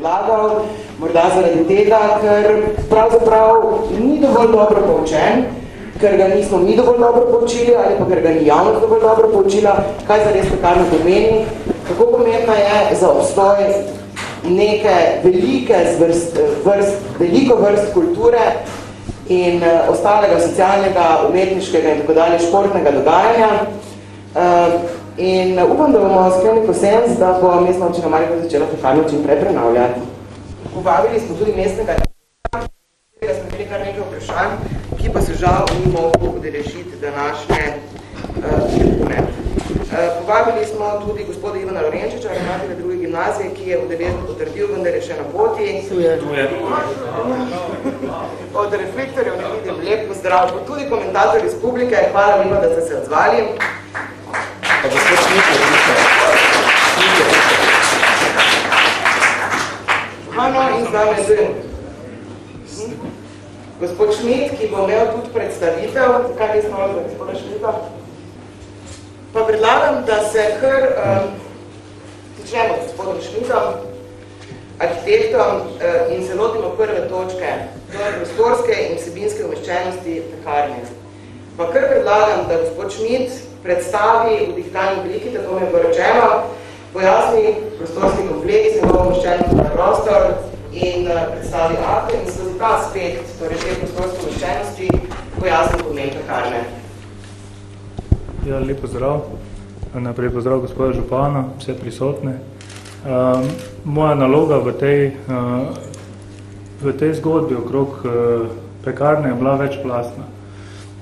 predlagal, morda zaradi tega, ker pravzaprav ni dovolj dobro poučen, ker ga nismo mi dovolj dobro poučili ali pa ker ga ni javnost dovolj dobro poučila, kaj za res pekarno pomeni, kako pomembna je za obstoj neke velike zvrst, vrst, veliko vrst kulture in uh, ostalega socialnega, umetniškega in tako dalje športnega dogajanja. Uh, in uh, upam, da bomo sklenili konsens, da bo mestna občina Maribor začela pekarno čim prej prenavljati. Povabili smo tudi mestnega, da smo imeli kar nekaj vprašanj, ki pa se žal ni mogel udeležiti današnje uh, ne. Uh, povabili smo tudi gospoda Ivana Lorenčiča, ravnatelja druge gimnazije, ki je udeležno potrdil, vendar je še na poti. Od reflektorjev ne vidim lep pozdrav, tudi komentator iz publike, hvala lepa, da ste se odzvali. Pa gospod Šmit je tukaj. Ano, in zdaj me zem. Gospod Šmit, ki bo imel tudi predstavitev, kaj je smo za gospoda Šmita? Pa predlagam, da se kar um, začnemo s gospodom Šmitom, arhitektom uh, in se lotimo prve točke, to je prostorske in vsebinske umeščenosti pekarne. Pa kar predlagam, da gospod Šmit predstavi v digitalni obliki, tako mi je poročeno, pojasni prostorski kompleks, njegov umeščenost na prostor in uh, predstavi akte in se ta aspekt, torej te prostorske umeščenosti, pojasni pomen pekarne. Ja, lep pozdrav. Najprej pozdrav gospoda Župana, vse prisotne. Um, moja naloga v tej, uh, v tej zgodbi okrog uh, pekarne je bila večplastna.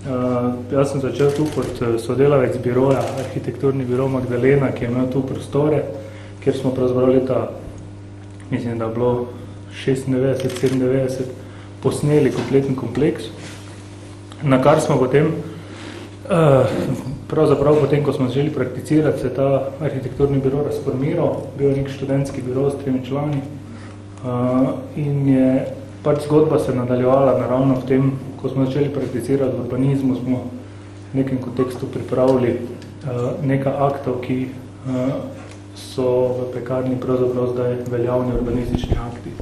Uh, jaz sem začel tu kot sodelavec biroja, arhitekturni biro Magdalena, ki je imel tu prostore, kjer smo pravzaprav leta, mislim, da bilo 96-97, posneli kompletni kompleks, na kar smo potem uh, Pravzaprav, potem, ko smo želi prakticirati, se ta arhitekturni biro razformiral, bil nek študentski biro s tremi člani in je pač zgodba se nadaljevala naravno v tem, ko smo začeli prakticirati v urbanizmu, smo v nekem kontekstu pripravili uh, nekaj aktov, ki uh, so v pekarni pravzaprav zdaj veljavni urbanistični akti.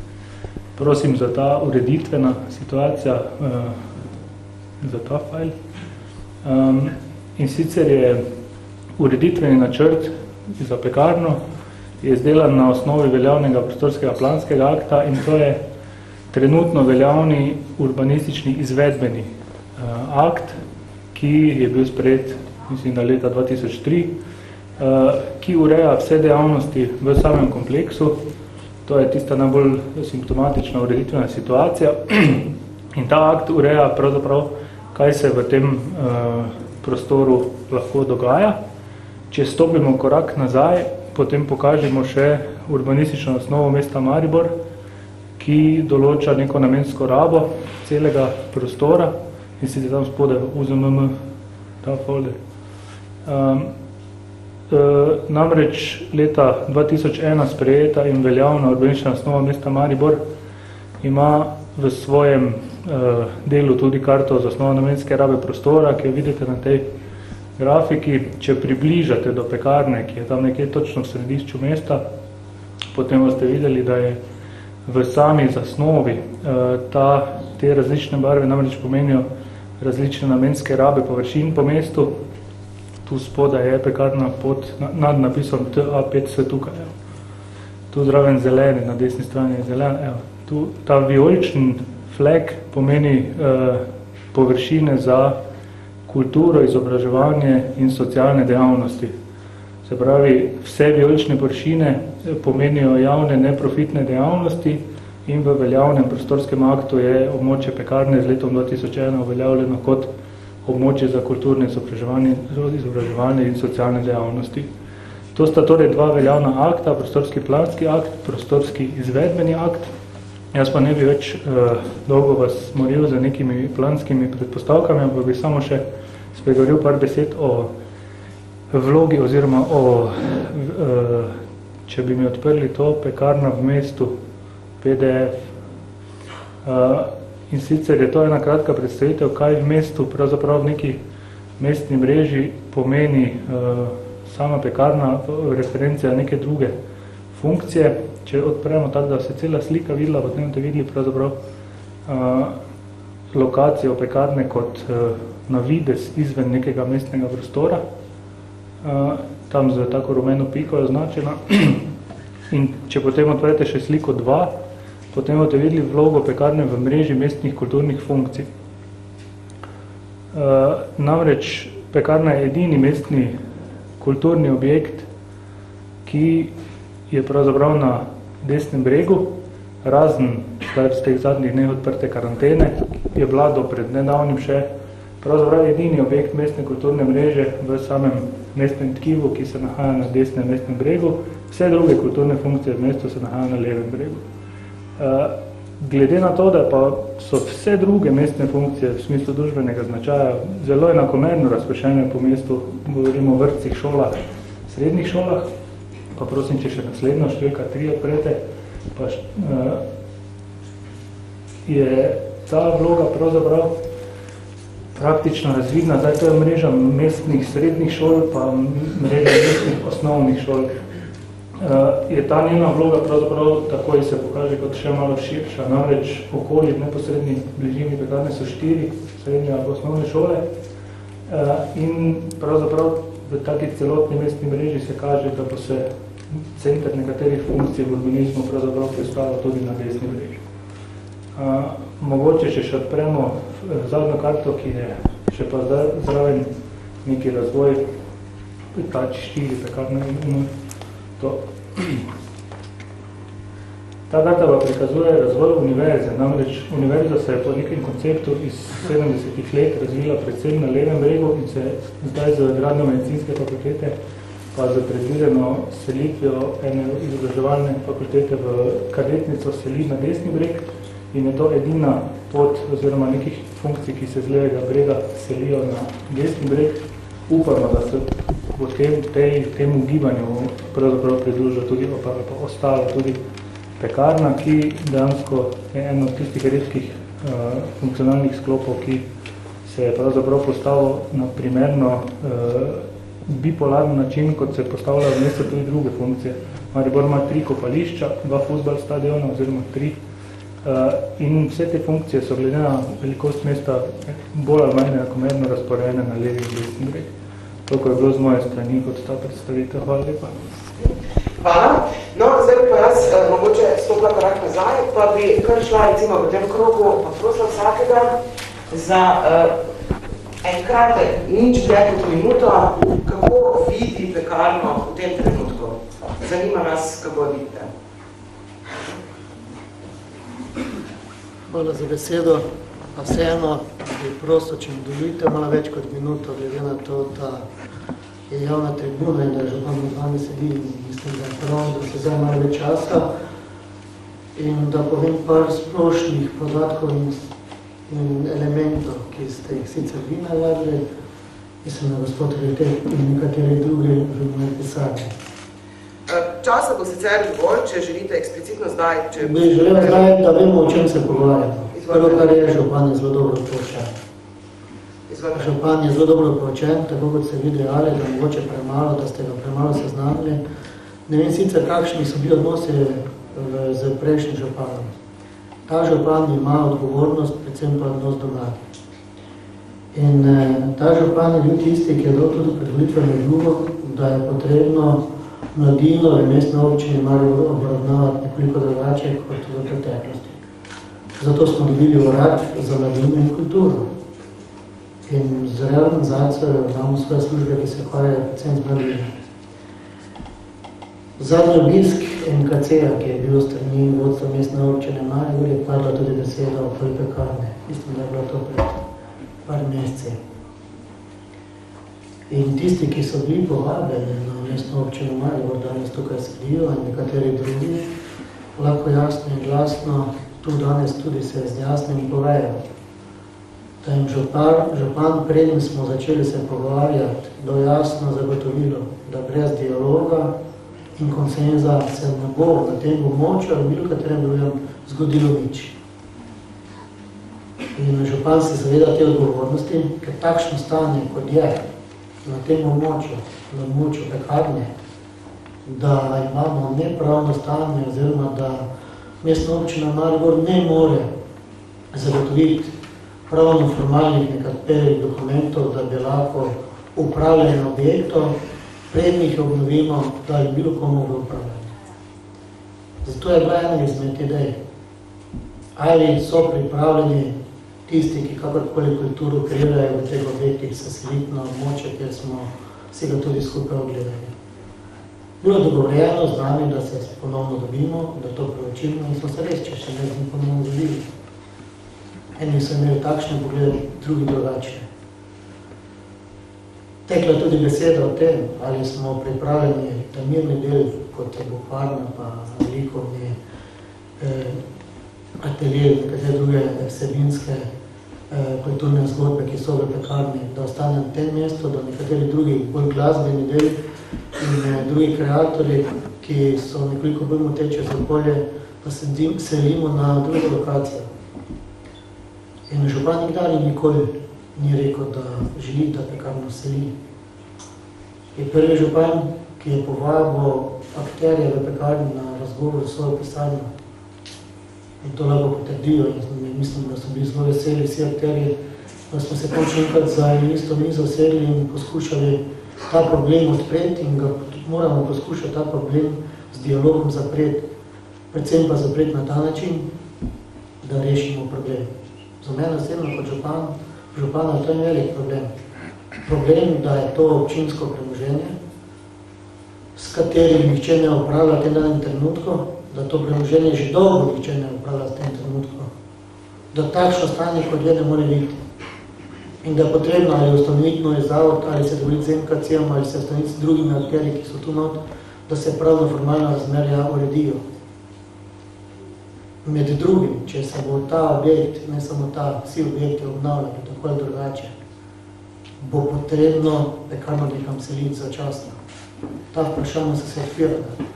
Prosim za ta ureditvena situacija, uh, za ta fajl. Um, In sicer je ureditveni načrt za pekarno je izdelan na osnovi veljavnega prostorskega planskega akta in to je trenutno veljavni urbanistični izvedbeni uh, akt, ki je bil sprejet mislim, na leta 2003, uh, ki ureja vse dejavnosti v samem kompleksu. To je tista najbolj simptomatična ureditvena situacija in ta akt ureja pravzaprav, kaj se v tem uh, prostoru lahko dogaja. Če stopimo korak nazaj, potem pokažemo še urbanistično osnovo mesta Maribor, ki določa neko namensko rabo celega prostora in si tam spode UZMM, ta folder. Um, e, namreč leta 2001 sprejeta in veljavna urbanistična osnova mesta Maribor ima v svojem uh, delu tudi karto za osnovno namenske rabe prostora, ki jo vidite na tej grafiki. Če približate do pekarne, ki je tam nekje točno v središču mesta, potem boste videli, da je v sami zasnovi uh, ta, te različne barve namreč pomenijo različne namenske rabe površin po mestu. Tu spoda je pekarna pod, nad napisom TA5 se tukaj. Evo. Tu zraven zeleni, na desni strani je zelen. Evo. Tu, ta vijoličen Flek pomeni uh, površine za kulturo, izobraževanje in socialne dejavnosti. Se pravi, vse vijolične površine eh, pomenijo javne neprofitne dejavnosti in v veljavnem prostorskem aktu je območje pekarne z letom 2001 uveljavljeno kot območje za kulturne izobraževanje, izobraževanje in socialne dejavnosti. To sta torej dva veljavna akta, prostorski planski akt, prostorski izvedbeni akt, Jaz pa ne bi več uh, dolgo vas moril za nekimi planskimi predpostavkami, ampak bi samo še spregovoril par besed o vlogi oziroma o, uh, če bi mi odprli to, pekarna v mestu, PDF. Eh, in sicer je to ena kratka predstavitev, kaj v mestu, pravzaprav v neki mestni mreži pomeni uh, sama pekarna referencija neke druge funkcije. če odpremo tako, da se cela slika videla, potem boste videli pravzaprav lokacijo pekarne kot na vides izven nekega mestnega prostora, tam z tako rumeno piko označena. In če potem odprete še sliko 2, potem boste videli vlogo pekarne v mreži mestnih kulturnih funkcij. Uh, namreč pekarna je edini mestni kulturni objekt, ki je pravzaprav na desnem bregu, razen zdaj z teh zadnjih dneh odprte karantene, je bila do pred nedavnim še pravzaprav edini objekt mestne kulturne mreže v samem mestnem tkivu, ki se nahaja na desnem mestnem bregu. Vse druge kulturne funkcije v mestu se nahaja na levem bregu. Uh, glede na to, da pa so vse druge mestne funkcije v smislu družbenega značaja zelo enakomerno razprešene po mestu, govorimo o vrtcih, šolah, srednjih šolah, pa prosim, če še naslednjo številka tri odprete, pa uh, je ta vloga pravzaprav praktično razvidna, zdaj to je mreža mestnih srednjih šol, pa mreža mestnih osnovnih šol. Uh, je ta njena vloga pravzaprav takoj se pokaže kot še malo širša, namreč okoli v neposredni bližini pekarne so štiri srednje ali osnovne šole uh, in pravzaprav v taki celotni mestni mreži se kaže, da bo se center nekaterih funkcij v urbanizmu pravzaprav predstavljal tudi na desni mreži. Uh, mogoče še še odpremo zadnjo karto, ki je še pa zraven neki razvoj, tači štiri pekarne in to. Ta karta pa prikazuje razvoj univerze, namreč univerza se je po nekem konceptu iz 70-ih let razvila predvsem na levem bregu in se zdaj z gradno medicinske fakultete pa za predvideno selitvijo ene izobraževalne fakultete v kadetnico seli na desni breg in je to edina pot oziroma nekih funkcij, ki se z levega brega selijo na desni breg. Upamo, da se v tem, tej, temu gibanju pravzaprav pridružila tudi pa, pa ostala tudi pekarna, ki dejansko je eno od tistih redkih uh, funkcionalnih sklopov, ki se je pravzaprav postavil na primerno uh, bipolarni način, kot se postavlja v mesto tudi druge funkcije. Maribor ima tri kopališča, dva futbol stadiona oziroma tri in vse te funkcije so glede na velikost mesta bolj ali manj enakomerno razporejene na levi in desni breg. Toliko je bilo z moje strani kot ta predstavitev. Hvala lepa. Hvala. No, zdaj pa jaz eh, mogoče stopila korak nazaj, pa bi kar šla recimo v tem krogu, pa prosila vsakega za eh, en kratek, nič dlje kot minuto, kako vidi pekarno v tem trenutku. Zanima nas, kako vidite. Hvala za besedo. Pa vseeno bi prosto, če mi dovolite malo več kot minuto, glede na to, da je javna tribuna in da že vam med vami sedi in mislim, da je prav, da se zdaj malo več časa in da povem par splošnih podatkov in, in elementov, ki ste jih sicer vi navadili, mislim, da gospod Rete in nekateri drugi bomo pisali. Časa bo sicer dovolj, če želite eksplicitno zdaj. Če... Bi želel zdaj, da vemo, o čem se pogovarjamo. Prvo, kar je, župan je zelo dobro poročen. Župan je zelo dobro poročen, tako kot ste videli, ali da mogoče premalo, da ste ga premalo seznanili. Ne vem sicer, kakšni so bili odnosi z prejšnjim županom. Ta župan ima odgovornost, predvsem pa odnos do mladih. In eh, ta župan je bil tisti, ki je dal tudi predvolitveno drugo, da je potrebno mladino v mestne občine malo obravnavati nekoliko drugače kot v preteklosti. Zato smo dobili urad za mladino in kulturo. In z reorganizacijo imamo svoje službe, ki se hvajajo predvsem z mladino. Zadnji obisk MKC-a, ki je bil strani vodstva mestne občine Maribor, je padla tudi beseda o tvoj pekarne. Mislim, da je bilo to pred par meseci. In tisti, ki so bili povabljeni na mestno občino Maribor, danes tukaj sedijo in nekateri drugi, lahko jasno in glasno tu danes tudi se z jasnim povejo. Da jim župan, župan preden smo začeli se pogovarjati, do jasno zagotovilo, da brez dialoga in konsenza se ne bo na tem območju ali bilo katerem drugem zgodilo nič. In župan se zaveda te odgovornosti, ker takšno stanje, kot je na tem območju, na območju pekarne, da imamo nepravno stanje oziroma da mestna občina Maribor ne more zagotoviti pravno formalnih nekaterih dokumentov, da bi lahko upravljali objektov, prednji jih obnovimo, da je bilo komu v upravljanju. Zato je bila ena izmed idej. Ali so pripravljeni tisti, ki kakorkoli kulturo kreirajo v teh objektih, se seliti na območje, kjer smo si ga tudi skupaj ogledali. Bilo dogovorjeno z nami, da se ponovno dobimo, da to preučimo in smo se res, če še ne znam ponovno dobili. Eni so imeli takšne poglede, drugi drugačne. Tekla tudi beseda o tem, ali smo pripravljeni ta mirni del, kot je bukvarna pa likovni eh, atelje, nekatere druge vsebinske eh, kulturne zgodbe, ki so v pekarni, da ostane na tem mestu, da nekateri drugi bolj glasbeni del in eh, drugi kreatorji, ki so nekoliko bolj moteče za okolje, pa se selimo na druge lokacije. In župan nikdar nikoli ni rekel, da želi, da pekarno seli. Je prvi župan, ki je povabil akterje v pekarni na razgovor svojo pisanjo. In to lahko potrdijo in mislim, da so bili zelo veseli vsi akterji, da smo se končno enkrat za isto mizo sedli in poskušali ta problem odpreti in ga moramo poskušati ta problem z dialogom zapreti, predvsem pa zapreti na ta način, da rešimo problem. Za mene osebno kot župan, župana to je velik problem. Problem, da je to občinsko premoženje, s katerim nihče ne upravlja tem danem trenutku, da to premoženje že dolgo nihče ne upravlja s tem trenutku, da takšno stanje kot je ne more biti. In da je potrebno ali ustanoviti novi zavod, ali se dovoliti z MKC-om, ali se ustanoviti s drugimi akterji, ki so tu not, da se pravno formalno razmerja uredijo. Med drugim, če se bo ta objekt, ne samo ta, vsi objekti obnavljali tako ali drugače, bo potrebno pekarno nekam seliti začasno. Ta vprašanja so se odpirala.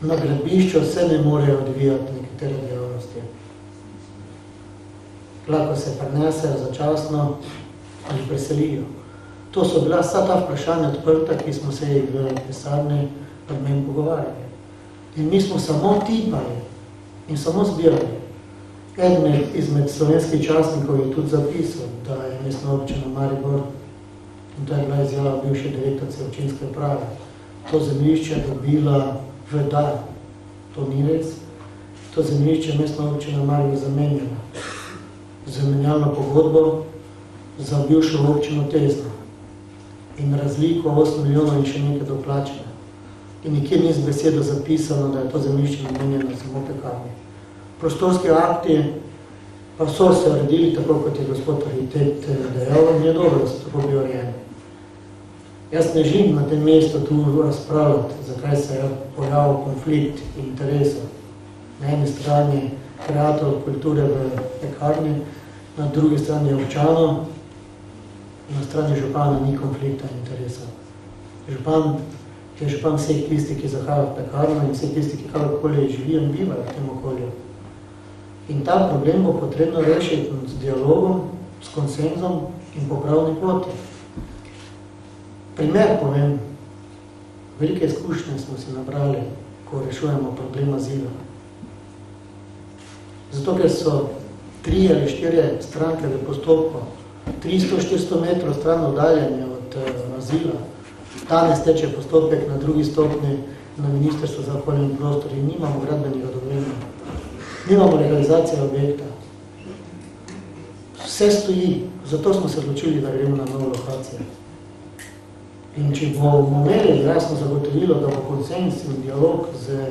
Na gradbišču se ne morejo odvijati nekatere dejavnosti. Lahko se prenesejo začasno ali preselijo. To so bila vsa ta vprašanja odprta, ki smo se jih v pisarni pred meni pogovarjali. In mi smo samo tipali in samo zbirali. Eden izmed slovenskih časnikov je tudi zapisal, da je mestna občina Maribor in to je bila izjava bivše direktorce občinske uprave. To zemljišče dobila v dar. To ni res. To zemljišče mestna občina Maribor zamenjala. Zamenjalno pogodbo za bivšo občino Tezno. In razliko 8 milijonov in še nekaj doplačene. In nikjer ni z besedo zapisano, da je to zemljišče namenjeno samo pekarni. Prostorski akti pa so se uredili, tako kot je gospod arhitekt dejal, in je dobro, da so tako bi urejeni. Jaz ne želim na tem mestu tu razpravljati, zakaj se je pojavil konflikt interesov. Na eni strani kreator kulture v pekarni, na drugi strani občanov, na strani župana ni konflikta interesov. Župan je župan vseh tisti, ki zahajajo v pekarno in vseh tisti, ki kakorkoli živijo in bivajo v tem okolju. In ta problem bo potrebno rešiti z dialogom, s konsenzom in po pravni poti. Primer povem, velike izkušnje smo si nabrali, ko rešujemo problem azila. Zato, ker so tri ali štirje stranke v postopku, 300-400 metrov stran oddaljanje od uh, azila, danes teče postopek na drugi stopni na Ministrstvo za okolje in prostor in nimamo gradbenega dovoljenja. Nimamo legalizacije objekta. Vse stoji, zato smo se odločili, da gremo na novo lokacijo. In če bomo imeli jasno zagotovilo, da bo konsens in dialog z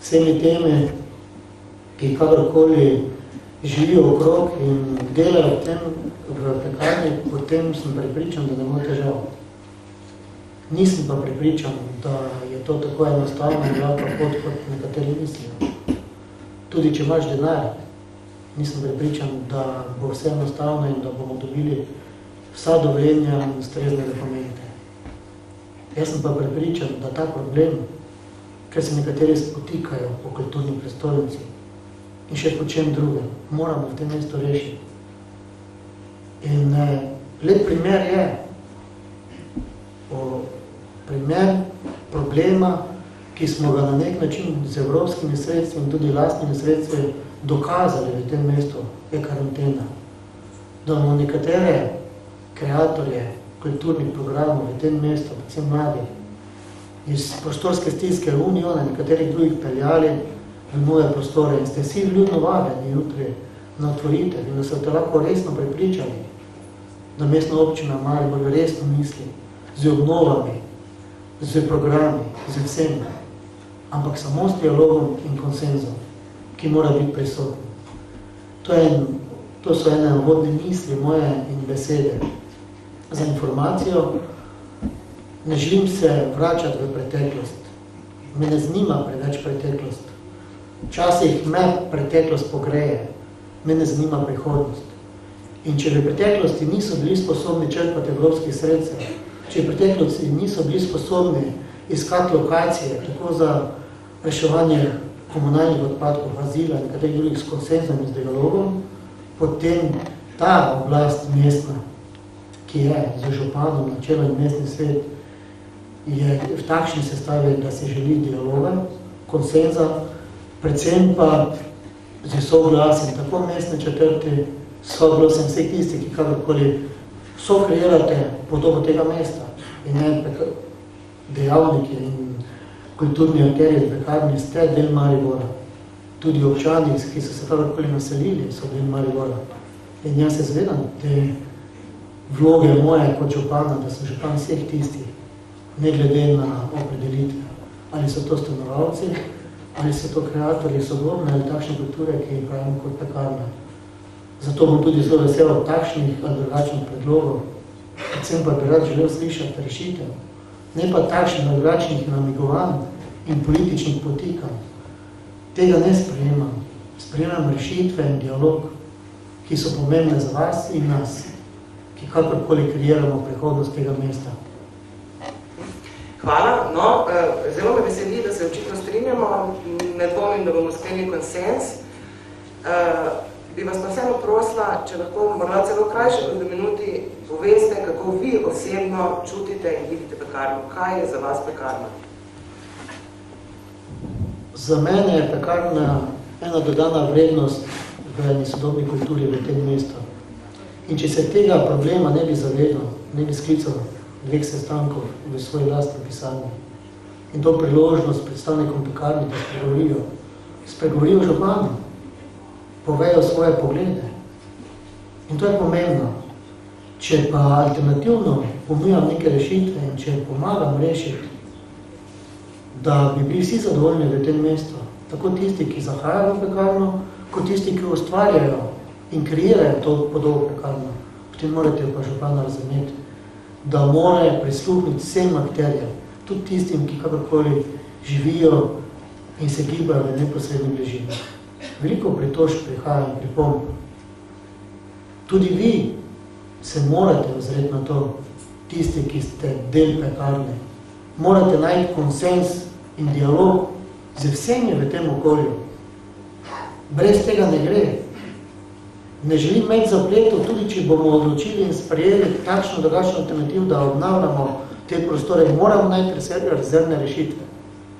vsemi teme, ki kakorkoli živijo okrog in delajo v tem v pekarni, potem sem pripričan, da ne bo težav. Nisem pa pripričan, da je to tako enostavno in lahko pot, kot nekateri mislijo. Tudi če imaš denar, nisem pripričan, da bo vse enostavno in da bomo dobili vsa dovoljenja in ustrezne dokumente. Jaz sem pa pripričan, da ta problem, ker se nekateri spotikajo po kulturni prestolnici in še po čem drugem, moramo v tem mestu rešiti. In eh, lep primer je, o, primer problema, ki smo ga na nek način z evropskimi sredstvi in tudi lastnimi sredstvi dokazali v tem mestu, je karantena. Da imamo nekatere kreatorje kulturnih programov v tem mestu, predvsem mladih, iz prostorske stiske Uniona, nekaterih drugih peljali v nove prostore in ste vsi vljudno vabeni jutri na otvoritev in da se te lahko resno prepričali, da mestna občina Maribor resno misli z obnovami, z programi, z vsem, ampak samo s dialogom in konsenzom, ki mora biti prisotni. To, to so ene vodne misli moje in besede. Za informacijo ne želim se vračati v preteklost. Me ne zanima preveč preteklost. Včasih me preteklost pogreje, me ne zanima prihodnost. In če v preteklosti niso bili sposobni črpati evropskih sredstev, če v preteklosti niso bili sposobni iskati lokacije, tako za reševanje komunalnih odpadkov, azila in katerih drugih s konsenzom in z dialogom, potem ta oblast mestna, ki je z županom na čelo in mestni svet, je v takšni sestavi, da se želi dialoga, konsenza, predvsem pa z soglasim tako mestne četrti, soglasim vseh tistih, ki kakorkoli so kreirate podobo tega mesta in ne dejavniki in kulturni akterji z bekarni ste del Maribora. Tudi občani, ki so se kakorkoli naselili, so del Maribora. In jaz se zvedam te vloge moje kot župana, da sem župan vseh tistih, ne glede na opredelitve. Ali so to stanovalci, ali so to kreatorji sodobne ali takšne kulture, ki jih pravimo kot pekarne. Zato bom tudi zelo vesel od takšnih ali drugačnih predlogov, predvsem pa bi rad želel slišati rešitev, ne pa takšnih ali drugačnih namigovanj in političnih potikanj. Tega ne sprejemam. Sprejemam rešitve in dialog, ki so pomembne za vas in nas, ki kakorkoli kreiramo prihodnost tega mesta. Hvala. No, eh, zelo me veseli, da se očitno strinjamo. Ne dvomim, da bomo sklenili konsens. Uh, bi vas pa vseeno prosila, če lahko morda celo krajše kot minuti poveste, kako vi osebno čutite in vidite pekarno. Kaj je za vas pekarna? Za mene je pekarna ena dodana vrednost v eni sodobni kulturi v tem mestu. In če se tega problema ne bi zavedal, ne bi sklical dveh sestankov v svoji lastni pisarni in to priložnost predstavnikom pekarni, da spregovorijo, spregovorijo županu, povejo svoje poglede. In to je pomembno. Če pa alternativno pomijam neke rešitve in če pomagam rešiti, da bi bili vsi zadovoljni v tem mestu, tako tisti, ki zahajajo v pekarno, kot tisti, ki ustvarjajo in kreirajo to podobo pekarno, potem morate pa župana razumeti, da mora prisluhniti vsem akterjem, tudi tistim, ki kakorkoli živijo in se gibajo v neposredni bližini. Veliko pritožb prihaja in pripomb. Tudi vi se morate ozreti na to, tisti, ki ste del pekarne. Morate najti konsens in dialog z vsemi v tem okolju. Brez tega ne gre. Ne želim imeti zapletov, tudi če bomo odločili in sprejeli takšno drugačno alternativ, da obnavljamo te prostore, moramo najti rezervne rešitve.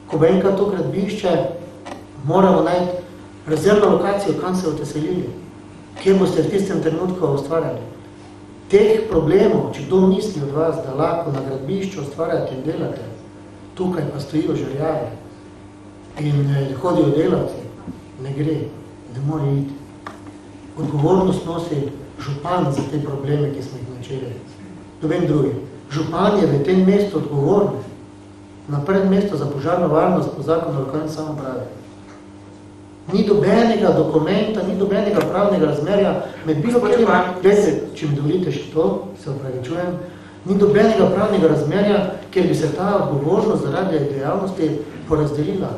Ko bo enkrat to gradbišče, moramo najti rezervno lokacijo, kam se boste selili, kje boste v tistem trenutku ustvarjali. Teh problemov, če kdo misli od vas, da lahko na gradbišču ustvarjate in delate, tukaj pa stojijo željave in hodijo delavci, ne gre, ne more iti. Odgovornost nosi župan za te probleme, ki smo jih načeli. Dobem drugi. Župan je v tem mestu odgovoren na prvem mestu za požarno varnost po zakonu lokalne samoprave. Ni dobenega dokumenta, ni dobenega pravnega razmerja med bilo katerim, gledajte, če mi dovolite še to, se opravičujem, ni dobenega pravnega razmerja, kjer bi se ta odgovornost zaradi dejavnosti porazdelila.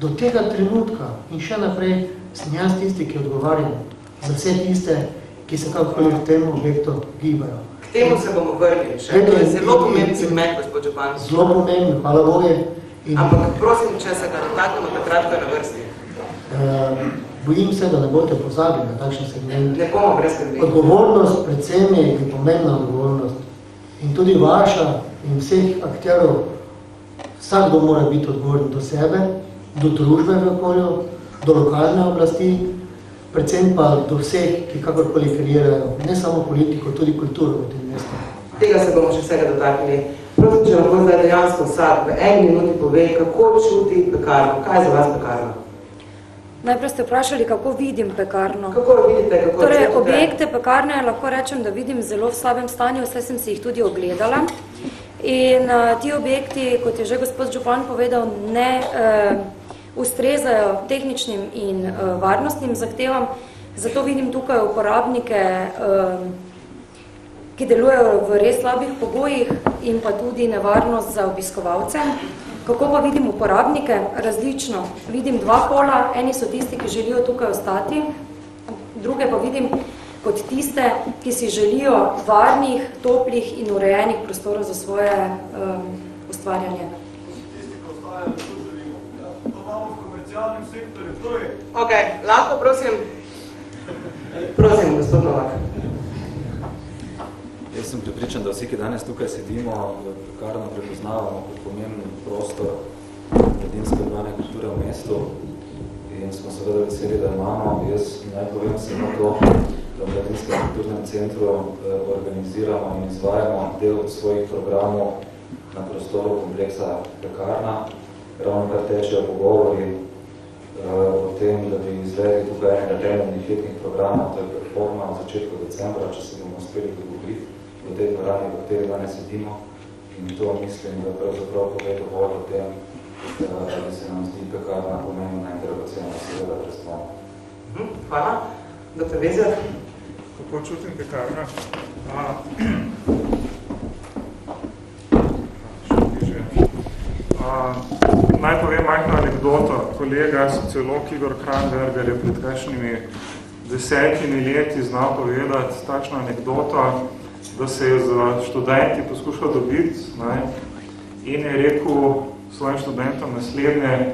Do tega trenutka in še naprej sem jaz tisti, ki odgovarjam za vse tiste, ki se kakorkoli v tem objektu gibajo. K temu se bomo vrnili še. To je zelo pomemben segment, gospod Župan. Zelo pomemben, hvala Boge. In, Ampak prosim, če se ga dotaknemo takrat, ko je na vrsti. uh, bojim se, da ne boste pozabili na takšen segment. Ne bomo brez skrbi. Odgovornost predvsem je pomembna odgovornost. In tudi vaša in vseh akterov Vsakdo mora biti odgovoren do sebe, do družbe v okolju, do lokalne oblasti, predvsem pa do vseh, ki kakorkoli kreirajo, ne samo politiko, tudi kulturo v tem mestu. Tega se bomo še vsega dotaknili. Prosim, če lahko zdaj dejansko vsak v eni minuti pove, kako čuti pekarno, kaj je za vas pekarno? Najprej ste vprašali, kako vidim pekarno. Kako vidite, kako Torej, čutite? objekte pekarne lahko rečem, da vidim zelo v slabem stanju, vse sem si jih tudi ogledala. In uh, ti objekti, kot je že gospod Župan povedal, ne uh, ustrezajo tehničnim in uh, varnostnim zahtevam, zato vidim tukaj uporabnike, uh, ki delujejo v res slabih pogojih in pa tudi nevarnost za obiskovalce. Kako pa vidim uporabnike? Različno. Vidim dva pola, eni so tisti, ki želijo tukaj ostati, druge pa vidim kot tiste, ki si želijo varnih, toplih in urejenih prostorov za svoje um, ustvarjanje. Ok, lahko prosim, prosim, gospod Novak. Jaz sem pripričan, da vsi, ki danes tukaj sedimo, pekarno prepoznavamo kot pomemben prostor mladinske urbane kulture v mestu in smo seveda veseli, da imamo. Jaz naj povem samo to, da v Mladinskem kulturnem centru eh, organiziramo in izvajamo del svojih programov na prostoru kompleksa pekarna. Ravno kar tečejo pogovori o tem, da bi izvedli tukaj enega temeljnih letnih programov, to je performa v začetku decembra, če se bomo uspeli dogovoriti v tej dvorani, v kateri danes sedimo. In to mislim, da pravzaprav pove dovolj o tem, da bi se nam zdi pekarna pomembna in treba cena seveda predstavljena. Mhm, Hvala. Dr. Vezer. Kako čutim pekarna? A, A, naj povem majhno anekdoto. Kolega, sociolog Igor Kranberger je pred kakšnimi desetimi leti znal povedati takšno anekdoto, da se je za študenti poskušal dobiti ne, in je rekel svojim študentom naslednje,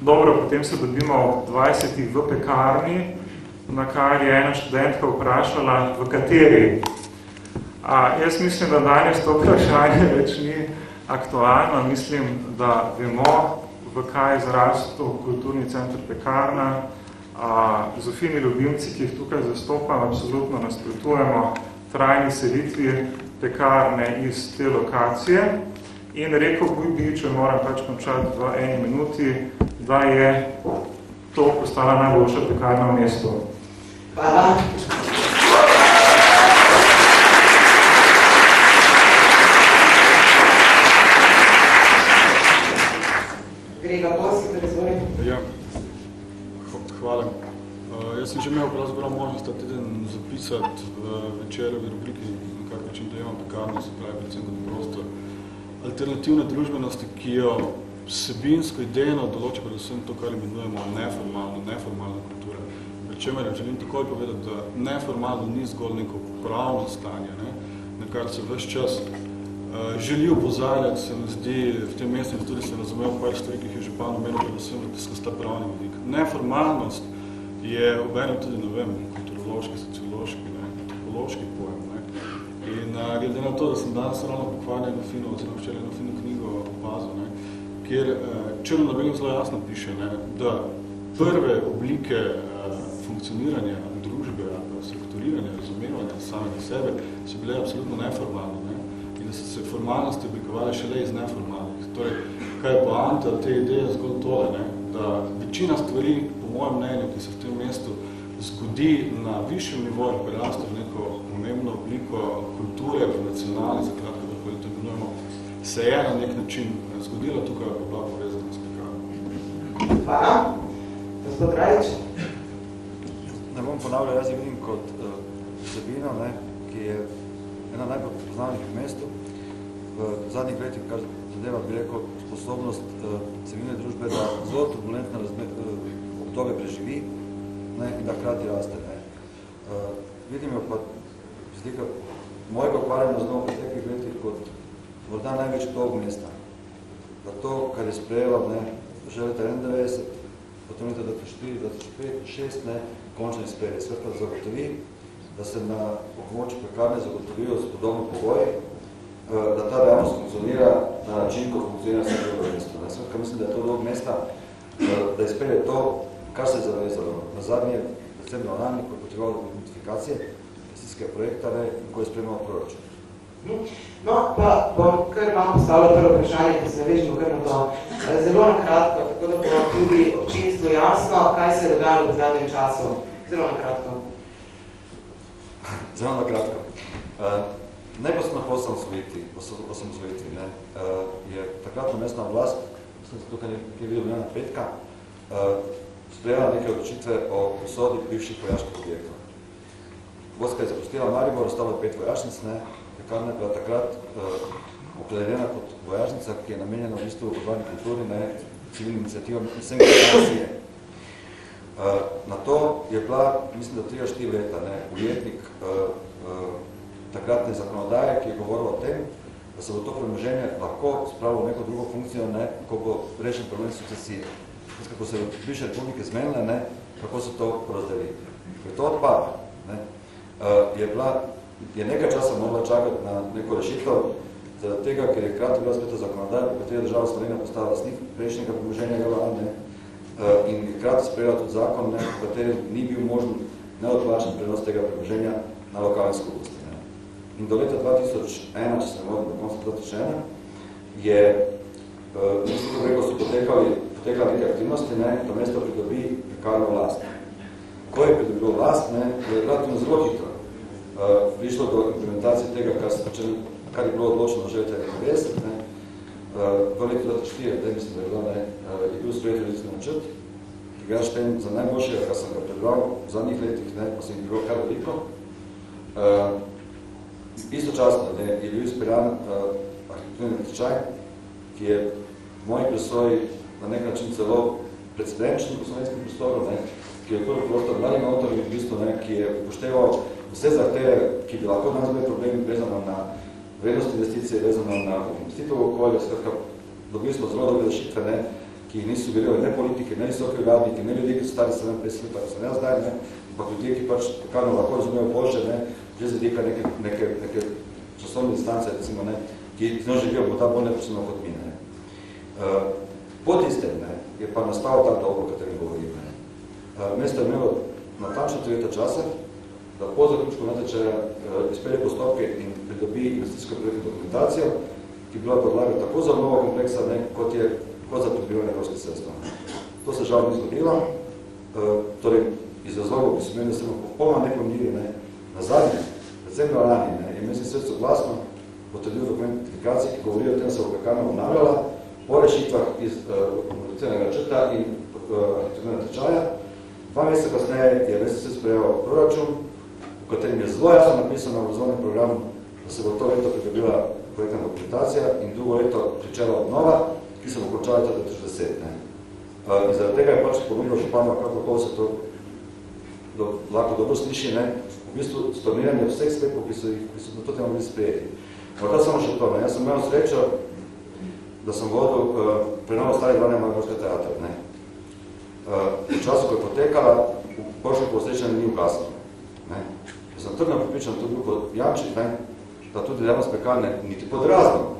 dobro, potem se dobimo ob 20 v pekarni, na kar je ena študentka vprašala, v kateri. A, jaz mislim, da danes to vprašanje več ni aktualno. Mislim, da vemo, v kaj je zrastel kulturni center pekarna. A, Zofini ljubimci, ki jih tukaj zastopam, absolutno nasprotujemo trajni selitvi pekarne iz te lokacije. In rekel bi, če moram pač končati v eni minuti, da je to postala najboljša pekarna v mestu. Hvala. Grega Bosi, prezvori. Ja, H- hvala. Že imel pravzaprav možnost ta teden zapisati v večerjovi rubriki, na kak način dojemam pekarno, se pravi predvsem kot prostor alternativne družbenosti, ki jo vsebinsko, idejno določa predvsem to, kar imenujemo neformalno, neformalna kultura. Pričemer želim takoj povedati, da neformalno ni zgolj neko pravno stanje, ne, na kar se ves čas Uh, želi upozarjati, se mi zdi, v tem mestu tudi sem razumel par stvari, ki jih je župan omenil, predvsem skozi ta pravni vidik. Neformalnost je obenem tudi, ne vem, kulturološki, sociološki, ne, antropološki pojem. Ne. In uh, glede na to, da sem danes ravno pokvarjal eno fino, oziroma včeraj eno fino knjigo opazil, ne, kjer črno na belem zelo jasno piše, ne, da prve oblike uh, funkcioniranja družbe ali strukturiranja, razumevanja samega sebe so bile absolutno neformalne. Ne da so se formalnosti oblikovali šele iz neformalnih. Torej, kaj je poanta te ideje zgolj tole, ne? da večina stvari, po mojem mnenju, ki se v tem mestu zgodi na višjem nivoju, prerasto v neko pomembno obliko kulture, v nacionalni, za kratko, da to imenujemo, se je na nek način zgodilo tukaj, pa bila povezana s pekarno. Hvala. Gospod Rajič. Ne bom ponavljal, jaz vidim kot uh, Zabino, ne, ki je ena najbolj prepoznavnih v mestu. V zadnjih letih, kar zadeva, bi rekel, sposobnost uh, civilne družbe, da zelo turbulentno uh, obdobje preživi ne, in da krati raste. Ne. Uh, vidim jo pa z tega mojega ukvarjanja zelo v preteklih letih kot morda največ dolg mesta. Da to, kar je sprejela ne, že leta 91, potem leta 2004, 2005, 2006, ne, končno je sprejeli. Svetla zagotovi, da se na območju pekarne zagotovijo spodobno pogoji da ta dejavnost funkcionira na način, kot funkcionira drugo mesto. Skratka, mislim, da je to dolg mesta, da izpelje to, kar se je zavezalo. Na zadnje, decembro lani, ko je potrebalo identifikacije investicijskega projekta, ne, ko je spremljal proračun. No, pa bom kar vam postavila prvo vprašanje, ki se vežimo kar na to. Zelo na kratko, tako da bo tudi občinstvo jasno, kaj se je dogajalo v zadnjem času. Zelo na kratko. Zelo na kratko. Uh, Najbolj po osamosvojitvi, osamosvojitvi, ne, uh, je takratna mestna vlast, sem tukaj nekaj videl na petka, uh, sprejela neke odločitve o usodi bivših vojaških objektov. Vojska je zapustila Maribor, ostalo pet vojašnic, ne, pekarna je bila takrat uh, opredeljena kot vojašnica, ki je namenjena v bistvu odvajni kulturi, ne, civilnim inicijativom in vsem generacije. Uh, na to je bila, mislim, da 3-4 leta, ne, ujetnik uh, uh, takratne zakonodaje, ki je govoril o tem, da se bo to premoženje lahko spravilo v neko drugo funkcijo, ne, ko bo rešen problem sucesije. Kako se bivše republike zmenile, ne, kako se to porazdeli. Ker to odpada, ne, uh, je bila je nekaj časa morala čakati na neko rešitev, zaradi tega, ker je kratko bila speta zakonodaja, po kateri država Slovenija postala lastnik prejšnjega premoženja Galavne in je kratko sprejela tudi zakon, ne, v kateri ni bil možen neodplačen prenos tega premoženja na lokalne skupnosti. Ne. In do leta 2001, če se ne vodim, do konca 2001, je, uh, mislim, kako so potekali, potekali neke aktivnosti, ne, to mesto pridobi pekarno vlast. Ko je pridobilo vlast, ne, je relativno zelo hitro uh, prišlo do implementacije tega, kar, počeli, kar je bilo odločeno že leta 90. Ne. Uh, v letu 2004, da mislim, da je, bilo, ne, uh, je bil sprejet realizmi načrt, ki ga štem za najboljšega, kar sem ga prebral v zadnjih letih, ne, pa sem jih bilo kar veliko. Uh, istočasno ne, je bil izpeljan uh, arhitekturni natečaj, ki je v moji presoji na nek način celo precedenčni v slovenskem prostoru, ne, ki je odprl prostor mladim avtorjem, v bistvu, ne, ki je upošteval vse zahteve, ki bi lahko danes bili problemi vezano na vrednost investicije, vezano na investitovo okolje, skratka, dobili smo zelo dobre rešitve, ne, ki niso bili ne politike, ne visoke vladniki, ne ljudje, ki so stari 57 let, tako sem jaz zdaj, ne, ampak ljudje, ki pač karno lahko razumejo boljše, ne, že zadika neke, neke, neke časovne distance, recimo, ne, ki z njo živijo morda bolj neposredno kot mi. Ne. Uh, po tistem ne, je pa nastalo ta dolgo, o katerem govorim. Ne. Uh, mesto je imelo natančno tri leta časa, da po zaključku natečaja uh, izpelje postopke in pridobi investicijsko projektno dokumentacijo, ki bila podlaga tako za mnogo kompleksa, ne, kot je kot za pridobivanje evropskih sredstva. To se žal ni zgodilo, uh, torej iz razlogov, ki so imeli, da smo popolno nepomljivi, ne, na zadnje, decembra lani, ne, je mestni sredstvo glasno potredil dokumentacije, ki govorijo o tem, da se bo pekarna obnavljala po rešitvah iz uh, črta in uh, natečaja. Dva meseca kasneje je mestni sredstvo sprejel proračun, v katerem je zelo jasno napisano v razvojnem programu, da se bo to leto pridobila projektna dokumentacija in drugo leto pričela obnova, ki se bo končala leta 2010. Ne. In zaradi tega je pač pomenilo županova, kako se to do, lahko dobro sliši, ne, v bistvu storniranje vseh sklepov, ki so, ki so na to tema bili sprejeti. Morda samo še to, ne. jaz sem imel srečo, da sem vodil uh, prenovo stari dvanje Margoška teatra. Ne. Uh, v času, ko je potekala, v Božko posrečanje ni ugasno. Ne. Jaz sem trdno pripričan tudi kot Janči, ne, da tudi dejavnost pekarne niti pod razno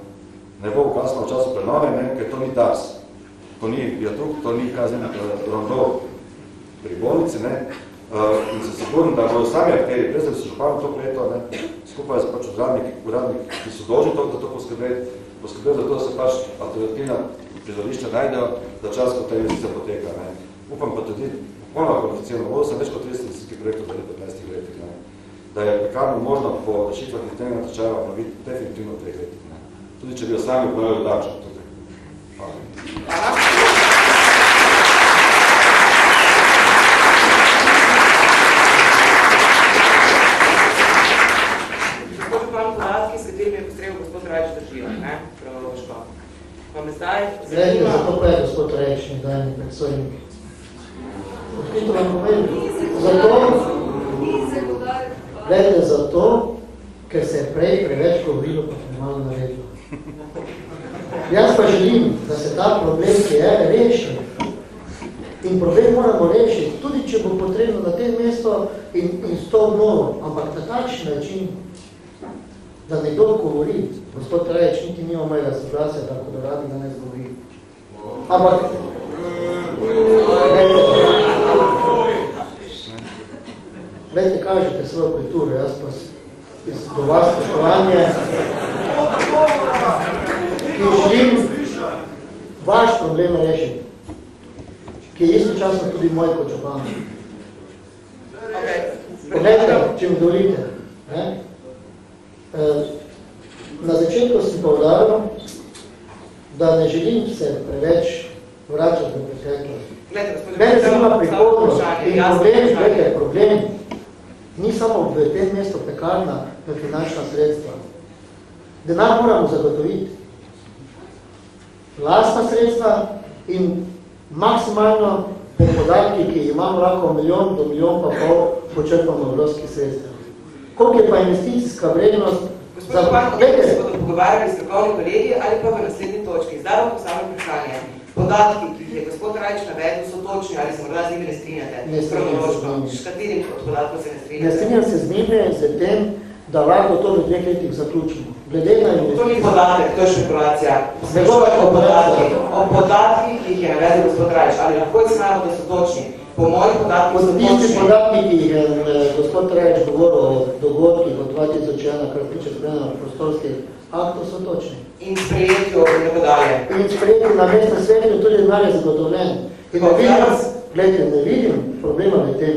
ne bo ugasno v času prenove, ne, ker to ni DARS. To ni viadukt, to ni kazen uh, rondo pri bolnici, ne, Uh, in se sigurno, da bodo sami akteri, da bi se župano to leto, ne, skupaj z pač uradniki, uradniki, ki so dolžni to, da to poskrbeti, poskrbeti za to, da se pač alternativna prizorišča najdejo za čas, ko ta investicija poteka. Ne. Upam pa tudi, popolnoma kvalificirano, vodil sem več kot 30 investicijskih projektov v 15 letih, ne, da je pekarno možno po rešitvah nekaj natečaja obnoviti definitivno v treh letih. Ne. Tudi če bi jo sami upravili dačo. Hvala. Glede, zato pa je gospod Rejšnji, daj mi pred svojim. Odkrito vam povem, zato, glede, zato, ker se je prej preveč govorilo, pa se malo naredilo. Jaz pa želim, da se ta problem, ki je, reši. In problem moramo rešiti, tudi če bo potrebno na tem mesto in, in s to obnovo, ampak na takšen način, da nekdo govori v Gospod Traječ niti nima mojega soglasja, tako da radi da ne zgovori. Ampak, Glejte, kažete svojo kulturo, jaz pa do vas spoštovanje, ki želim vaš problem rešiti, ki je istočasno tudi moj kot čoban. Poglejte, če mi dovolite. Ne? E, na začetku sem povdaril, da ne želim se preveč vračati v preteklost. Mene zanima prihodnost in problem, gledajte, problem ni samo v tem mestu pekarna, v finančna sredstva. Denar moramo zagotoviti. Lastna sredstva in maksimalno po podatki, ki imamo lahko milijon do milijon pa pol počrpamo evropskih sredstev. Koliko je pa investicijska vrednost Gospod Hrvatko, se bodo pogovarjali strokovni kolegi ali pa v naslednji točki. Zdaj vam posamem vprašanje. Podatki, ki jih je gospod Rajč navedel, so točni ali se morda z njimi ne strinjate? Ne strinjam se z katerim od podatkov se ne strinjate? Ne strinjam se z njimi, z tem, da lahko to v dveh letih zaključimo. Glede na To ni podatek, to je špekulacija. Zbegovaj o podatkih, o podatkih, ki jih je navedel gospod Rajč. Ali lahko izmajamo, da so točni? Po mojih podatkih so Tisti podatki, ki jih je eh, gospod Traječ govoril o dogodkih od 2001, kar tiče spremljena prostorskih aktov, so točni. In sprejetju in tako dalje. In sprejeti na mestnem svetu tudi denar je zagotovljen. In ne vidim, gledajte, ne vidim problema v tem.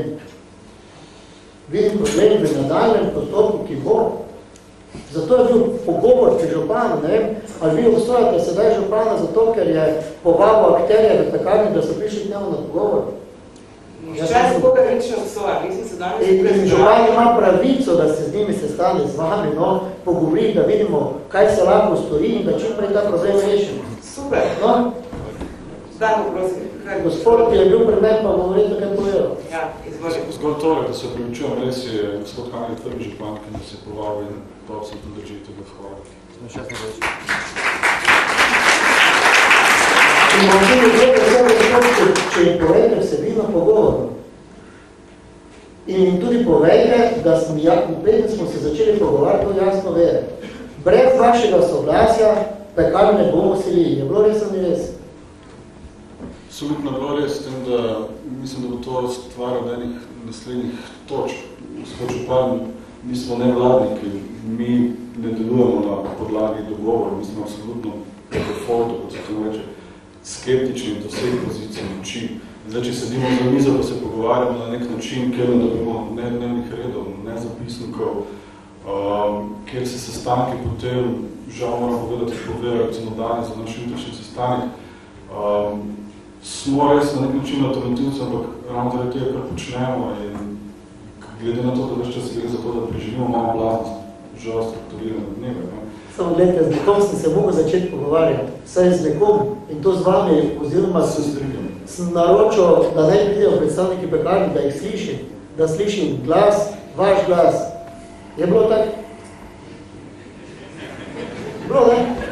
Vidim problem v nadaljem postopku, ki bo. Zato je bil pogovor pri županu, ne vem, ali vi obstojate sedaj župana zato, ker je povabil akterje v pekarni, da so prišli k njemu na pogovor. Nihče se koga nič ne obsoja. Mislim se danes In, in župan ima pravico, da se z njimi sestane z vami, no, pogovori, da vidimo, kaj se lahko stori in da čim prej ta problem rešimo. Super. No, Zdaj pa prosim. kaj- gospod, ki je bil pred meni, pa bo verjetno kaj povedal. Ja, izvoli. Zgolj torej, da se priučujem, res je gospod Hanel prvi župan, ki nas je povabil in to absolutno drži tudi hvala. Smo še ne tudi gledal vse gospod, če, jim povejte vsebino pogovoru. In jim tudi povejte, da smo, ja, preden smo se začeli pogovarjati, to jasno ve. Brez vašega soglasja pekarne ne bomo selili. Je bilo res ali res? Absolutno bilo res, tem, da mislim, da bo to stvar od enih naslednjih točk. Gospod Župan, mi smo nevladniki, mi ne delujemo na podlagi dogovora, mi smo absolutno po defaultu, kot se to reče, skeptični do vseh pozicij moči. Zdaj, če sedimo za mizo, pa se pogovarjamo na nek način, kjer ne dobimo ne dnevnih redov, ne zapisnikov, um, kjer se sestanki potem, žal moram povedati, povedajo, smo danes za naš jutrišnji sestanek, um, smo res na nek način alternativci, ampak ravno zaradi tega, kar počnemo in glede na to, da več čas gre za to, da preživimo malo blaznost, žal strukturirane dneve. Ne? Samo gledajte, z nekom sem se mogel začeti pogovarjati. Saj z nekom in to z vami, oziroma Se sem, sem naročil, da naj pridejo predstavniki pekarni, da jih slišim, da slišim glas, vaš glas. Je bilo tako? Bilo, ne?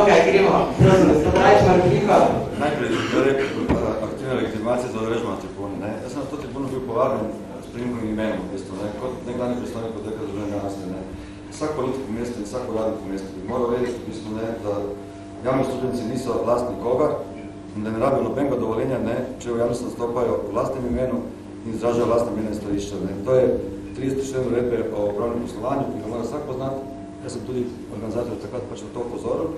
Ok, gremo. Prosim, ima repliko. Najprej, torej, aktivna legitimacija za odrežbo na tribuni. Ne? Jaz sem na to tribuno bil povabljen s primkom imenom, v bistvu, ne? kot nekdani predstavnik odreka državne danosti. Ne? Vsak politik v mestu in vsak uradnik v mestu bi moral vedeti, v bistvu, ne, da javni službenci niso vlastni koga in da ne rabijo nobenega dovoljenja, ne, če v javnosti nastopajo v vlastnem imenu in izražajo vlastne imene in stališča. Ne. To je 30 člen uredbe o upravnem poslovanju, ki ga mora vsak poznati. Jaz sem tudi organizator takrat pač na to upozoril.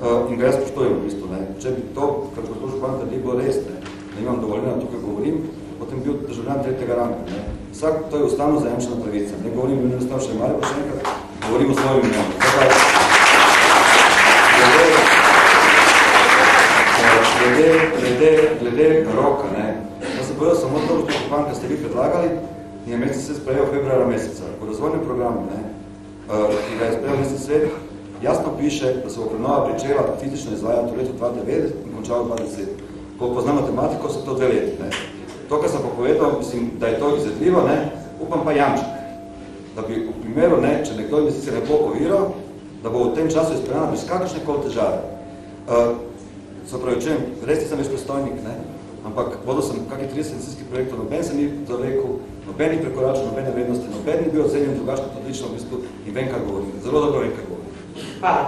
Uh, in ga jaz spoštujem v bistvu. Ne. Če bi to, kar gospod Župan trdi, bilo res, ne, da imam dovoljeno, tukaj govorim, potem bil državljan tretjega ranga. Ne. Vsak, to je ustavno zajemčena pravica. Ne govorim v imenu starše Mare, pa še enkrat, govorim o svojim imenu. Zdaj, glede, eh, glede, glede, roka, ne. Jaz sem povedal samo to, gospod Župan, kar ste vi predlagali, je mesec se sprejel februara meseca. V razvojnem programu, ne, uh, ki ga je sprejel mesec svet, jasno piše, da se bo prenova pričela fizično izvajati v letu 2009 in končala 2010. Ko poznam matematiko, so to dve leti. Ne. To, kar sem pa povedal, mislim, da je to izvedljivo, ne, upam pa jamček, da bi v primeru, ne, če nekdo investicije ne bo oviral, da bo v tem času izpeljana bez kakršne koli težave. Uh, se pravi, če res nisem več predstavnik, ne, ampak vodil sem kakih 30 medicinskih projektov, noben se ni zavlekel, noben ni prekoračil, nobene vrednosti, noben ni bil ocenjen drugačno odlično v bistvu in vem, kar govorim. Zelo dobro vem, kar govorim. Hvala,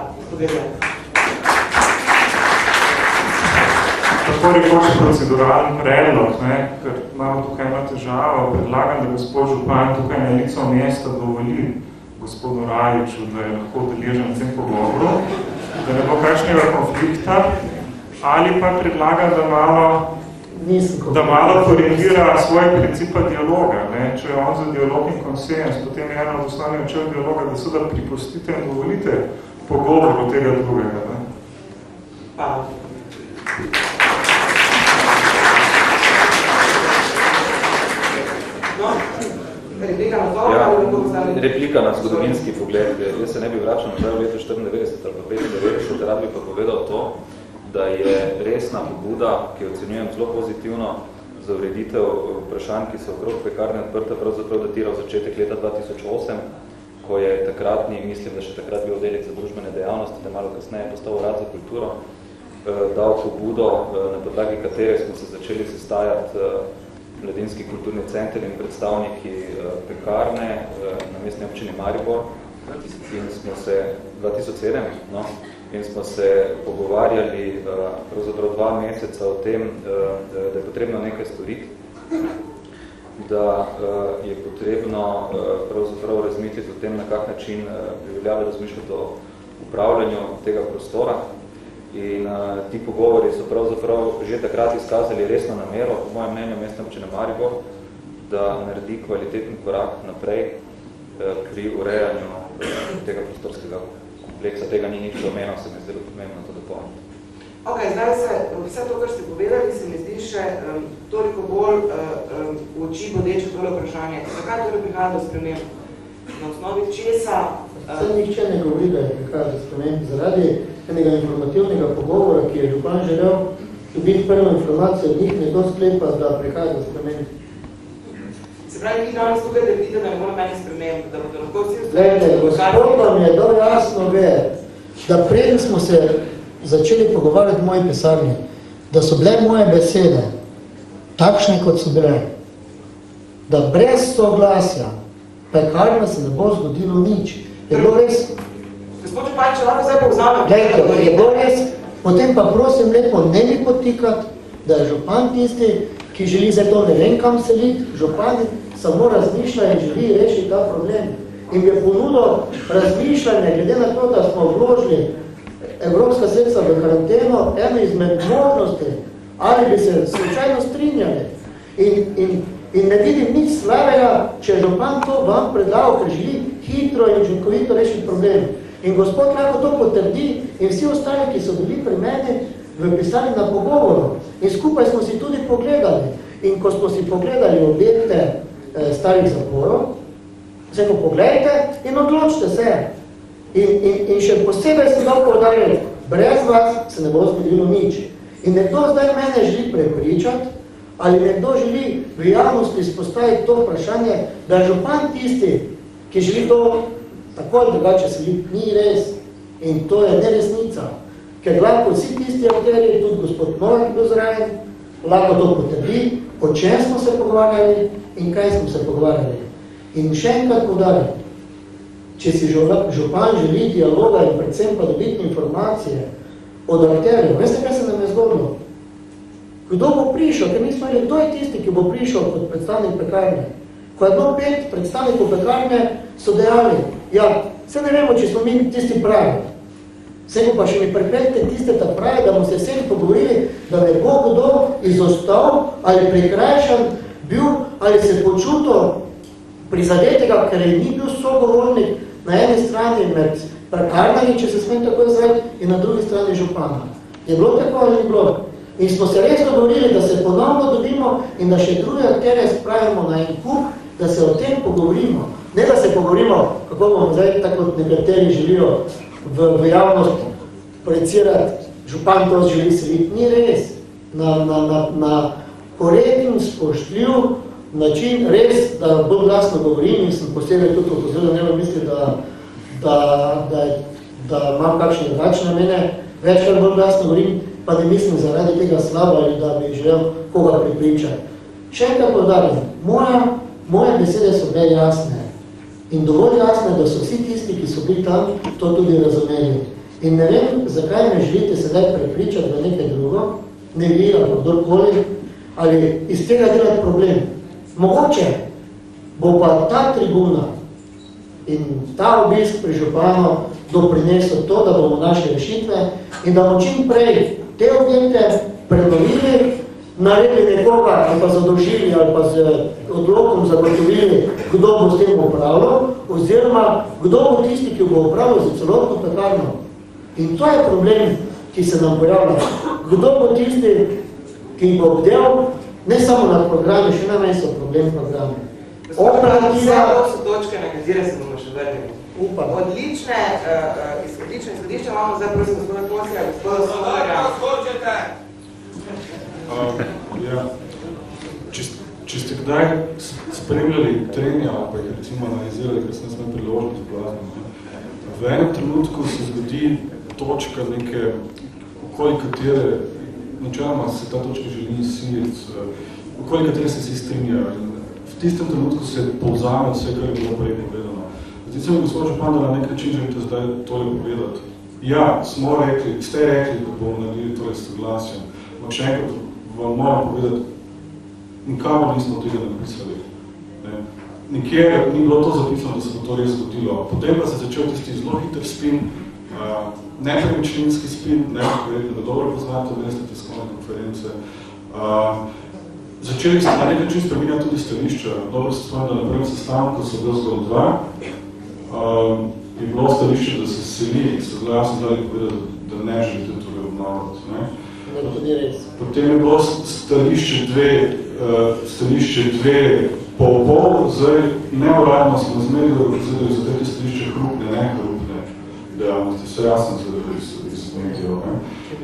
rekoč proceduralni predlog, ne, ker imamo tukaj ima težavo, predlagam, da gospod Župan tukaj na lico mesta dovoli gospodu Rajiču, da je lahko deležen v tem pogovoru, da ne bo kakšnega konflikta, ali pa predlagam, da malo, da malo korigira svoj principa dialoga. Ne. Če je on za dialog in konsens, potem je eno od osnovnih načel dialoga, da se da pripustite in dovolite pogovor tega drugega. Ne. Hvala. No, replika na to, Ja, ali bomo postavili? replika na zgodovinski pogled. Jaz se ne bi vračal nazaj v leto 94 ali pa 95, rad bi pa povedal to, da je resna pobuda, ki jo ocenjujem zelo pozitivno, za ureditev vprašanj, ki so okrog pekarne odprte, pravzaprav datira v začetek leta 2008, ko je takratni, mislim, da še takrat bil oddelek za družbene dejavnosti, da malo kasneje postal urad za kulturo, eh, dal pobudo, eh, na podlagi katere smo se začeli sestajati eh, Mladinski kulturni center in predstavniki pekarne na mestni občini Maribor. In smo se 2007 no, in smo se pogovarjali pravzaprav dva meseca o tem, da je potrebno nekaj storiti, da je potrebno pravzaprav razmisliti o tem, na kak način priveljave razmišljati o upravljanju tega prostora, In uh, ti pogovori so pravzaprav že takrat izkazali resno namero, po mojem mnenju, mestne občine Maribor, da naredi kvaliteten korak naprej uh, pri urejanju uh, tega prostorskega kompleksa. Tega ni nič omenil, se mi zdelo pomembno to dopolniti. Ok, zdaj se, vse to, kar ste povedali, se mi zdi še um, toliko bolj uh, um, v oči bodeče tole vprašanje. Zakaj torej prihaja do sprememb? Na osnovi česa? Se nihče ne govori, da je prihaja do sprememb. Zaradi enega informativnega pogovora, ki je župan želel dobiti prvo informacijo od njih, nekdo sklepa, da prihaja do sprememb. Se pravi, vi danes tukaj da vidite, da ne mora meni sprememb, da bodo lahko vsi... Glede, gospod vam je dobro jasno ve, da preden smo se začeli pogovarjati v moji pisarni, da so bile moje besede takšne, kot so bile, da brez soglasja pekarna se ne bo zgodilo nič. Je bilo res Gospod Župan, če lahko zdaj povzamem. Glejte, je bilo res, potem pa prosim lepo ne mi potikati, da je župan tisti, ki želi zdaj to ne vem kam seliti, župan samo razmišlja in želi rešiti ta problem. In bi ponudil razmišljanje, glede na to, da smo vložili evropska sredstva v karanteno, eno izmed možnosti, ali bi se slučajno strinjali. In, in, in ne vidim nič slabega, če župan to vam predal, ker želi hitro in učinkovito rešiti problem. In gospod lahko to potrdi in vsi ostali, ki so bili pri meni v pisali na pogovoru. In skupaj smo si tudi pogledali. In ko smo si pogledali objekte eh, starih zaporov, se ko pogledajte in odločite se. In, in, in še posebej sem dal povdarjati, brez vas se ne bo zgodilo nič. In nekdo zdaj mene želi prepričati, ali nekdo želi v javnosti izpostaviti to vprašanje, da je župan tisti, ki želi to tako ali drugače se vidi, ni res. In to je neresnica. Ker lahko vsi tisti akteri, tudi gospod Novak bil zraven, lahko to potrdi, o čem smo se pogovarjali in kaj smo se pogovarjali. In še enkrat podarim, če si župan želi dialoga in predvsem pa dobiti informacije od akterjev, veste, kaj se nam je zgodilo? Kdo bo prišel, ker nismo imeli, kdo je tisti, ki bo prišel kot predstavnik pekarne? Ko je bilo pet predstavnikov pekarne, so dejali, ja, se ne vemo, če smo mi tisti pravi. Vse pa še mi pripeljte tiste ta pravi, da bomo se vsem pogovorili, da ne bo kdo izostal ali prikrajšan bil ali se počutil prizadetega, ker je ni bil sogovornik na eni strani med prekarnami, če se smem tako izveti, in na drugi strani župana. Je bilo tako ali ni bilo? In smo se res dogovorili, da se ponovno dobimo in da še druge aktere spravimo na en kup, da se o tem pogovorimo. Ne da se pogovorimo, kako bomo zdaj, tako kot nekateri želijo v, v javnost projecirati, župan to želi seliti. Ni res. Na, na, na, na korekten, spoštljiv način, res, da bolj glasno govorim in sem posebej tudi upozoril, ne vam misli, da, da, da, da imam kakšne drugačne namene, večkrat bolj glasno govorim, pa ne mislim zaradi tega slabo ali da bi želel koga pripričati. Še enkrat povdarim, moja, moje besede so bile jasne in dovolj jasne, da so vsi tisti, ki so bili tam, to tudi razumeli. In ne vem, zakaj me želite sedaj prepričati v nekaj drugo, ne vi ali kdorkoli, ali iz tega delati problem. Mogoče bo pa ta tribuna in ta obisk pri županu doprinesel to, da bomo naše rešitve in da bomo čim prej te objekte prenovili, naredili nekoga ali pa zadolžili ali pa z odlokom zagotovili, kdo bo s tem upravljal, oziroma kdo bo tisti, ki bo upravljal za celotno pekarno. In to je problem, ki se nam pojavlja. Kdo bo tisti, ki bo obdel, ne samo nad programe, še najmanj so problem programe. Operativa... Vse točke, na katere se bomo še vrnili. Upam. Odlične, uh, izhodične izhodišče imamo zdaj prosim gospoda Kosija, gospoda Solarja. Uh, ja. če, če ste kdaj spremljali trenja ali pa jih recimo analizirali, ker sem smel priložiti plazno, v enem trenutku se zgodi točka neke, okoli katere, načeloma se ta točka želi siliti, okoli katere se vsi strinjajo. V tistem trenutku se povzame vse, kar je bilo prej povedano. Mi gospod Župan, da na nek način želite zdaj tole povedati. Ja, smo rekli, ste rekli, da bomo naredili tole soglasjem. Ampak še enkrat vam moram povedati, nikamor nismo tega napisali. Ne. Nikjer ni bilo to zapisano, da se bo to res zgodilo. Potem pa se začel tisti zelo hiter spin, uh, nepremičninski spin, ne, verjetno, da dobro poznate, veste tiskovne konference. Uh, začeli ste na nek način spreminjati tudi stališča. Dobro se spomnim, da na prvem sestanku so bilo zgolj dva. Uh, je bilo stališče, da se seli in se glasno dali povedati, da ne želite torej obnovati. Ne. Potem je bilo stališče dve, uh, stališče dve pol pol, zdaj neuradno smo zmeri, da za tretje stališče hrupne, ne hrupne dejavnosti, vse jasno se da iz medijev.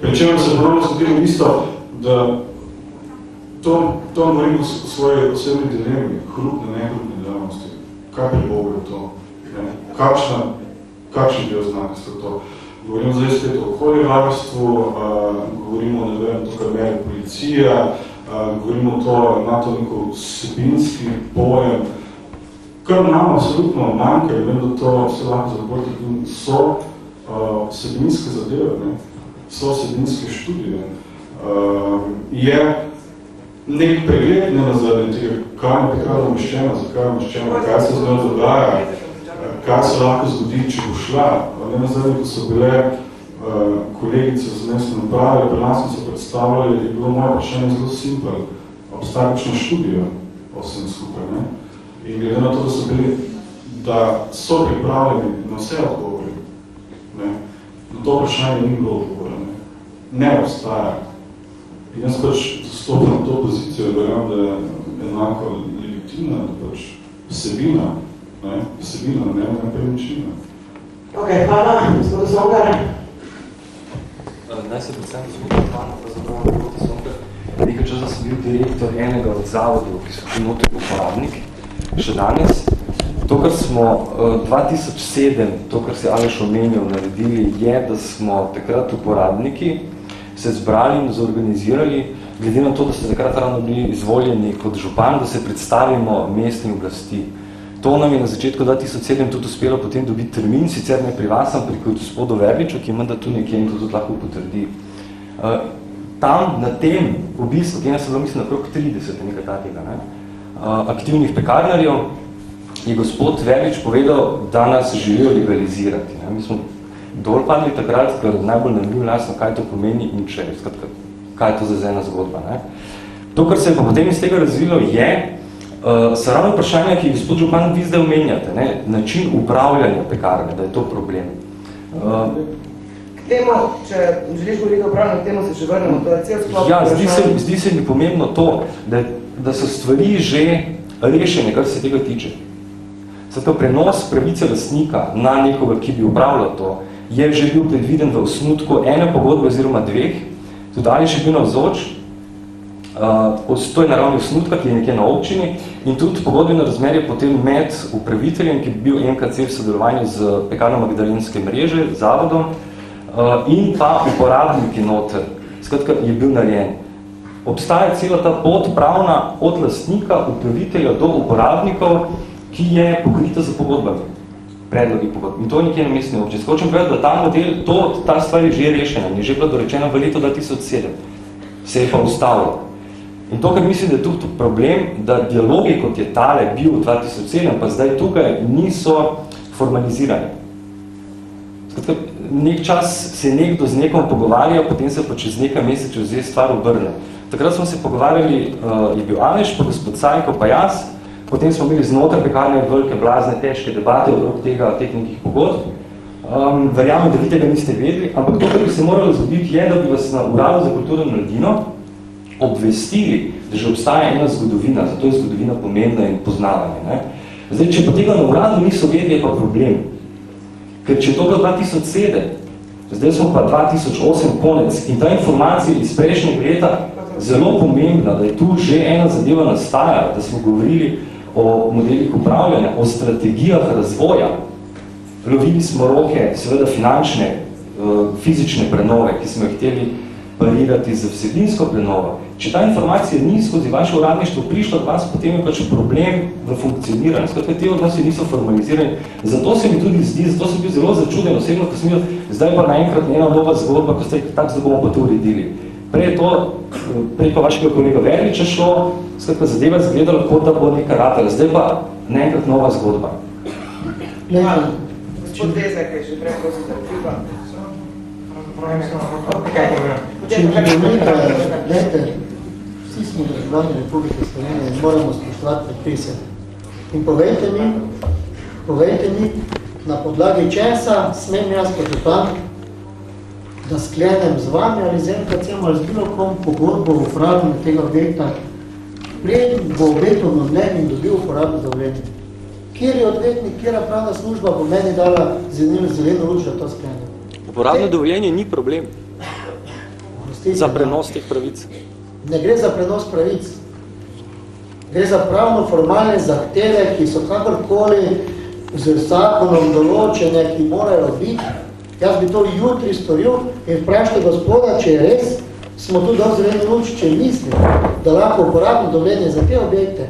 Pričem se prvo zgodilo isto, da to, to govorim v svoje osebni dilemi, hrupne, ne hrupne dejavnosti. Kaj pri Bogu je to? Ne? Kakšna, kakšen bil znak so to? Govorimo zdaj spet o okoljevarstvu, uh, govorimo, ne vem, to, kar meri policija, uh, govorimo to, ima to neko sebinski pojem, kar nam absolutno manjka, vem, da to vse lahko zaporti, so uh, sebinske zadeve, ne? so sebinske študije. Uh, je nek pregled ne nazadnje kaj je pekarno umeščena, zakaj je umeščena, kaj se z njo dogaja, kaj se lahko zgodi, če bo šla. Ne nazadnje, ko so bile uh, kolegice z mestne naprave, pri nas se predstavljali, je bilo moje vprašanje zelo simpel, obstavična študija o vsem skupaj. Ne? In glede na to, da so bili, da so pripravljeni na vse odgovori, ne? na to vprašanje ni bilo odgovora, ne, ne obstaja. In jaz pač zastopam to pozicijo, verjam, da je enako legitimna, da pač vsebina, ne, vsebina, ne, ne premičina. Ok, hvala, gospod Songar. Naj se predvsem zgodil, hvala, pravzaprav, gospod Songar. Nekaj časa sem bil direktor enega od zavodov, ki so tudi notri uporabniki. Še danes, to, kar smo uh, 2007, to, kar se Aleš omenil, naredili, je, da smo takrat uporabniki se zbrali in zorganizirali, glede na to, da ste takrat ravno bili izvoljeni kot župan, da se predstavimo mestni oblasti. To nam je na začetku 2007 tudi uspelo potem dobiti termin, sicer ne pri vas, ampak pri gospodu Verliču, ki ima da tu nekje in to tudi lahko potrdi. Uh, tam, na tem obisku, ki je bilo, mislim, nakrok 30, nekaj takega, ne, uh, aktivnih pekarnarjev, je gospod Verlič povedal, da nas želijo legalizirati. Ne. Mi smo dol padli takrat, ker najbolj nam bil jasno, kaj to pomeni in če, skratka, kaj je to za ena zgodba. Ne. To, kar se je pa potem iz tega razvilo, je, so ravno vprašanja, ki gospod Župan vi zdaj omenjate, ne? način upravljanja pekarne, da je to problem. Uh, K temu, če želiš govoriti o upravljanju, k temu se še vrnemo, to je cel sklop. Ja, zdi se, zdi se mi pomembno to, da, da so stvari že rešene, kar se tega tiče. Zato prenos pravice lastnika na nekoga, ki bi upravljal to, je že bil predviden v osnutku ene pogodbe oziroma dveh, tudi ali še bil navzoč, Uh, to je naravni osnutka, ki je nekje na občini in tudi pogodbeno razmerje potem med upraviteljem, ki bi bil MKC v sodelovanju z pekarno Magdalenske mreže, zavodom uh, in pa uporabniki noter. Skratka, je bil narejen. obstaja cela ta pot pravna od lastnika, upravitelja do uporabnikov, ki je pokrita za pogodbami, predlogi pogodb. In to je nekje na mestni občin. Hočem povedati, da ta model, to, ta stvar je že rešena, je že bila dorečena v letu 2007. Se je pa ustavilo. In to, kar mislim, da je tudi problem, da dialogi, kot je tale bil v 2007, pa zdaj tukaj niso formalizirani. Skratka, nek čas se nekdo z nekom pogovarja, potem se pa čez nekaj mesečev zdaj stvar obrne. Takrat smo se pogovarjali, uh, je bil Aleš, pa gospod Sajko, pa jaz, potem smo imeli znotraj pekarne velike, blazne, težke debate okrog tega, teh nekih pogodb. Um, verjamem, da vi tega niste vedeli, ampak to, kar bi se moralo zgoditi, je, da bi vas na uradu za kulturno mladino obvestili, da že obstaja ena zgodovina, zato je zgodovina pomembna in poznavanje. Ne? Zdaj, če pa tega na uradu niso vedeli, je pa problem. Ker če to 2007, zdaj smo pa 2008 konec in ta informacija iz prejšnjega leta zelo pomembna, da je tu že ena zadeva nastaja, da smo govorili o modelih upravljanja, o strategijah razvoja. Lovili smo roke, seveda finančne, eh, fizične prenove, ki smo jih hteli parirati z vsebinsko prenovo. Če ta informacija ni skozi vaše uradništvo prišla od vas, potem je pač problem v funkcioniranju. Skratka, te odnosi niso formalizirani. Zato se mi tudi zdi, zato sem bil zelo začuden osebno, ko sem bil zdaj pa naenkrat ena nova zgodba, ko ste rekli, tako zdaj bomo pa to uredili. Prej je to preko vašega kolega Verliča šlo, skratka, zadeva zgledala, kot da bo neka ratela. Zdaj pa naenkrat nova zgodba. Gospod Vezek je še prej za replika. Če mi dovolite, vsi smo državljani Republike Slovenije in moramo spoštovati predpise. In povejte mi, povejte mi, na podlagi česa smem jaz kot župan, da sklenem z vami ali z MKC ali z bilo kom pogodbo o upravljanju tega objekta, preden bo objektovno mnenje in dobil uporabno dovoljenje. Kjer je odvetnik, kjera pravna služba bo meni dala zeleno luč, da to sklenem? Uporabno dovoljenje ni problem za prenos teh pravic. Ne gre za prenos pravic. Gre za pravno formalne zahteve, ki so kakorkoli z zakonom določene, ki morajo biti. Jaz bi to jutri storil in vprašal gospoda, če je res, smo tu dal zeleni luč, če misli, da lahko uporabno dovoljenje za te objekte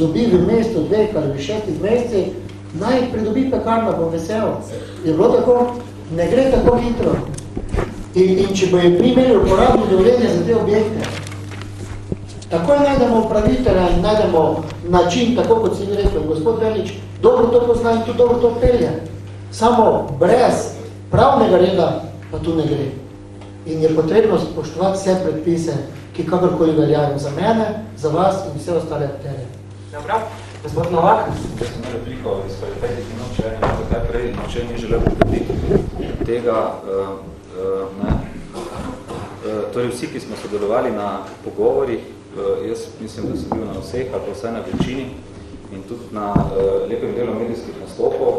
dobi v mestu dveh ali v šestih mesecih, naj pridobi pekarna, bom vesel. Je bilo tako? Ne gre tako hitro. In, in če bo je primeri uporabno dovoljenje za te objekte, takoj najdemo upravitelja in najdemo način, tako kot si rekel, gospod Velič, dobro to pozna in tudi dobro to pelje. Samo brez pravnega reda pa tu ne gre. In je potrebno spoštovati vse predpise, ki kakorkoli veljajo za mene, za vas in vse ostale akterje. Dobro, gospod Novak. Jaz sem repliko izpred petih minut, če eno takaj prej, če ni želel potrditi tega, uh, uh, ne. Uh, torej vsi, ki smo sodelovali na pogovorih, jaz mislim, da sem bil na vseh, ali vsaj na večini, in tudi na uh, lepem delu medijskih nastopov.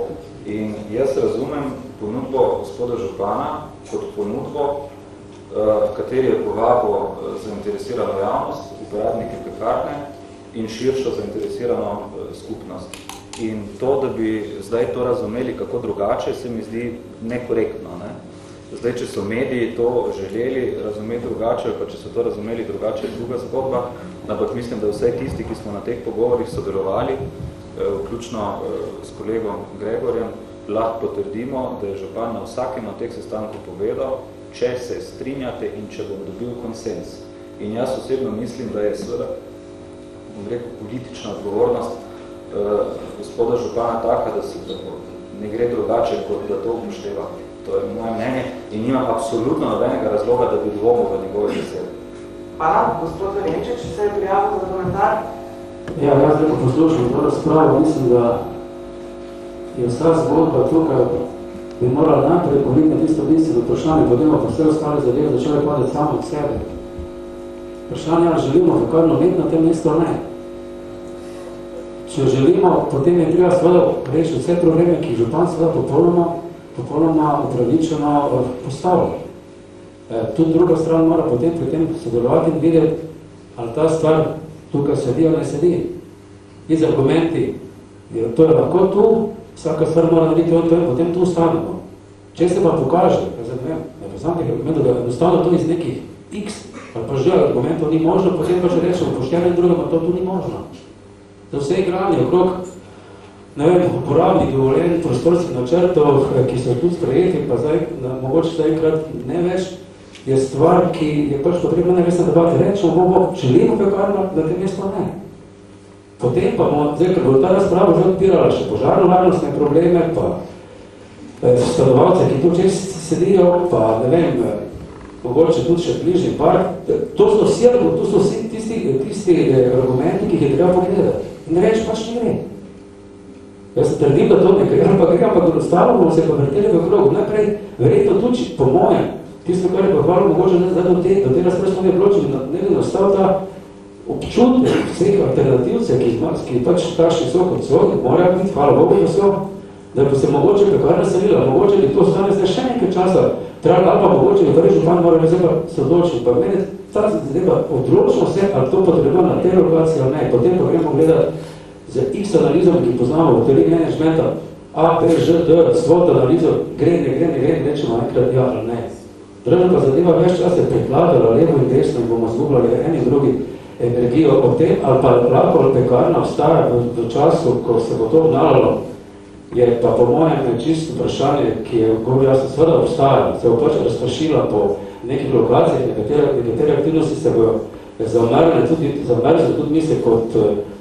In jaz razumem ponudbo gospoda Župana kot ponudbo, uh, kateri je povabil uh, zainteresirano javnost, uporabnike pekarne, in širšo zainteresirano uh, skupnost. In to, da bi zdaj to razumeli kako drugače, se mi zdi nekorektno. Ne? Zdaj, če so mediji to želeli razumeti drugače, pa če so to razumeli drugače, je druga zgodba, ampak mislim, da vse tisti, ki smo na teh pogovorih sodelovali, vključno s kolegom Gregorjem, lahko potrdimo, da je župan na vsakem od teh sestankov povedal, če se strinjate in če bom dobil konsens. In jaz osebno mislim, da je seveda bom rekel, politična odgovornost uh, gospoda župana taka, da se tako ne gre drugače, kot da to upošteva. To je moje mnenje in nimam absolutno nobenega razloga, da bi dvomil v njegove besede. Hvala, gospod Verenčeč, se je prijavil za komentar. Ja, jaz nekaj poslušam to razpravo, mislim, da je vsa zgodba tukaj, bi morala najprej ponikati tisto bistveno vprašanje, potem pa vse ostale zadeve, človek pade samo od sebe. Vprašanje, ali želimo pekarno let na tem mestu, ne. Če želimo, potem je treba seveda reči vse probleme, ki župan seveda popolnoma, popolnoma upravičeno postavlja. E, tudi druga stran mora potem pri tem sodelovati in videti, ali ta stvar tukaj sedi ali ne sedi. Iz argumenti, to je lahko tu, vsaka stvar mora narediti od tega, potem tu ustavimo. Če se pa pokaže, ne vem, ne poznam teh argumentov, da enostavno to iz nekih x ali pa že argumentov ni možno, potem pa že rečemo, pošteno in drugom, to tu ni možno. Za vse igranje okrog, ne vem, uporabnih dovoljenih prostorskih načrtov, ki so tu sprejeti, pa zdaj, na, mogoče zaenkrat ne več, je stvar, ki je pač potrebno nevestno debati. Rečemo, bomo, želimo pekarno, da te mesto ne. Potem pa bomo, zdaj, ker bo ta razprava že odpirala še požarno varnostne probleme, pa eh, stanovalce, ki tu čest sedijo, pa ne vem, eh, mogoče tudi še bližnji park, to so vsi, to so vsi tisti, tisti eh, argumenti, ki jih je treba pogledati. In reči pač ne gre. Jaz se trdim, da to ne gre, ampak gre, ampak ostalo bomo se pa vrteli v krog. Najprej, verjetno tudi, po mojem, tisto, kar je pa hvala mogoče ne zdaj do te, do te razprej smo ne vločili, ne bi nastal ta občutek vseh alternativcev, ki jih ki pač takšni so kot so, morajo biti, hvala Bogu, da so, da bi se mogoče pekarna selila, mogoče bi to ostane zdaj še nekaj časa, treba ali pa mogoče, da prvi župan mora zdaj pa se odločiti, pa mene ta zadeva odločimo se, ali to potrebno na tej lokaciji ali ne, potem pa gremo gledati z x analizom, ki poznamo v teoriji managementa, A, B, Ž, D, svot analizo, gre, ne gre, ne gre, rečemo enkrat ja ali ne. Držno pa zadeva več čas je prikladala levo in desno in bomo zgubljali en in drugi energijo o tem, ali pa lahko pekarna obstaja v, v času, ko se bo to obnalalo, je pa po mojem čisto vprašanje, ki je govor jasno seveda obstaja, se bo pač razprašila po nekih lokacijah, nekatere, nekatere aktivnosti se bojo zamrle tudi, zamrle tudi misle kot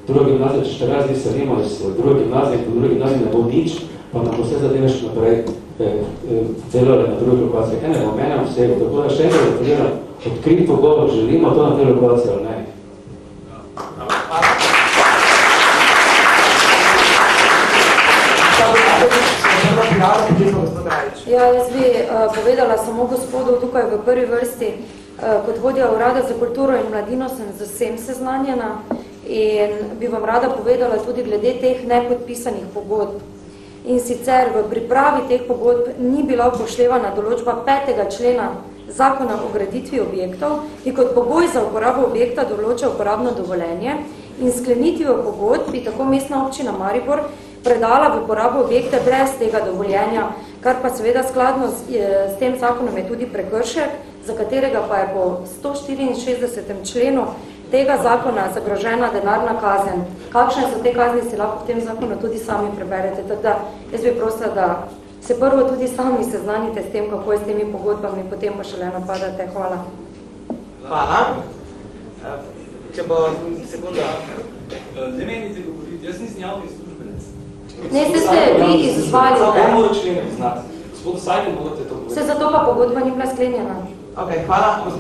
druga gimnazija, če 14 dni se nima iz druge gimnazije, po druge gimnazije ne bo nič, pa nam vse zadeve še naprej eh, eh, delale na druge lokacije. Ene bo mene vsega, tako da še enkrat referiram, odkrit pogovor, želimo to na te lokacije ali ne. Ja, jaz bi uh, povedala samo gospodu tukaj v prvi vrsti, kot vodja urada za kulturo in mladino sem z vsem seznanjena in bi vam rada povedala tudi glede teh nepodpisanih pogodb. In sicer v pripravi teh pogodb ni bila upoštevana določba 5. člena zakona o graditvi objektov, ki kot pogoj za uporabo objekta določa uporabno dovoljenje in sklenitvijo pogodb bi tako mestna občina Maribor predala v uporabo objekte brez tega dovoljenja, kar pa seveda skladno s, s tem zakonom je tudi prekršek, za katerega pa je po 164. členu tega zakona zagrožena denarna kazen. Kakšne so te kazni, si lahko v tem zakonu tudi sami preberete. Tako da jaz bi prosila, da se prvo tudi sami seznanite s tem, kako je s temi pogodbami, potem pa šele napadate. Hvala. Hvala. Če bo sekunda. Ne menite govoriti, jaz nisem javni službenec. Ne, ste se vi izvali. Samo mora člene poznati. Gospod Sajko, morate to povedati. Se zato pa pogodba ni bila sklenjena. Ok, hvala.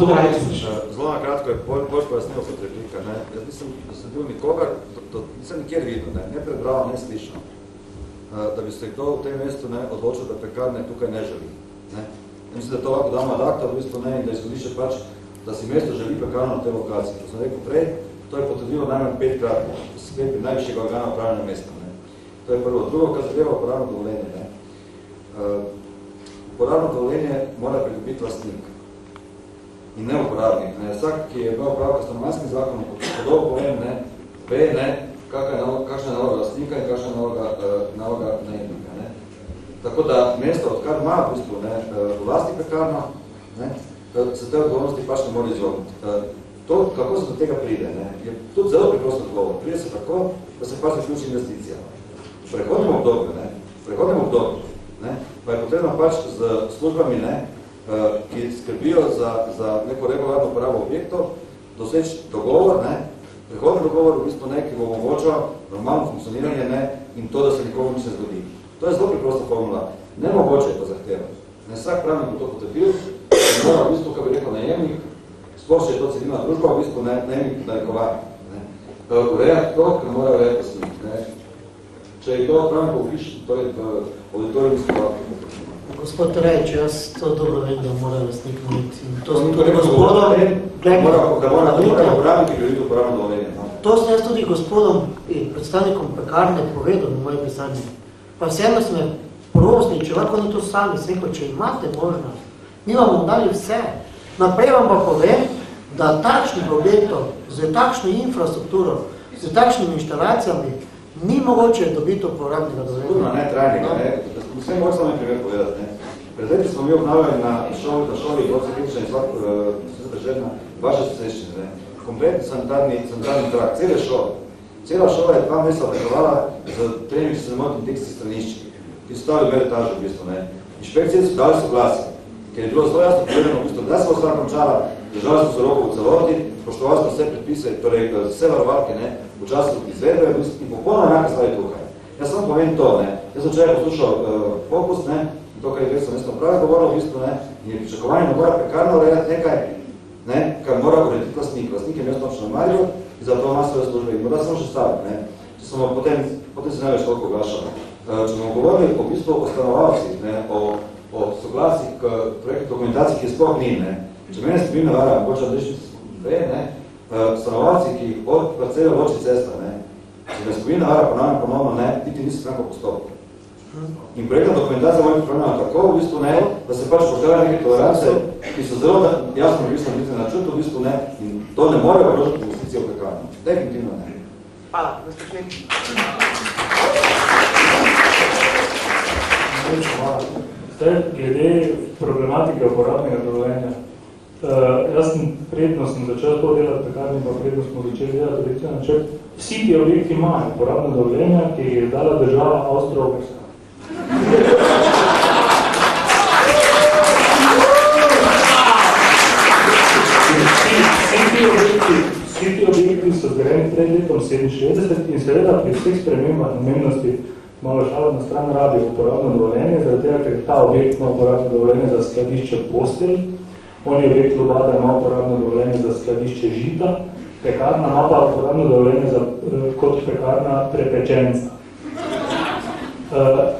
Zelo na kratko je bolj, bolj pojasnil kot replika. Ne? Jaz nisem sledil nikogar, to, to, nisem nikjer videl, ne, ne prebral, ne slišal, da bi se kdo v tem mestu ne, odločil, da pekarne tukaj ne želi. Ne? Mislim, da to lahko damo ad acta, v bistvu ne, in da izhodišče pač, da si mesto želi pekarno na tej lokaciji. To sem rekel prej, to je potrdilo najmanj petkrat sklepi najvišjega organa upravljanja mesta. Ne? To je prvo. Drugo, kar zadeva uporabno dovoljenje. Ne? Uh, uporabno dovoljenje mora pridobiti vlastnik in neuporabnik. Ne. Vsak, ki je imel pravka stanovanjskim zakonom, podobno povem, ne, ve, ne, kakšna je naloga, kakšna je naloga lastnika in kakšna je naloga, uh, naloga najemnika. Ne. Tako da mesto, odkar ima v bistvu ne, uh, vlasti pekarno, ne, se te odgovornosti pač ne mora izogniti. To, kako se do tega pride, ne, je tudi zelo preprosto odgovor. Pride se tako, da se pač zaključi investicija. V prehodnem obdobju, ne, v prehodnem obdobju, ne, pa je potrebno pač z službami, ne, Eh, ki skrbijo za, za neko regularno uporabo objektov, doseči dogovor, ne, prihodni dogovor v bistvu ne, ki bo omogočal normalno funkcioniranje ne, in to, da se nikomu ni se zgodi. To je zelo preprosta formula. Nemogoče je to zahtevati. Ne vsak pravnik bo to potrpil, in mora v bistvu, kako bi rekel najemnik, sploh še je to celina družba, v bistvu ne, najemnik narekovati. Ne. Eh, urejati to, ker mora urejati poslik. Ne. Če je to pravnik poviš, to je v auditoriju mislim, Gospod Reč, jaz to dobro vem, da mora lastnik imeti. To sem tudi gospodom, da mora uporabniki želiti uporabno dovoljenje. No. To sem jaz tudi gospodom in predstavnikom pekarne povedal na moje pisanje. Pa vseeno sem me prosili, če lahko ni to sami, sveko, če imate možnost, mi vam dali vse. Naprej vam pa povem, da takšnih objektov, z takšno infrastrukturo, z takšnimi inštalacijami, ni mogoče dobiti uporabnega dovoljenja. Sigurno, ne, trajnega, ne. Vse moram samo primer povedati, ne. Pred leti smo mi obnavljali na šoli, na šoli, Gorce Kritična in Svak, uh, Državna, vaše soseščine, ne, kompletni sanitarni, sanitarni trak, cele šole. Cela šola je dva mesta prekovala z tremi, če se ne motim, teksti stranišči, ki so stali v etažu v bistvu, ne. Inšpekcije so dali soglasje, ker je bilo zelo jasno povedano, v bistvu, da smo stvar končala, držali smo se roko v celoti, spoštovali smo vse predpise, torej vse varovalke, ne, v času izvedbe in popolno enake stvari tukaj. Jaz samo povem to, ne, jaz sem včeraj poslušal uh, fokus, ne, in to, kar je Vesel mesto pravi govoril, v bistvu, ne, in je pričakovanje, da mora pekarno urejati nekaj, ne, kar mora urediti vlastnik. Vlastnik je mesto občino Marijo in zato ima svoje službe. In morda samo še staviti, ne, če smo potem, potem se največ toliko oglašali. Uh, če bomo govorili o bistvu o stanovalcih, ne, o, o soglasih k projektu dokumentaciji, ki sploh ni, ne, če mene bi navara, mogoče odrešiti dve, ne, uh, stanovalci, ki od parcele loči cesta, ne, če me spomin navara ponavljam ponovno, ne, niti niso stranko postopili. In projektna dokumentacija biti pripravljena tako, v bistvu ne, da se pač pošteva neke tolerance, ki so zelo jasno v bistvu biti na čutu, v bistvu ne, in to ne more investicijo v pekarno. Definitivno ne. Hvala, gospodin. Zdaj, glede problematike uporabnega dovoljenja. Uh, jaz sem predno sem začel to delati pekarni, pa predno smo začeli delati objektivno načrt. Vsi ti objekti imajo uporabne dovoljenja, ki je dala država Avstro-Ogrska. Vsi ti objekti so zgrajeni pred letom 67 in seveda pri vseh spremembah namennosti malo šalo na stran rabi uporabno dovoljenje, zaradi tega, ker ta objekt ima uporabno dovoljenje za skladišče postelj, on je objekt Lubada ima uporabno dovoljenje za skladišče žita, pekarna ima pa uporabno dovoljenje za, kot pekarna prepečenca. Uh,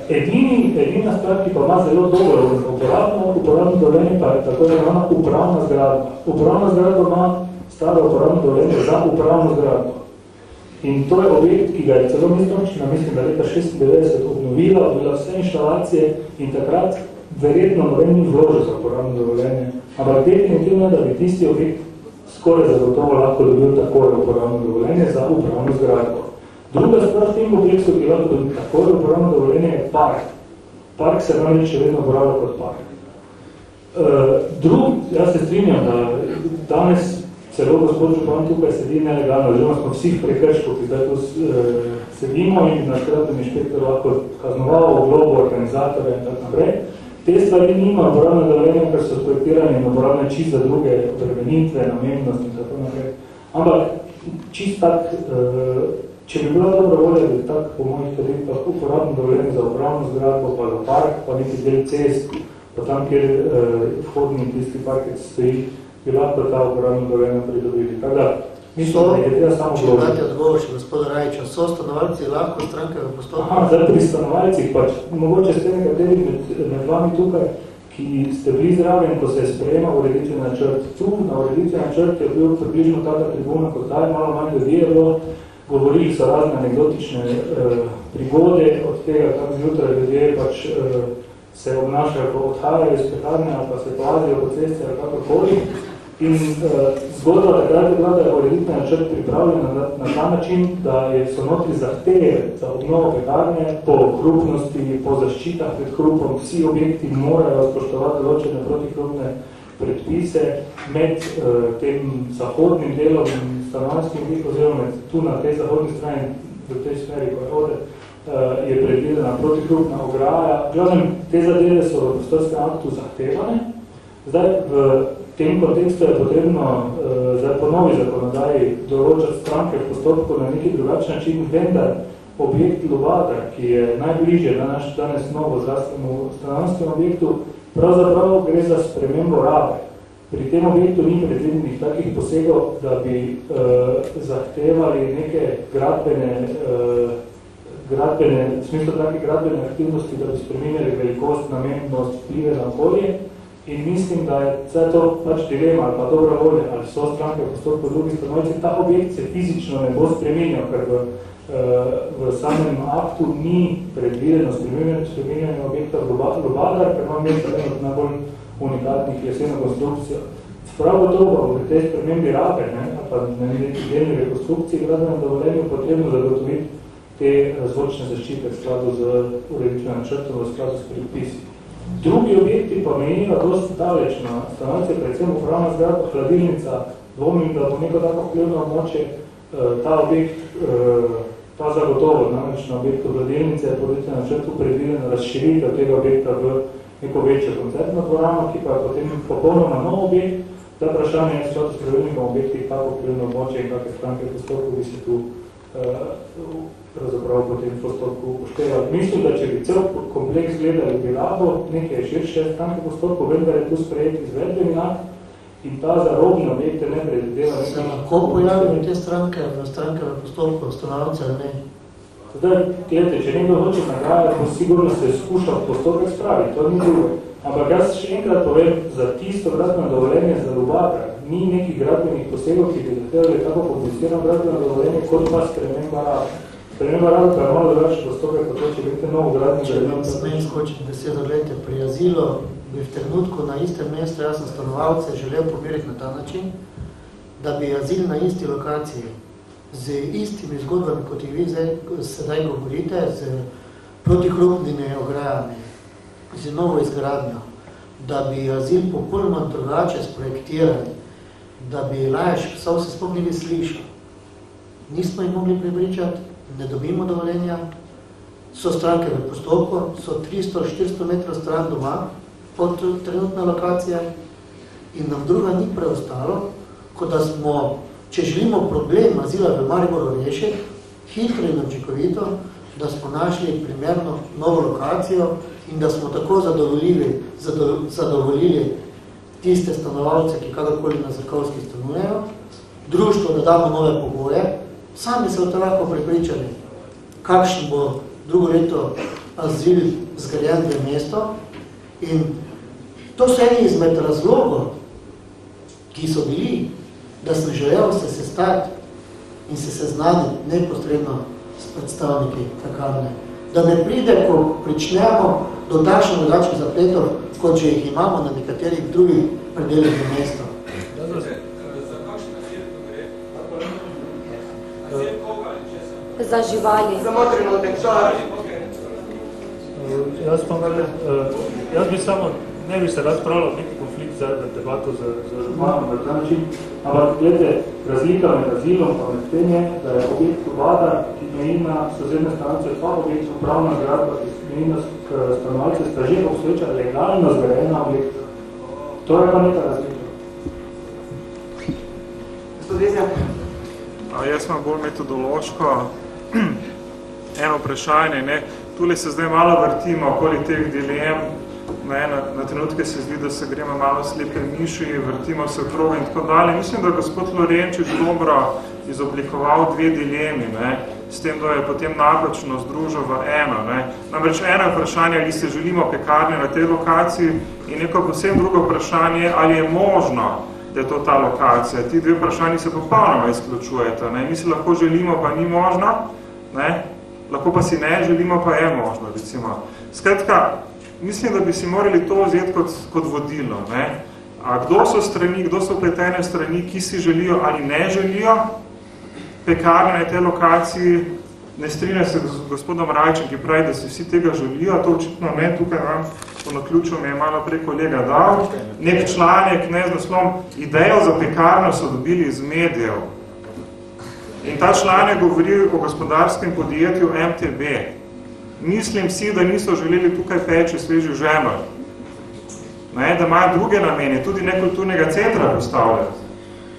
edini, edina stvar, ki pa ima zelo dobro uporabno, uporabno dovoljenje, pa je tako imenovana upravna zgradba. Upravna zgradba ima staro uporabno dovoljenje za upravno zgradbo. In to je objekt, ki ga je celo mestnočina, mislim, da leta 96 obnovila, obnovila vse inštalacije in takrat verjetno noben ni vložil za uporabno dovoljenje. Ampak definitivno da bi tisti objekt skoraj zagotovo lahko dobil takoj uporabno dovoljenje za upravno zgradbo. Druga stvar v tem kompleksu, ki lahko dobi takoj uporabno dovoljenje, je park. Park se namreč še vedno uporablja kot park. Uh, drug, jaz se strinjam, da danes celo gospod Župan tukaj sedi nelegalno, oziroma smo vsi prekrško, ki zdaj tu uh, sedimo in na skratnem inšpektor lahko kaznoval, globo, organizatore in tako naprej. Te stvari nima uporabne dovoljenja, ker so projektirane in uporabne čist za druge obremenitve, namennost in tako naprej. Ampak čist tak, uh, če bi bila dobra volja, bi tak po mojih trditah uporabno dovoljenje za upravno zgradbo, pa za park, pa neki del cest, pa tam, kjer uh, vhodni tisti parkec stoji, bi lahko ta uporabno dovoljenje pridobili. Tako da, mislim, da je treba samo Če date odgovor še gospoda Rajiča, so stanovalci lahko stranke v postopku? Aha, zdaj pri stanovalcih pač, mogoče ste nekateri med, med vami tukaj, ki ste bili zraven, ko se je sprejemal ureditveni načrt. Tu na ureditveni načrt je bil približno taka tribuna, kot taj, malo manj ljudi je bilo, govorili so razne anegdotične eh, prigode od tega, kako zjutraj ljudje pač eh, se obnašajo, ko odhajajo iz pekarne ali pa se plazijo po cesti ali kakorkoli. In uh, zgodba takrat je bila, da je ureditna načrt pripravljena na, na ta način, da je, so notri zahteve za obnovo pekarne po hrupnosti, po zaščitah pred hrupom. Vsi objekti morajo spoštovati določene protihrupne predpise med uh, tem zahodnim delom in stanovanjskim objektom, oziroma tu na tej zahodni strani, v tej smeri, ko je ode, uh, je predvidena protihrupna ograja. Glavnem, te zadeve so v prostorskem aktu zahtevane. Zdaj, V tem kontekstu je potrebno uh, zdaj po novi zakonodaji določati stranke v postopku na neki drugačen način, vendar objekt Lubada, ki je najbližje na naš danes novo zdravstvenemu stanovanjskem objektu, pravzaprav gre za spremembo rabe. Pri tem objektu ni predvidenih takih posegov, da bi uh, zahtevali neke gradbene, uh, gradbene, v smislu takih gradbene aktivnosti, da bi spremenjali velikost, namennost, vplive na okolje, In mislim, da je vse to pač dilema ali pa dobra volja, ali so stranke postopko drugih stanovci, ta objekt se fizično ne bo spremenjal, ker v, v samem aktu ni predvideno spremenjanje objekta Lubadar, ker ima mesto eno od najbolj unikatnih jeseno konstrukcijo. Prav gotovo v tej spremembi rabe, ne, pa na neki delni rekonstrukciji gradbenem dovoljenju potrebno zagotoviti te zvočne zaščite v skladu z ureditvenim načrtom, v skladu s predpisi. Drugi objekti pa menijo dosti daleč na stanovice, predvsem upravna zgradba, hladilnica, dvomim, da bo neko tako vplivno območje ta objekt, ta zagotovo, namreč na objektu vladelnice je povedete na črtu predvideno razširitev tega objekta v neko večjo koncertno dvorano, ki pa je potem popolnoma nov objekt, za vprašanje je s pravilnikom objektih kako vplivno območje in kakve stranke postopku bi se tu pravzaprav po tem postopku upoštevali. Mislim, da če bi cel kompleks gledali, bi rabo nekaj širše stranke postopku, vendar je tu sprejet izvedbeni akt in ta zarobni objekte ne predvideva. Se lahko pojavili te stranke v stranke v postopku, ustanovce ali ne? Zdaj, gledajte, če nekdo hoče nagrajati, bo sigurno se skušal postopek spraviti, to ni drugo. Ampak jaz še enkrat povem, za tisto gradno dovoljenje za Lubaka ni nekih gradbenih posegov, ki bi zahtevali tako komplicirano gradbeno dovoljenje, kot pa sprememba. Sprememba rada pa je malo drugače postopek, kot če vidite novo gradno Če vam smem skočiti besedo, gledajte, pri azilu bi v trenutku na istem mestu, jaz sem stanovalce želel pomiriti na ta način, da bi azil na isti lokaciji z istimi zgodbami, kot jih vi zdaj, sedaj govorite, z protihrupnimi ograjami, z novo izgradnjo, da bi azil popolnoma drugače sprojektirali, da bi lajež psa vse spomnili slišal. Nismo jih mogli pripričati, ne dobimo dovoljenja, so stranke v postopku, so 300-400 metrov stran doma od trenutne lokacije in nam druga ni preostalo, kot da smo, če želimo problem azila v Mariboru rešiti, hitro in očekovito, da smo našli primerno novo lokacijo in da smo tako zadovoljili, zadovoljili tiste stanovalce, ki kakorkoli na Zrkovski stanujejo, društvo, da damo nove pogoje, sami se v to lahko pripričali, kakšen bo drugo leto azil zgrajen v mesto. In to so eni izmed razlogov, ki so bili, da sem želel se sestati in se seznaniti neposredno s predstavniki takarne. Da ne pride, ko pričnemo do takšno drugačnih zapletov, kot že jih imamo na nekaterih drugih predeljih v mesto. Za živali. Samo trenutek, sorry. Jaz, pa, jaz bi samo, ne bi se razpravljal za debato z, z županom na ta način, ampak gledajte, razlika med azilom pa med tem je, da je objekt vada, ki meji na sozemne stanovice, dva objekta, upravna zgradba, ki meji na stanovice, sta že obstoječa legalno zgrajena objekta. To je pa neka razlika. A jaz imam bolj metodološko eno vprašanje. Ne? Tule se zdaj malo vrtimo okoli teh dilem. Ne? Na, na trenutke se zdi, da se gremo malo slepe miši, vrtimo se okrog in tako dalje. Mislim, da je gospod Lorenčič dobro izoblikoval dve dilemi, ne? s tem, da je potem napačno združil v eno. Ne? Namreč eno vprašanje, ali se želimo pekarne na tej lokaciji in neko posebno drugo vprašanje, ali je možno, da je to ta lokacija. Ti dve vprašanji se popolnoma izključujete. Ne? Mi se lahko želimo, pa ni možno, ne? lahko pa si ne želimo, pa je možno. Recimo. Skratka, mislim, da bi si morali to vzeti kot, kot vodilo. Ne? A kdo so strani, kdo so pletene strani, ki si želijo ali ne želijo pekarne na tej lokaciji, ne strinja se z gospodom Rajčem, ki pravi, da si vsi tega želijo, to očitno ne, tukaj vam po naključju mi je malo prej kolega dal, nek članek, ne z naslom, idejo za pekarno so dobili iz medijev. In ta članek govori o gospodarskem podjetju MTB. Mislim si, da niso želeli tukaj peči sveži žemelj. Ne, da imajo druge namene, tudi nekulturnega centra postavljati.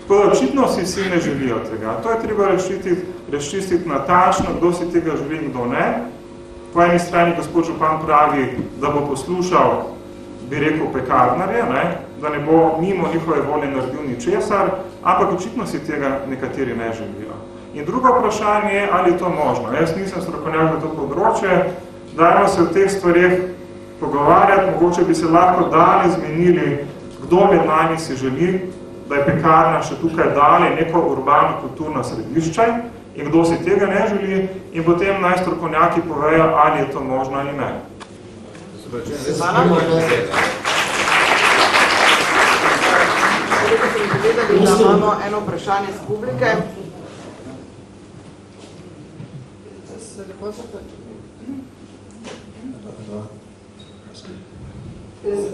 Tako da očitno si vsi ne želijo tega. To je treba rešiti, rešiti natačno, kdo si tega želi kdo ne. Po eni strani gospod Župan pravi, da bo poslušal, bi rekel, pekarnarje, ne? da ne bo mimo njihove volje naredil ničesar, ampak očitno si tega nekateri ne želijo. In drugo vprašanje je, ali je to možno. Jaz nisem strokovnjak za to področje, dajmo se v teh stvareh pogovarjati, mogoče bi se lahko dali zmenili, kdo med nami si želi, da je pekarna še tukaj dali neko urbano kulturno središče in kdo si tega ne želi in potem naj strokovnjaki povejo, ali je to možno ali ne. Imamo eno vprašanje z publike.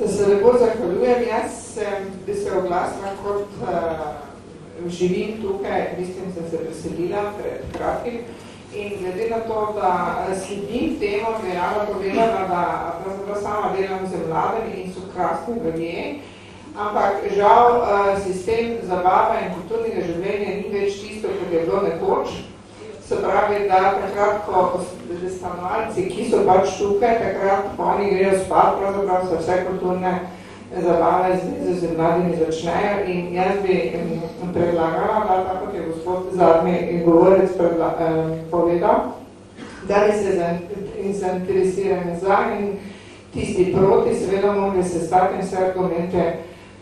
Se lepo zahvaljujem. Jaz sem, bi se oglasila kot uh, živim tukaj, mislim, sem se preselila pred kratkim in glede na to, da sledim temu, bi rada povedala, da pravzaprav sama delam z mladimi in so krasni ljudje, ampak žal sistem zabava in kulturnega življenja ni več tisto, kot je bilo nekoč. Se pravi, da takrat, ko stanovalci, ki so pač tukaj, takrat, oni grejo spat, pravzaprav se vse kulturne zabave z, mladimi začnejo. In jaz bi predlagala, da tako je gospod zadnji govorec predla, eh, povedal, da bi se zainteresirani za in tisti proti seveda mogli se stati in vse argumente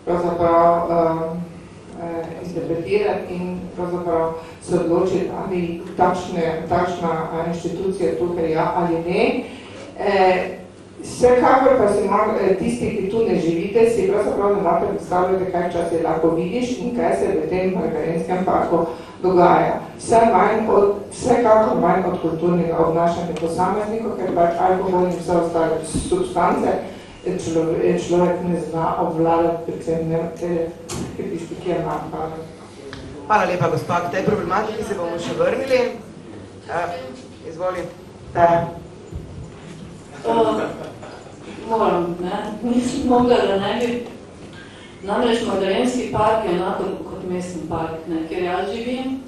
pravzaprav eh, interpretirati in pravzaprav se odločiti, ali takšne, takšna inštitucija tukaj ja ali ne. Eh, Vsekakor pa si mar, eh, tisti, ki tu ne živite, si pravzaprav ne morate predstavljati, kaj čas je lahko vidiš in kaj se v tem margarinskem parku dogaja. Vse manj od, vsekakor manj od kulturnega obnašanja posameznikov, ker pač alkohol in vse ostale substance človek, človek ne zna obvladati, predvsem ne tisti, ki je manj. Hvala. Hvala lepa, gospod. K tej problematiki se bomo še vrnili. Uh, izvoli. Da. Uh, moram, ne? Nisem mogla, da ne bi... Namreč Magarenski park je enako kot mestni park, ne? kjer jaz živim.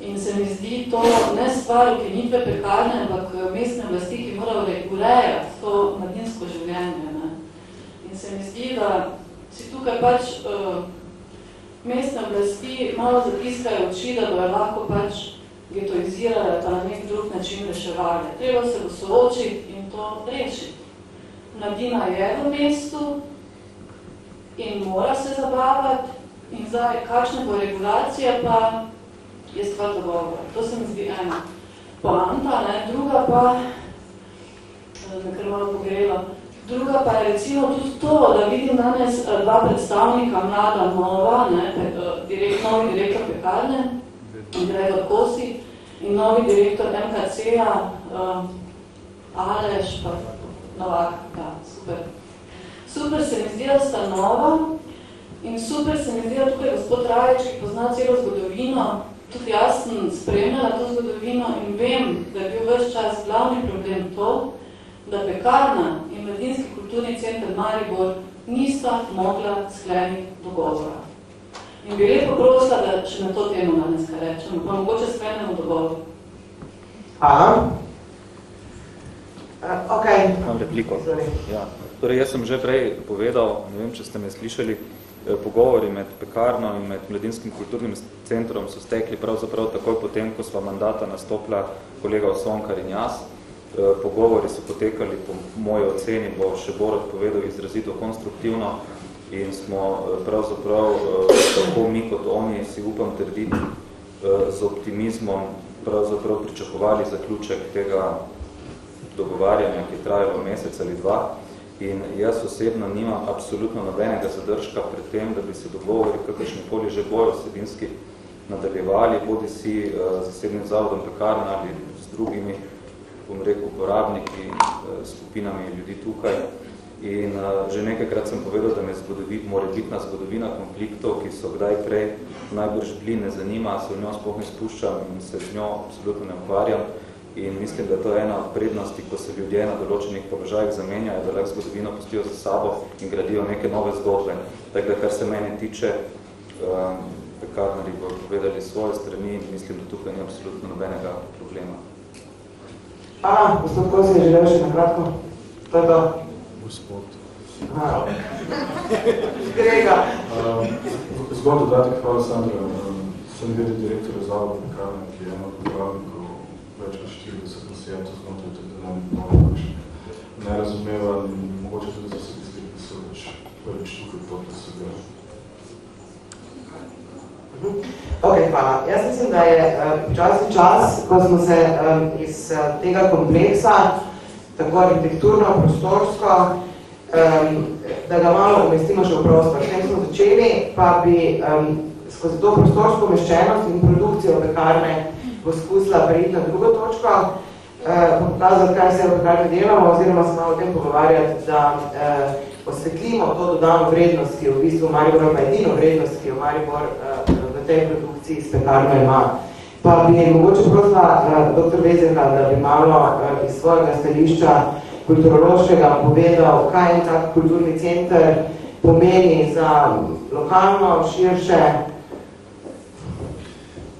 In se mi zdi to ne stvar ukinitve pekarne, ampak mestne vlasti, ki morajo regulirati to mladinsko življenje. Ne? In se mi zdi, da si tukaj pač uh, mestne vlasti malo zatiskajo oči, da bojo lahko pač getoizirale pa na nek drug način reševali. Treba se soočiti in to rešiti. Mladina je v mestu in mora se zabavati in zdaj, kakšna bo regulacija, pa je stvar dogovora. To se mi zdi ena poanta, ne? druga pa, nekaj malo pogrela, druga pa je recimo tudi to, da vidim danes dva predstavnika mlada nova, ne? Direkt, novi direktor pekarne, Gregor Kosi in novi direktor MKC-a, uh, Aleš, pa Novak, ja, super. Super se mi zdi, da sta nova in super se mi zdi, da tukaj gospod Raječ, ki pozna celo zgodovino, tudi jaz sem spremljala to zgodovino in vem, da je bil vrš čas glavni problem to, da pekarna in mladinski kulturni center Maribor nista mogla skleniti dogovora. In bi lepo prosila, da še na to temo danes kaj rečemo, pa mogoče sklenemo dogovor. Hvala. Uh, ok. Imam repliko. Ja. Torej, jaz sem že prej povedal, ne vem, če ste me slišali, eh, pogovori med pekarno in med mladinskim kulturnim centrom so stekli pravzaprav takoj potem, ko sva mandata nastopila kolega Osonkar in jaz. Eh, pogovori so potekali po moji oceni, bo še Borod povedal izrazito konstruktivno in smo eh, pravzaprav tako mi kot oni si upam trditi z optimizmom pravzaprav pričakovali zaključek tega dogovarjanja, ki trajalo mesec ali dva. In jaz osebno nimam absolutno nobenega zadržka pred tem, da bi se dogovori kakršnikoli že bolj osebinski nadaljevali, bodi si uh, zasebnim zavodom pekarna ali z drugimi, bom rekel, uporabniki, uh, skupinami ljudi tukaj. In uh, že nekajkrat sem povedal, da me zgodovi, mora bitna zgodovina konfliktov, ki so kdaj prej najbrž bili, ne zanima, se v njo sploh ne spuščam in se z njo absolutno ne ukvarjam. In mislim, da to je ena od prednosti, ko se ljudje na določenih položajih zamenjajo, da lahko zgodovino pustijo za sabo in gradijo neke nove zgodbe. Tako da, kar se mene tiče, pekarnari bo povedali svoje strani in mislim, da tukaj ni absolutno nobenega problema. A, gospod Kosi, je želel še na kratko? To je to. Gospod. Grega. Um, zgod dodatek, hvala Sandra. Um, sem videl direktor zavoda pekarne, ki je eno od upravnikov več kot 40 pacijentov znotraj, da nam malo pač ne razumeva in mogoče tudi za vse tisti, ki so več prvič tukaj to, da se gre. Ok, hvala. Jaz mislim, da je včasih uh, čas, ko smo se um, iz uh, tega kompleksa, tako arhitekturno, prostorsko, da ga malo umestimo še v prostor. Tem smo začeli, pa bi skozi to prostorsko umeščenost in produkcijo pekarne poskusila prejiti na drugo točko, eh, pokazati, kaj se v pekarni delamo, oziroma se malo o tem pogovarjati, da eh, osvetlimo to dodano vrednost, ki je v bistvu Maribor, pa edino vrednost, ki jo Maribor eh, v tej produkciji s pekarno ima. Pa bi mogoče prosila uh, dr. Vezeka, da bi malo uh, iz svojega stališča kulturološkega povedal, kaj je tak kulturni center pomeni za lokalno, širše.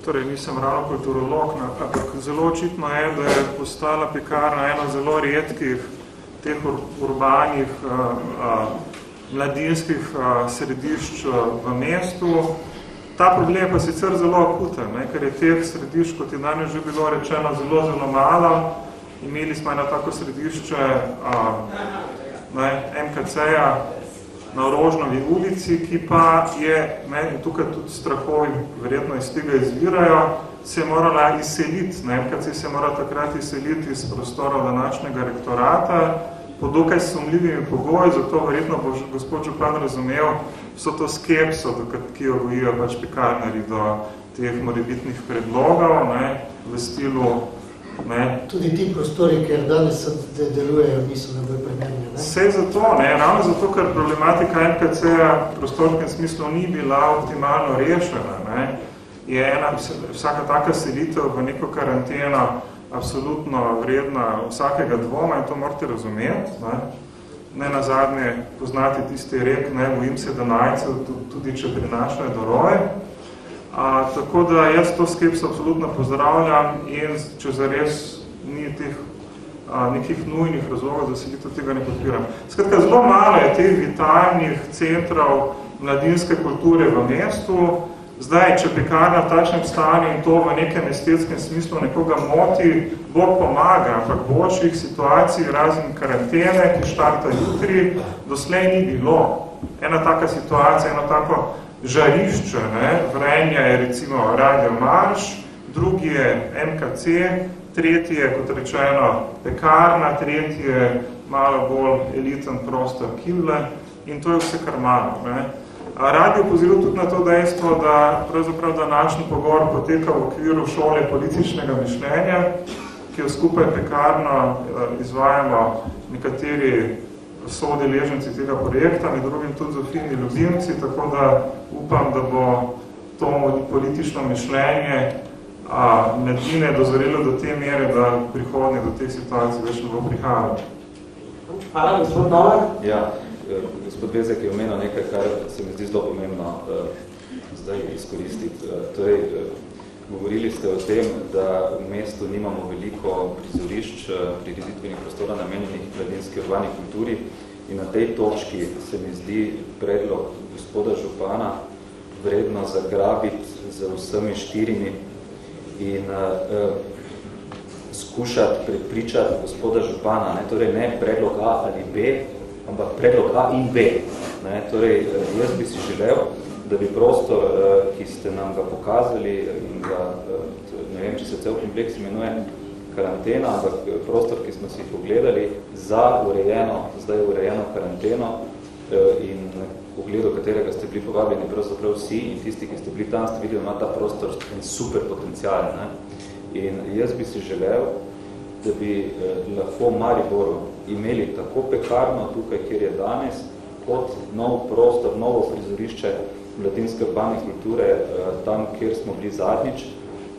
Torej, nisem ravno kulturolog, ampak zelo očitno je, da je postala pekarna eno zelo redkih teh ur urbanih uh, uh, mladinskih uh, središč v mestu. Ta problem pa sicer zelo akuten, ne, ker je teh središč, kot je danes že bilo rečeno, zelo, zelo malo. Imeli smo eno tako središče uh, MKC-ja na Rožnovi ulici, ki pa je, ne, in tukaj tudi strahovi verjetno iz tega izvirajo, se je morala izseliti. Ne, MKC se je morala takrat izseliti iz prostora današnjega rektorata, po dokaj sumljivimi pogoji, zato verjetno bo gospod Župan razumel vso to skepso, ki jo gojijo pač pekarnari do teh morebitnih predlogov, ne, v stilu Ne. Tudi ti prostori, ker danes delujejo, niso najbolj primerni. Vse zato, ne, ravno zato, ker problematika NPC-ja v prostorkem smislu ni bila optimalno rešena. Ne, je ena, vsaka taka selitev v neko karanteno absolutno vredna vsakega dvoma in to morate razumeti. Ne. Ne na zadnje poznati tisti rek, ne, bojim se danajcev, tudi če prinašajo do roje. A, tako da jaz to skepso absolutno pozdravljam in če zares ni teh a, nekih nujnih razlogov, da se to tega ne podpiram. Skratka, zelo malo je teh vitalnih centrov mladinske kulture v mestu. Zdaj, če pekarna v takšnem stanju in to v nekem estetskem smislu nekoga moti, Bog pomaga, ampak boljših situacij, razen karantene, ki štarta jutri, doslej ni bilo. Ena taka situacija, eno tako žarišče, ne? vrenja je recimo Radio Marš, drugi je MKC, tretji je, kot rečeno, pekarna, tretji je malo bolj eliten prostor Kille in to je vse kar malo. Ne? Radio poziril tudi na to dejstvo, da pravzaprav današnji pogovor poteka v okviru šole političnega mišljenja, ki jo skupaj pekarno eh, izvajamo nekateri so deleženci tega projekta, med drugim tudi Zofini ljubimci, tako da upam, da bo to politično mišljenje a, mladine dozorilo do te mere, da prihodnje do teh situacij več ne bo prihajalo. Hvala, gospod Novak. Ja, eh, gospod Bezek je omenil nekaj, kar se mi zdi zelo pomembno uh, zdaj izkoristiti. Uh, torej, uh, govorili ste o tem, da v mestu nimamo veliko prizorišč prireditvenih prostora namenjenih mladinski urbani kulturi in na tej točki se mi zdi predlog gospoda Župana vredno zagrabiti z vsemi štirimi in uh, skušati prepričati gospoda Župana, ne, torej ne predlog A ali B, ampak predlog A in B. Ne, torej, jaz bi si želel, da bi prostor, uh, ki ste nam ga pokazali in ga, ne vem, če se cel kompleks imenuje, karantena, ampak prostor, ki smo si jih ogledali, za urejeno, zdaj urejeno karanteno eh, in v ogledu katerega ste bili povabljeni pravzaprav vsi in tisti, ki ste bili tam, ste videli, ima ta prostor en super potencial. Ne? In jaz bi si želel, da bi eh, lahko Mariboru imeli tako pekarno tukaj, kjer je danes, kot nov prostor, novo prizorišče mladinske urbane kulture, eh, tam, kjer smo bili zadnjič,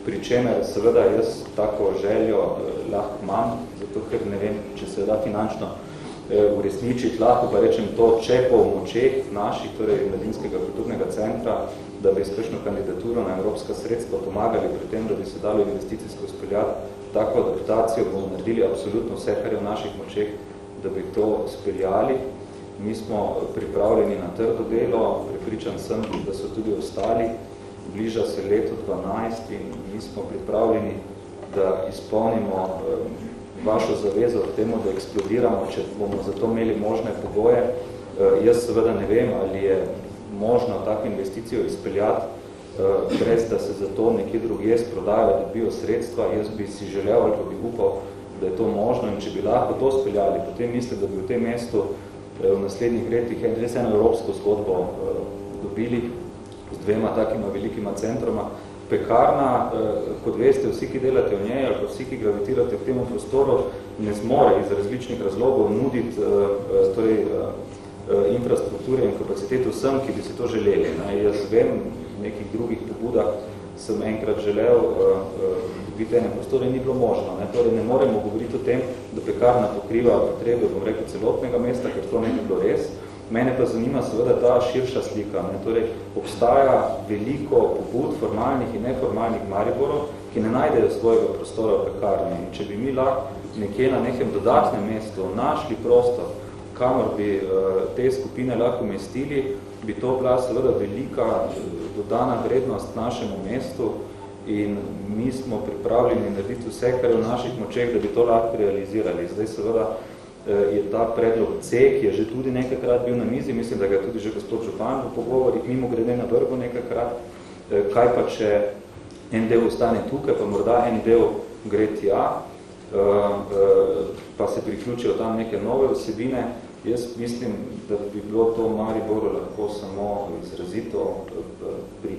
pri čemer seveda jaz tako željo eh, lahko imam, zato ker ne vem, če se da finančno eh, uresničiti, lahko pa rečem to, če po močeh naših, torej Mladinskega kulturnega centra, da bi izprešno kandidaturo na evropska sredstva pomagali pri tem, da bi se dalo investicijsko speljati tako adaptacijo, bomo naredili absolutno vse, kar je v naših močeh, da bi to speljali. Mi smo pripravljeni na trdo delo, pripričan sem, da so tudi ostali, bliža se leto 12 in mi smo pripravljeni, da izpolnimo eh, vašo zavezo k temu, da eksplodiramo, če bomo za to imeli možne pogoje. Eh, jaz seveda ne vem, ali je možno tako investicijo izpeljati, brez da se za to nekje drugje sprodajo, da bijo sredstva. Jaz bi si želel ali pa bi upal, da je to možno in če bi lahko to speljali, potem mislim, da bi v tem mestu v naslednjih letih res eno evropsko zgodbo dobili, z dvema takima velikima centroma. Pekarna, eh, kot veste, vsi, ki delate v njej ali pa vsi, ki gravitirate v tem prostoru, ne zmore iz različnih razlogov nuditi eh, eh, torej, infrastrukture in kapacitetu vsem, ki bi si to želeli. Jaz vem, nekih drugih pobudah sem enkrat želel dobiti ene prostore, ni bilo možno. Ne? Torej, ne moremo govoriti o tem, da pekarna pokriva potrebe, bom rekel, celotnega mesta, ker to ne bi bilo res. Mene pa zanima seveda ta širša slika. Ne? Torej, obstaja veliko pobud, formalnih in neformalnih Mariborov, ki ne najdejo svojega prostora v pekarni. In če bi mi lahko nekje na nekem dodatnem mestu našli prostor, kamor bi uh, te skupine lahko umestili, bi to bila seveda velika dodana vrednost našemu mestu in mi smo pripravljeni narediti vse, kar je v naših močeh, da bi to lahko realizirali. Zdaj seveda je ta predlog C, ki je že tudi nekajkrat bil na mizi, mislim, da ga je tudi že gospod Župan v pogovorih, mimo grede na vrhu nekajkrat, kaj pa če en del ostane tukaj, pa morda en del gre tja, pa se priključijo tam neke nove osebine, jaz mislim, da bi bilo to Mariboru lahko samo izrazito prid.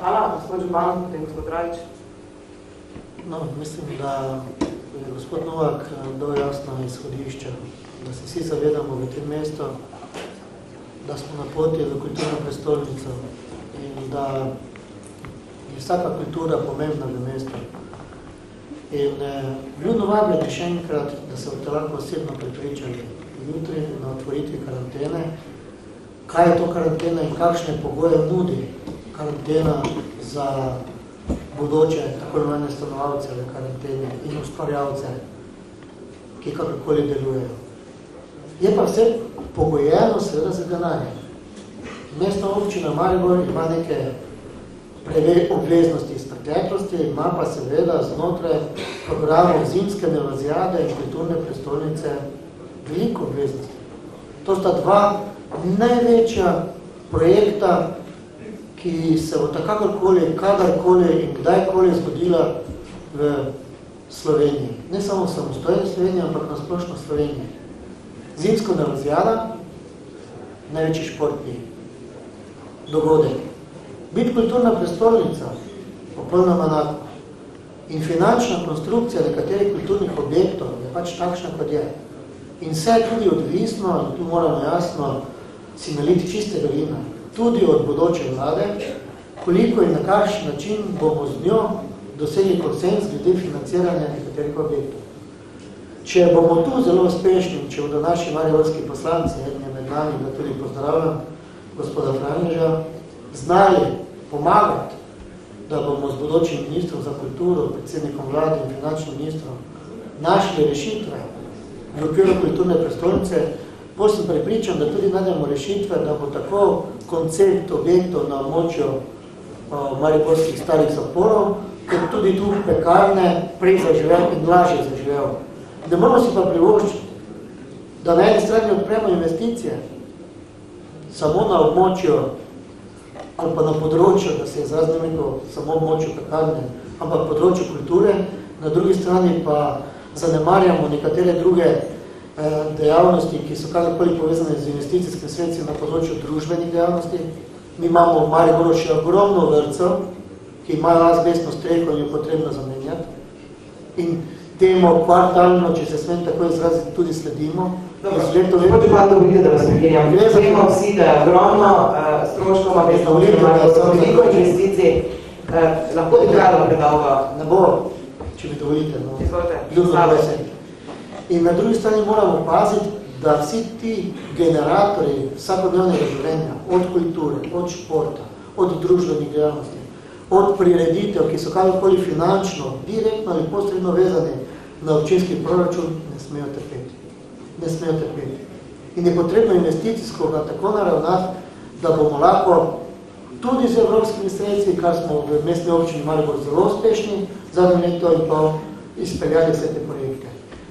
Hvala, gospod Župan, potem gospod Rajič. No, mislim, da je gospod Novak dal jasno izhodišče, da se vsi zavedamo v tem mestu, da smo na poti v kulturno prestolnico in da je vsaka kultura pomembna v mestu. In eh, ljudno vabljeni še enkrat, da se boste lahko osebno pripričali jutri na otvoritvi karantene, kaj je to karantena in kakšne pogoje nudi karantena za bodoče tako imenovane stanovalce v karanteni in ustvarjalce, ki kakorkoli delujejo. Je pa vse pogojeno seveda za denarje. Mestna občina Maribor ima neke obveznosti iz preteklosti, ima pa seveda znotraj programov zimske nevazijade in kulturne prestolnice veliko obveznosti. To sta dva največja projekta, ki se bo takakorkoli, kadarkoli in kdajkoli zgodila v Sloveniji. Ne samo v samostojni Sloveniji, ampak na splošno Sloveniji. Zimsko nevazijada, največji športni dogodek. Biti kulturna prestolnica, popolnoma enako. In finančna konstrukcija nekaterih kulturnih objektov je pač takšna, kot je. In vse je tudi odvisno, tu moramo jasno si naliti čistega vina, tudi od bodoče vlade, koliko in na kakšen način bomo z njo dosegli konsens glede financiranja nekaterih objektov. Če bomo tu zelo uspešni, če bodo naši mariborski poslanci, edni med nami, da tudi pozdravljam, gospoda Franježa, znali pomagati, da bomo z bodočim ministrom za kulturo, predsednikom vlade in finančnim ministrom našli rešitve v okviru kulturne prestolnice, bolj sem prepričan, da tudi najdemo rešitve, da bo tako koncept objektov na območju mariborskih starih zaporov, kot tudi tu pekarne prej zaživel in lažje zaživel. Ne moramo si pa privoščiti, da na eni strani odpremo investicije samo na območju ali pa na področju, da se je rekel samo območju pekarne, ampak področju kulture, na drugi strani pa zanemarjamo nekatere druge eh, dejavnosti, ki so kakorkoli povezane z investicijskim sredstvom na področju družbenih dejavnosti. Mi imamo v Mariboru še ogromno vrtcev, ki imajo azbestno streho in jo potrebno zamenjati. In temu kvartalno, če se smem tako izraziti, tudi sledimo. Gospod Župan, dovolite, da vas prekinjam. Vemo vsi, da je ogromno uh, stroškov, ima mestno občino, veliko investicij, uh, lahko bi trajalo predolgo. Ne bo, če mi dovolite. No. Izvolite. In na drugi strani moramo paziti, da vsi ti generatorji vsakodnevnega življenja, od kulture, od športa, od družbenih dejavnosti, od prireditev, ki so kakorkoli finančno, direktno ali posredno vezani na občinski proračun, ne smejo trpeti. Ne smejo trpeti. In je potrebno investicijsko ga tako naravnati, da bomo lahko tudi z evropskimi sredstvi, kar smo v mestni občini Maribor zelo uspešni, zadnje leto in pa izpeljali vse te projekte.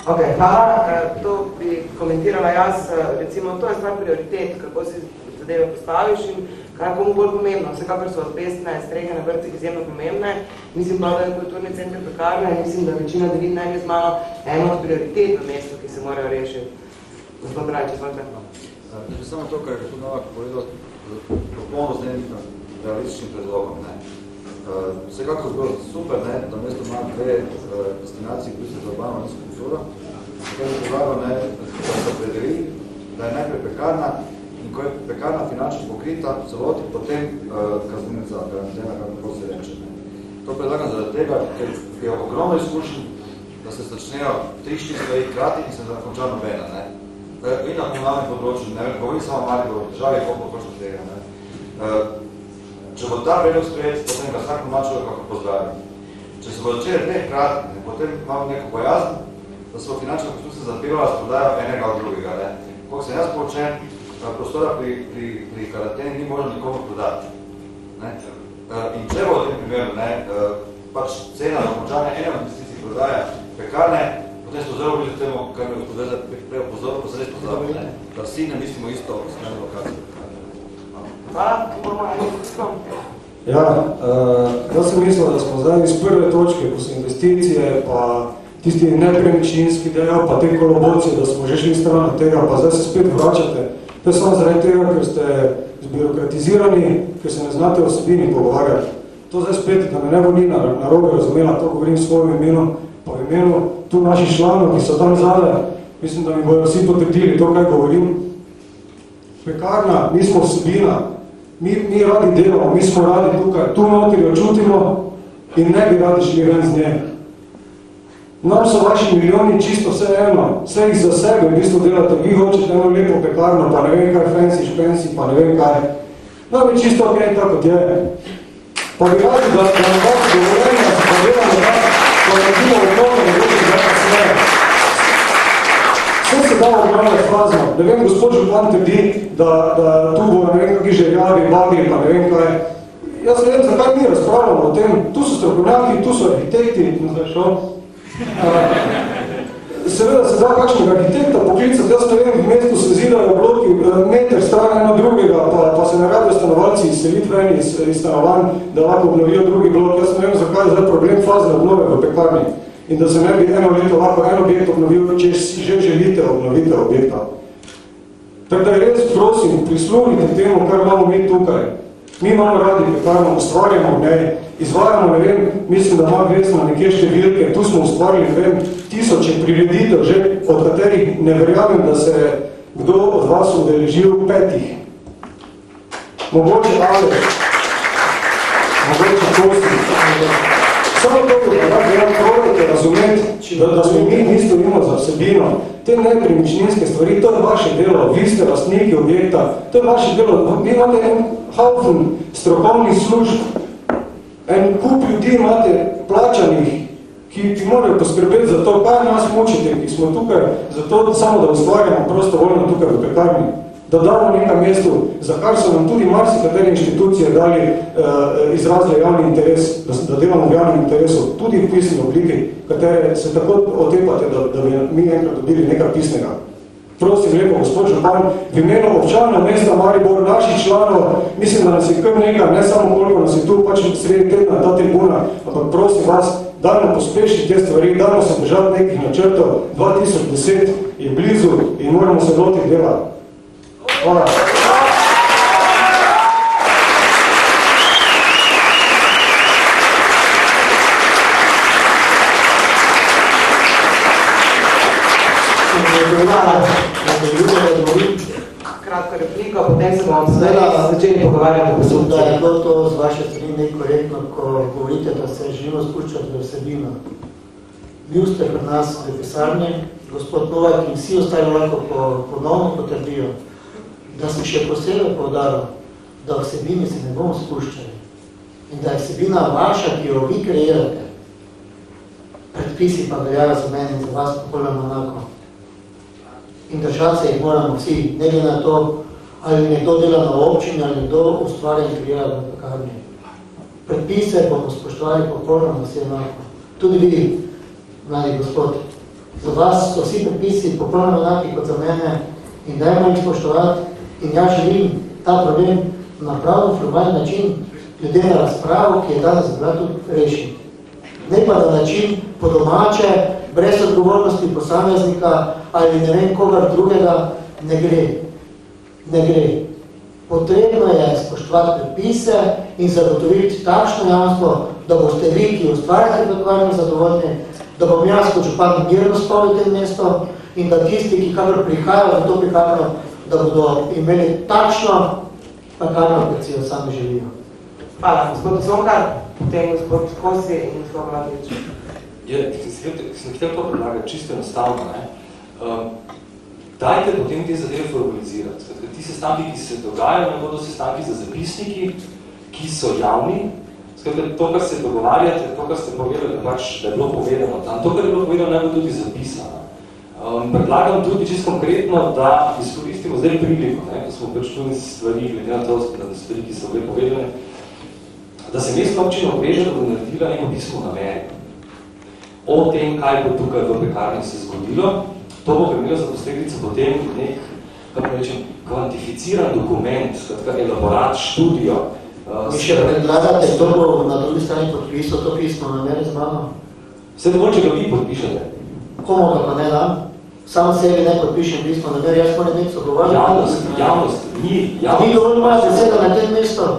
Ok, hvala. To bi komentirala jaz. Recimo, to je stvar prioritet, kako si zadeve postaviš in komu bolj pomembno. Vsekakor so odpestne strehe na vrtih izjemno pomembne. Mislim pa, da je kulturni center pekarne mislim, da večina deli najme z malo eno od prioritet v mestu, ki se morajo rešiti. Gospod Rajče, izvolite. Če samo to, kar je gospod Novak povedal, popolno z enim realističnim predlogom. Ne. Vsekako bilo super, ne, da mesto ima dve destinaciji, ki se za urbano in kulturo. Tako je pogledal, da se predeli, da je najprej pekarna in ko je pekarna finančno pokrita, celoti potem uh, kaznica, karantena, kako se reče. Ne. To predlagam zaradi tega, ker je ogromno izkušenj, da se začnejo tri, štiri stvari krati in se zakonča nobena. Ne. In na komunalnem področju, ne vem, govorim samo mali bo državi, koliko košta tega. Ne. Uh, če bo ta predlog sprejet, potem ga vsak doma človek kako pozdravim. Če se bo začeli dveh krati, potem imam neko bojazn, da se bo finančna konstrukcija zapevala s prodajo enega od drugega. Ne. Koliko sem jaz poučen, prostora pri, pri, pri karanteni ni možno nikomu prodati. Ne. In če bo v tem primeru ne, pač cena dokončanja ene od investicij prodaja pekarne, potem smo zelo blizu temu, kar bi gospodar prej opozoril, pa se res pozoril, ne, da vsi ne mislimo isto o. Hvala, moramo eno Ja, uh, jaz sem mislil, da smo zdaj iz prve točke, ko so investicije, pa tisti nepremičninski del, pa te kolobocije, da smo že šli stran od tega, pa zdaj se spet vračate. To je samo zaradi tega, ker ste zbirokratizirani, ker se ne znate osebini pogovarjati. To zdaj spet, da me ne bo ni na robe razumela, to govorim s svojim imenom, v imenu tu naših članov, ki so tam zade, mislim, da mi bojo vsi potrdili to, kaj govorim. Pekarna, mi smo osebina, mi, mi radi delamo, mi smo radi tukaj, tu notri jo čutimo in ne bi radi šli ven z nje. Nam so vaši milijoni čisto vse eno, vse jih za sebe v bistvu delate, vi hočete eno lepo pekarno, pa ne vem kaj, fancy špensi, pa ne vem kaj. Nam je čisto ok, tako kot je. Pa bi radi, da, da nam dati dovoljenje, da se delamo, da pa naredimo odnovno, da bodo zdaj kasneje. Vse se da obravljati fazno. Ne vem, gospod Župan trdi, da, da tu bo ne vem kakvi željavi, bagri, pa ne vem kaj. Jaz ne vem, zakaj mi razpravljamo o tem. Tu so strokovnjaki, tu so arhitekti, zdaj šel. Seveda se da kakšnega arhitekta poklicati, jaz ne vem, v mestu se zidajo bloki, meter stran eno drugega, pa, pa se ne rabijo stanovalci izseliti ven iz, iz stanovanj, da lahko obnovijo drugi blok. Jaz ne vem, zakaj je zdaj problem fazne obnove v pekarni in da se ne bi eno leto lahko en objekt obnovil, če si že želite obnoviti objekta. Tako da res prosim, prisluhnite temu, kar imamo mi tukaj. Mi imamo radi pekarno, ustvarjamo v njej, izvajamo, ne vem, mislim, da ima vesna nekje številke, tu smo ustvarili, ne vem, tisoče prireditev, že od katerih ne verjamem, da se kdo od vas udeležil petih. Mogoče ali, mogoče kosti. Samo to, da ja probajte razumeti, da, da smo mi, mi stojimo za vsebino. Te nepremičninske stvari, to je vaše delo, vi ste lastniki objekta, to je vaše delo. Vi imate en haufen strokovnih služb, en kup ljudi imate plačanih, ki, ki morajo poskrbeti za to, kaj nas mučite, ki smo tukaj, zato samo da ustvarjamo prostovoljno tukaj v pekarni da damo nekaj mestu, za kar so nam tudi marsikatere inštitucije dali uh, izrazle javni interes, da, da delamo v javnem interesu, tudi v pisni obliki, katere se tako otepate, da, da bi mi enkrat dobili nekaj pisnega. Prosim lepo, gospod Župan, v imenu občanov mesta Maribor, naših članov, mislim, da nas je kar nekaj, ne samo koliko nas je tu, pač sredi tedna ta tribuna, ampak prosim vas, dajmo pospešiti te stvari, dajmo se držati nekih načrtov, 2010 je blizu in moramo se loti delati. Hvala. Kratka replika, potem se bomo začeli pogovarjati o poslučju. Da je bilo to z vaše strani nekorektno, ko govorite, da se želimo spuščati v vsebino. Bil ste pri nas v pisarni, gospod Novak in vsi ostali lahko ponovno potrdijo, da sem še posebej povdaril, da vsebini se ne bomo spuščali in da je vsebina vaša, ki jo vi kreirate, predpisi pa veljajo za meni in za vas popolnoma enako. In držati se jih moramo vsi, ne glede na to, ali nekdo dela na občini, ali nekdo ustvarja in kreira v pekarni. Predpise bomo spoštovali popolnoma vsi enako. Tudi vi, mladi gospod, za vas so vsi predpisi popolnoma enaki kot za mene in dajmo jih spoštovati in ja želim ta problem na pravno formalni način glede na razpravo, ki je danes bila tudi rešiti. Ne pa na način po domače, brez odgovornosti posameznika ali ne vem kogar drugega, ne gre. Ne gre. Potrebno je spoštovati predpise in zagotoviti takšno jamstvo, da boste vi, ki ustvarjate predkvarni zadovoljni, da bom jaz kot župan mirno spal v tem mesto in da tisti, ki kakor prihajajo v to prikarno, da bodo imeli takšno pekarno, kot si jo sami želijo. Hvala, gospod Zonkar, potem gospod Kosi in gospod Vladič. Ja, sem hotel to predlagati čisto enostavno. Ne? Um, dajte potem te zadeve formalizirati. Skratka, ti sestanki, ki se dogajajo, ne bodo sestanki za zapisniki, ki so javni. Skratka, to, kar se dogovarjate, to, kar ste povedali, da, pač, da je bilo povedano tam, to, kar je bilo povedano, ne bo tudi zapisano. Um, predlagam tudi čisto konkretno, da izkoristimo zdaj priliko, ne, ko smo pač tudi stvari, glede na to, na stvari, ki so bile povedane, da se mestna občina obveže, da bo naredila neko pismo namere o tem, kaj bo tukaj v pekarni se zgodilo. To bo primerilo za posledico potem nek, kako rečem, kvantificiran dokument, skratka elaborat, študijo. Uh, Mi še predlagate, to bo na drugi strani podpisal to pismo namere z mano? Vse dovolj, če ga vi podpišete. Komu ga pa ne dam? Sam sebi ne podpišem pismo namere, jaz moram nekaj sogovarjati. Javnost, javnost, ni, javnost. Ni dovolj moja beseda na tem mestu.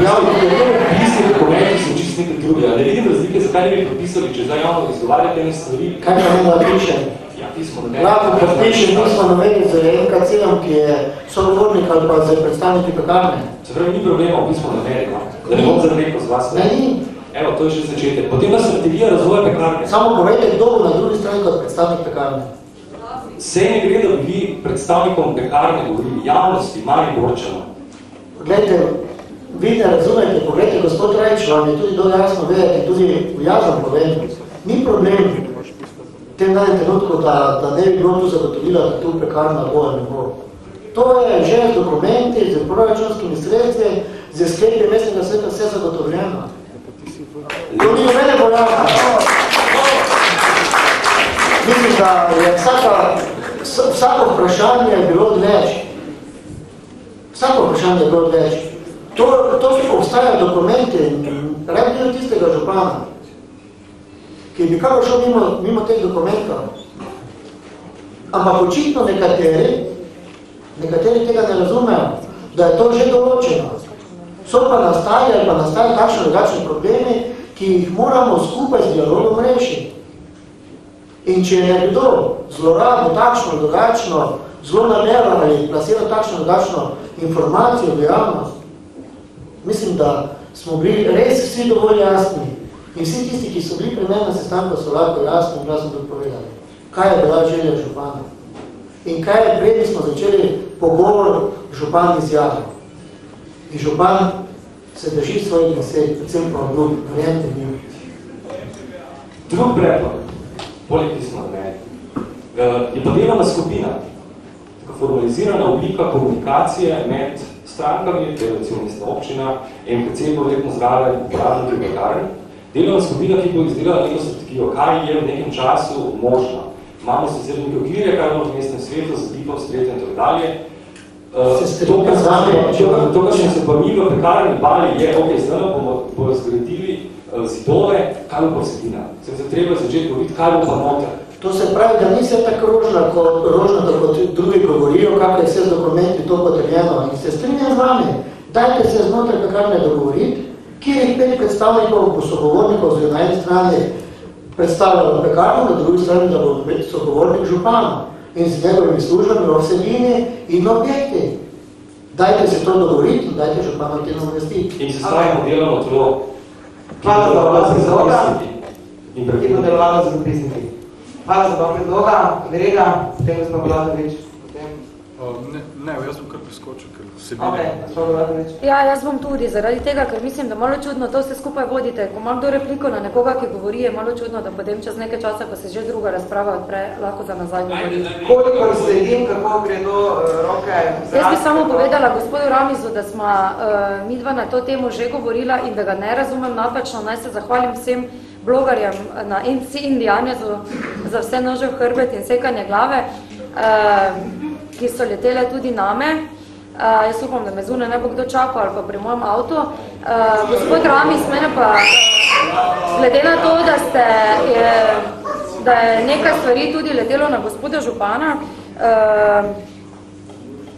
Javnost je to. Pisni dokumenti so čist nekaj drugega. Ne vidim razlike, zakaj ne bi podpisali, če zdaj javno izgovarjate ene stvari. Kaj pa ne da pišem? Ja, pismo namere. Lahko podpišem pismo namere z NKC-om, ki je sogovornik ali pa z predstavniki pekarne. Se pravi, ni problema v pismo namere, no? da ne bom zareko z vas. Ne, ni. Evo, to je že začetek. Potem pa strategija razvoja pekarne. Samo povejte, kdo bo na drugi strani kot predstavnik pekarne. Vse ne gre, da bi vi predstavnikom pekarne govorili javnosti, mali borčano. Glejte, vi ne razumete, pogledajte, gospod Rajč, vam je tudi dobro jasno vedeti, tudi v jazom povem, ni problem v tem danem trenutku, da, da ne bi bilo tu zagotovilo, da tu pekarna bo ali ne bo. To je že z dokumenti, z proračunskimi sredstvi, z sklepi mestnega sveta vse zagotovljeno. To ni mene boljaka. Mislim, da je vsaka, vsako vprašanje je bilo odveč. Vsako vprašanje je bilo odveč. To, to obstajajo dokumenti, rabijo tistega župana, ki bi kako šel mimo, mimo teh dokumentov. Ampak očitno nekateri, nekateri tega ne razumejo, da je to že določeno. So pa nastali ali pa nastali takšne drugačne problemi, ki jih moramo skupaj z dialogom rešiti. In če je nekdo zlorabo takšno, drugačno, zelo namerno ali plasiral takšno, drugačno informacijo v javnost, mislim, da smo bili res vsi dovolj jasni in vsi tisti, ki so bili pri meni na sestanku, so lahko jasno in glasno povedali, kaj je bila želja župana in kaj je prednji smo začeli pogovor župan izjavil. In župan se drži svojih besed, predvsem pa obljub, verjente mi. Drug predlog, poleg pismo ne, je pa delovna skupina, tako formalizirana oblika komunikacije med strankami, to je recimo mesta občina, MPC bo verjetno zgale uporabniki pekarni, delovna skupina, ki bo izdelala neko strategijo, kaj je v nekem času možno. Imamo sicer nekaj okvirje, kaj je v mestnem svetu, z dipom, stretjem in tako dalje. Uh, to, kar smo se pa mi v pekarni bali, je, ok, zdaj bomo, bomo zgradili uh, zidove, kaj bo posedina. Se se treba začeti govoriti, kaj bo pa noter. To se pravi, da ni se tako rožna, kot, rožna, kot drugi govorijo, kako je vse z dokumenti to potrebljeno. In se strinjam z vami, dajte se znotraj pekarne dogovoriti, kjer je pet predstavnikov, sogovornikov z eni strani predstavljalo pekarno, na drugi strani, da bo sogovornik župana in z njegovimi službami vsebini in objekti. Dajte se to dogovoriti in dajte župana v tem namestiti. In se stavimo delovno telo, Hvala za vas predloga in in nadaljevalo z zapisniki. Hvala za dva predloga, Verega, potem gospod Vladovič. Ne, ne, jaz bom kar preskočil, ker se Ok, gospod Vladovič. Ja, jaz bom tudi, zaradi tega, ker mislim, da malo čudno to vse skupaj vodite. Ko ima kdo repliko na nekoga, ki govori, je malo čudno, da potem čez nekaj časa, ko se že druga razprava odpre, lahko za nazaj govori. Kolikor sledim, kako gredo uh, roke Jaz bi samo povedala gospodu Ramizu, da smo uh, midva na to temo že govorila in da ga ne razumem napačno. Naj se zahvalim vsem blogarjem na NC Indianezu za vse nože v hrbet in sekanje glave, uh, ki so letele tudi name. Uh, jaz upam, da me zune ne bo kdo čakal ali pa pri mojem avtu. Uh, gospod Ramis, mene pa, glede na to, da, ste, je, da je nekaj stvari tudi letelo na gospoda Župana, uh,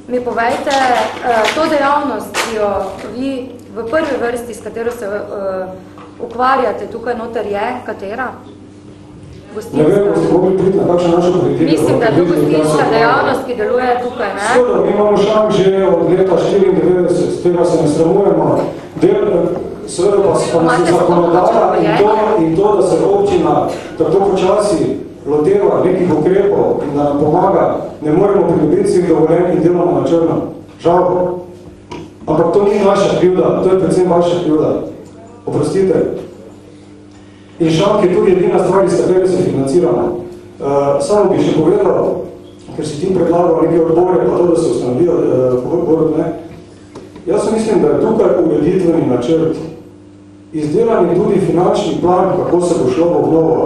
mi povejte, uh, to dejavnost, ki jo vi v prvi vrsti, s katero se uh, ukvarjate tukaj noter je, katera? Ne vem, mogli priti na kakšno našo politiko. Mislim, da je to gostinska dejavnost, ki deluje tukaj, ne? Seveda, mi imamo šank že od leta 94, z tega se ne sramujemo. Del, seveda pa se pa se zakonodaja in to, in to, da se občina tako počasi loteva nekih ukrepov in da nam pomaga, ne moremo pridobiti svih dovoljenj in delamo na črno. Žal. Ampak to ni naša krivda, to je predvsem vaša krivda. Oprostite. In šank je tudi edina stvar, iz katere se financiramo. Uh, samo bi še povedal, ker si ti predlagal neke odbore, pa to, da se ustanovijo uh, odbor, ne. Jaz mislim, da je tukaj uveditveni načrt, izdelani tudi finančni plan, kako se bo šlo v obnovo.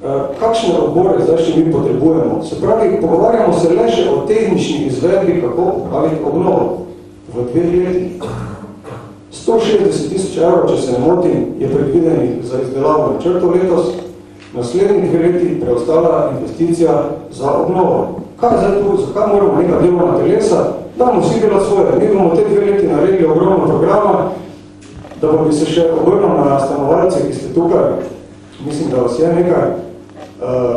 Uh, kakšne odbore zdaj še mi potrebujemo? Se pravi, pogovarjamo se le še o tehnični izvedbi, kako popraviti obnovo v dveh letih. 160 tisoč evrov, če se ne motim, je predvidenih za izdelavo načrtov letos, naslednjih dve leti preostala investicija za obnovo. Kaj zdaj tu, zakaj moramo neka delovna telesa, damo vsi dela svoje, mi bomo te dve leti naredili ogromno programa, da bo bi se še obrnil na stanovalce, ki ste tukaj, mislim, da vas je nekaj, uh,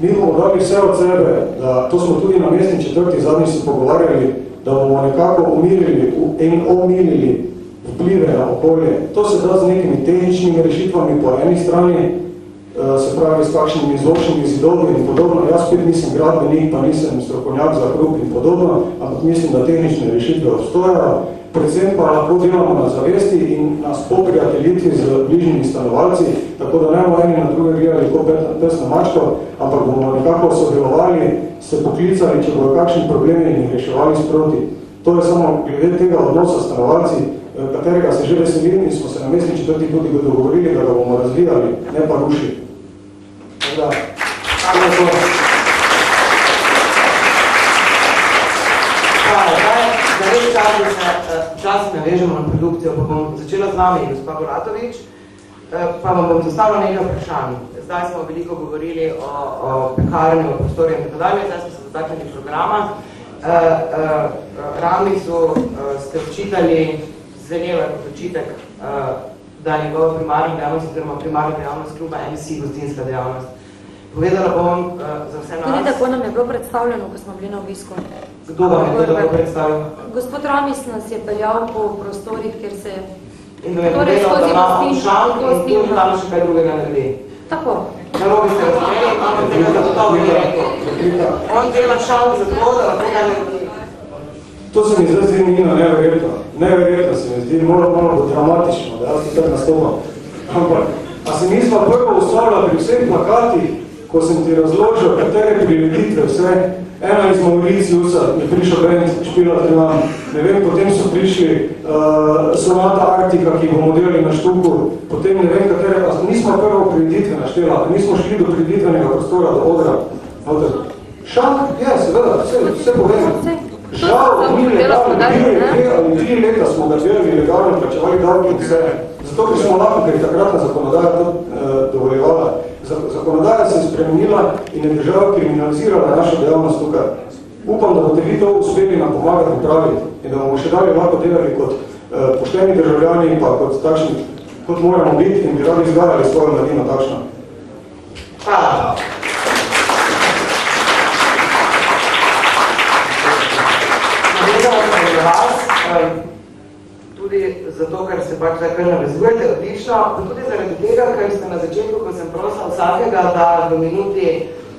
mi bomo dali vse od sebe, da to smo tudi na mestni četrti zadnji se pogovarjali, da bomo nekako umilili in omilili vplive na okolje. To se da z nekimi tehničnimi rešitvami po eni strani, eh, se pravi s kakšnimi zvočnimi zidovi in podobno. Jaz spet nisem gradbenik, pa nisem strokovnjak za hrup in podobno, ampak mislim, da tehnične rešitve obstojajo. Predvsem pa lahko delamo na zavesti in na spoprijateljitvi z bližnjimi stanovalci, tako da ne bomo eni na druge gledali kot pes na mačko, ampak bomo nekako sodelovali, se poklicali, če bojo kakšni problemi in jih reševali sproti. To je samo glede tega odnosa stanovalci, katerega se že veselim in smo se na mestni četrti tudi dogovorili, da ga bomo razvijali, ne pa rušili. Da, to je to. Čas navežemo na produkcijo, pa bom začela z vami, gospa Boratovič, eh, pa vam bom zastavila nekaj vprašanj. Zdaj smo veliko govorili o, o pekarni, o prostorju in tako dalje, zdaj smo se dotaknili programa. Ramisu uh, ste očitali zanjeven odločitek, uh, da je njegova primarna dejavnost, oziroma primarna dejavnost kluba MC gostinska dejavnost. Povedala bom uh, za vse nas... Tudi tako nam je bilo predstavljeno, ko smo bili na obisku. Kdo vam je to tako predstavil? Gospod Ramis nas je peljal po prostorih, kjer se je... In da je torej povedal, da ima šank in tudi tam še kaj drugega naredi. Tako. Narobi ste razumeli, on tega zato ni rekel. On dela šank za to, da lahko kaj naredi. To se mi zdaj zdi neverjetno. Neverjetno se mi zdi, malo, malo dramatično, da jaz tako nastopam. Ampak, a se nismo prvo ustvarila pri vseh plakatih, ko sem ti razložil, katere prireditve vse, ena iz Mauriciusa je prišel band špila Trilan, ne vem, potem so prišli uh, Sonata Arktika, ki bomo delali na štuku, potem ne vem, katere, a nismo prvo prireditve naštela, nismo šli do prireditvenega prostora, do odra. Šank, ja, seveda, vse, vse povem. Žal, mi legalno, dve ali tri leta smo ga delali legalno, plačevali davki in vse. Zato, ker smo lahko, ker je takratna zakonodaja to eh, dovoljevala. Zakonodaja se je spremenila in je država kriminalizirala našo dejavnost tukaj. Upam, da boste vi to uspeli nam pomagati upraviti in da bomo še dalje lahko delali kot eh, pošteni državljani pa kot takšni, kot moramo biti in bi radi izgledali svojo mladino takšno. Hvala. vas, tudi zato, ker se pač zdaj navezujete, odlično, pa tudi zaradi tega, ker ste na začetku, ko sem prosil vsakega, da v minuti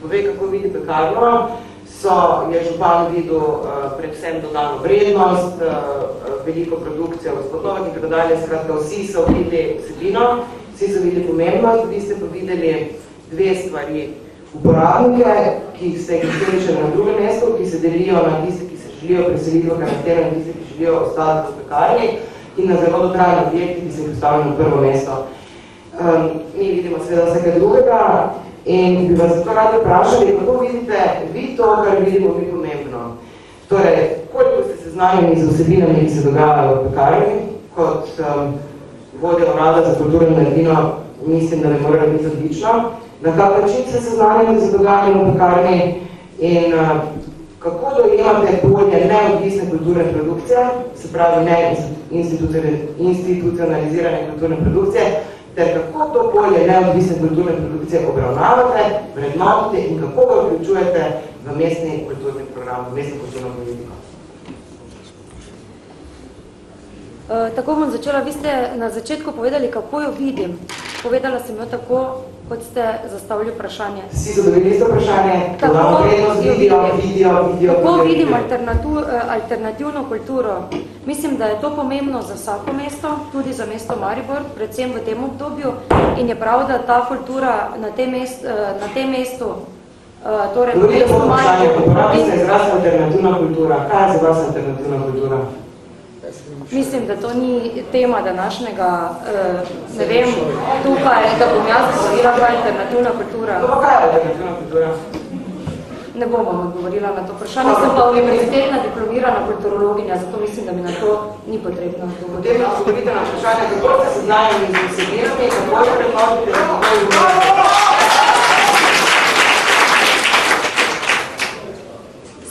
pove, kako vidi pekarno, so, je župan videl uh, predvsem dodano vrednost, uh, veliko produkcijo gospodovak in tako dalje, skratka, vsi so videli vsebino, vsi so videli pomembnost, vi ste pa videli dve stvari, uporabnike, ki se jih na drugem mestu, ki se delijo na tiste, želijo preseliti v karantero in tisti, ki želijo ostati v pekarni in na zelo dotrajni objekti, ki se jih postavili na prvo mesto. Um, mi vidimo seveda vsega drugega in bi vas zato radi vprašali, kako vidite vi to, kar vidimo mi pomembno. Torej, koliko ste seznanjeni z vsebinami, ki se dogajajo v pekarni, kot um, vodja urada za kulturo in mladino, mislim, da bi morali biti odlično. Na kak način ste seznanjeni z dogajanjem v pekarni in uh, kako dojemate polje neodvisne kulturne produkcije, se pravi ne institucionalizirane kulturne produkcije, ter kako to polje neodvisne kulturne produkcije obravnavate, vrednotite in kako ga vključujete v mestni kulturni program, v mestno kulturno politiko. Uh, tako bom začela, vi ste na začetku povedali, kako jo vidim. Povedala sem jo tako, kot ste zastavili vprašanje. Vsi so dobili isto vprašanje, kako vrednost vidijo, vidijo, vidijo. Kako vidijo, vidim vidijo. alternatu, eh, alternativno kulturo? Mislim, da je to pomembno za vsako mesto, tudi za mesto Maribor, predvsem v tem obdobju. In je prav, da ta kultura na tem, mest, eh, na tem mestu, eh, torej v Govorite po mestu vprašanju, Maribor, uporabi se izraz alternativna kultura. Kaj je za vas alternativna kultura? Mislim, da to ni tema današnjega, eh, ne vem, tukaj, da bom jaz govorila, kaj je alternativna kultura. To pa kaj je alternativna kultura? Ne bom vam odgovorila na to vprašanje, sem pa univerzitetna diplomirana kulturologinja, zato mislim, da mi na to ni potrebno odgovoriti. Potem odgovorite na vprašanje, kako ste seznanjeni z vsebinami, kako je prednotite, kako je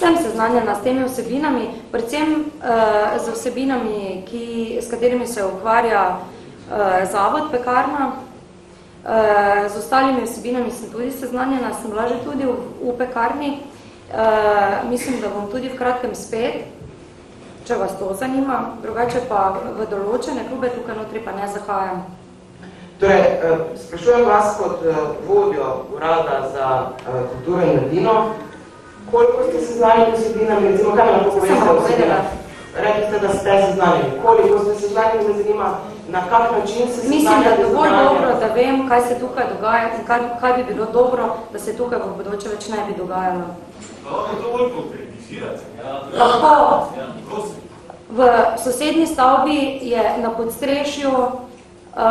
Sem seznanjena s temi vsebinami, predvsem uh, z vsebinami, ki, s katerimi se ukvarja uh, Zavod Pekarna. Uh, z ostalimi vsebinami sem tudi seznanjena, sem bila že tudi v, v pekarni. Uh, mislim, da bom tudi v kratkem spet, če vas to zanima. Drugače pa v določene klube tukaj notri pa ne zahajam. Torej, sprašujem vas kot vodjo Urada za kulturo in mladino, koliko ste seznanjeni z vsebinami, recimo, kaj lahko poveste o vsebinah? Rekli ste, da ste seznanjeni. Koliko ste seznanjeni, me zanima, na kak način se Mislim, da je dovolj znanjem? dobro, da vem, kaj se tukaj dogaja in kaj, kaj bi bilo dobro, da se tukaj v bodoče več ne bi dogajalo. Lahko to bolj konkretizirate. Ja. Lahko. Ja, prosim. V sosednji stavbi je na podstrešju uh,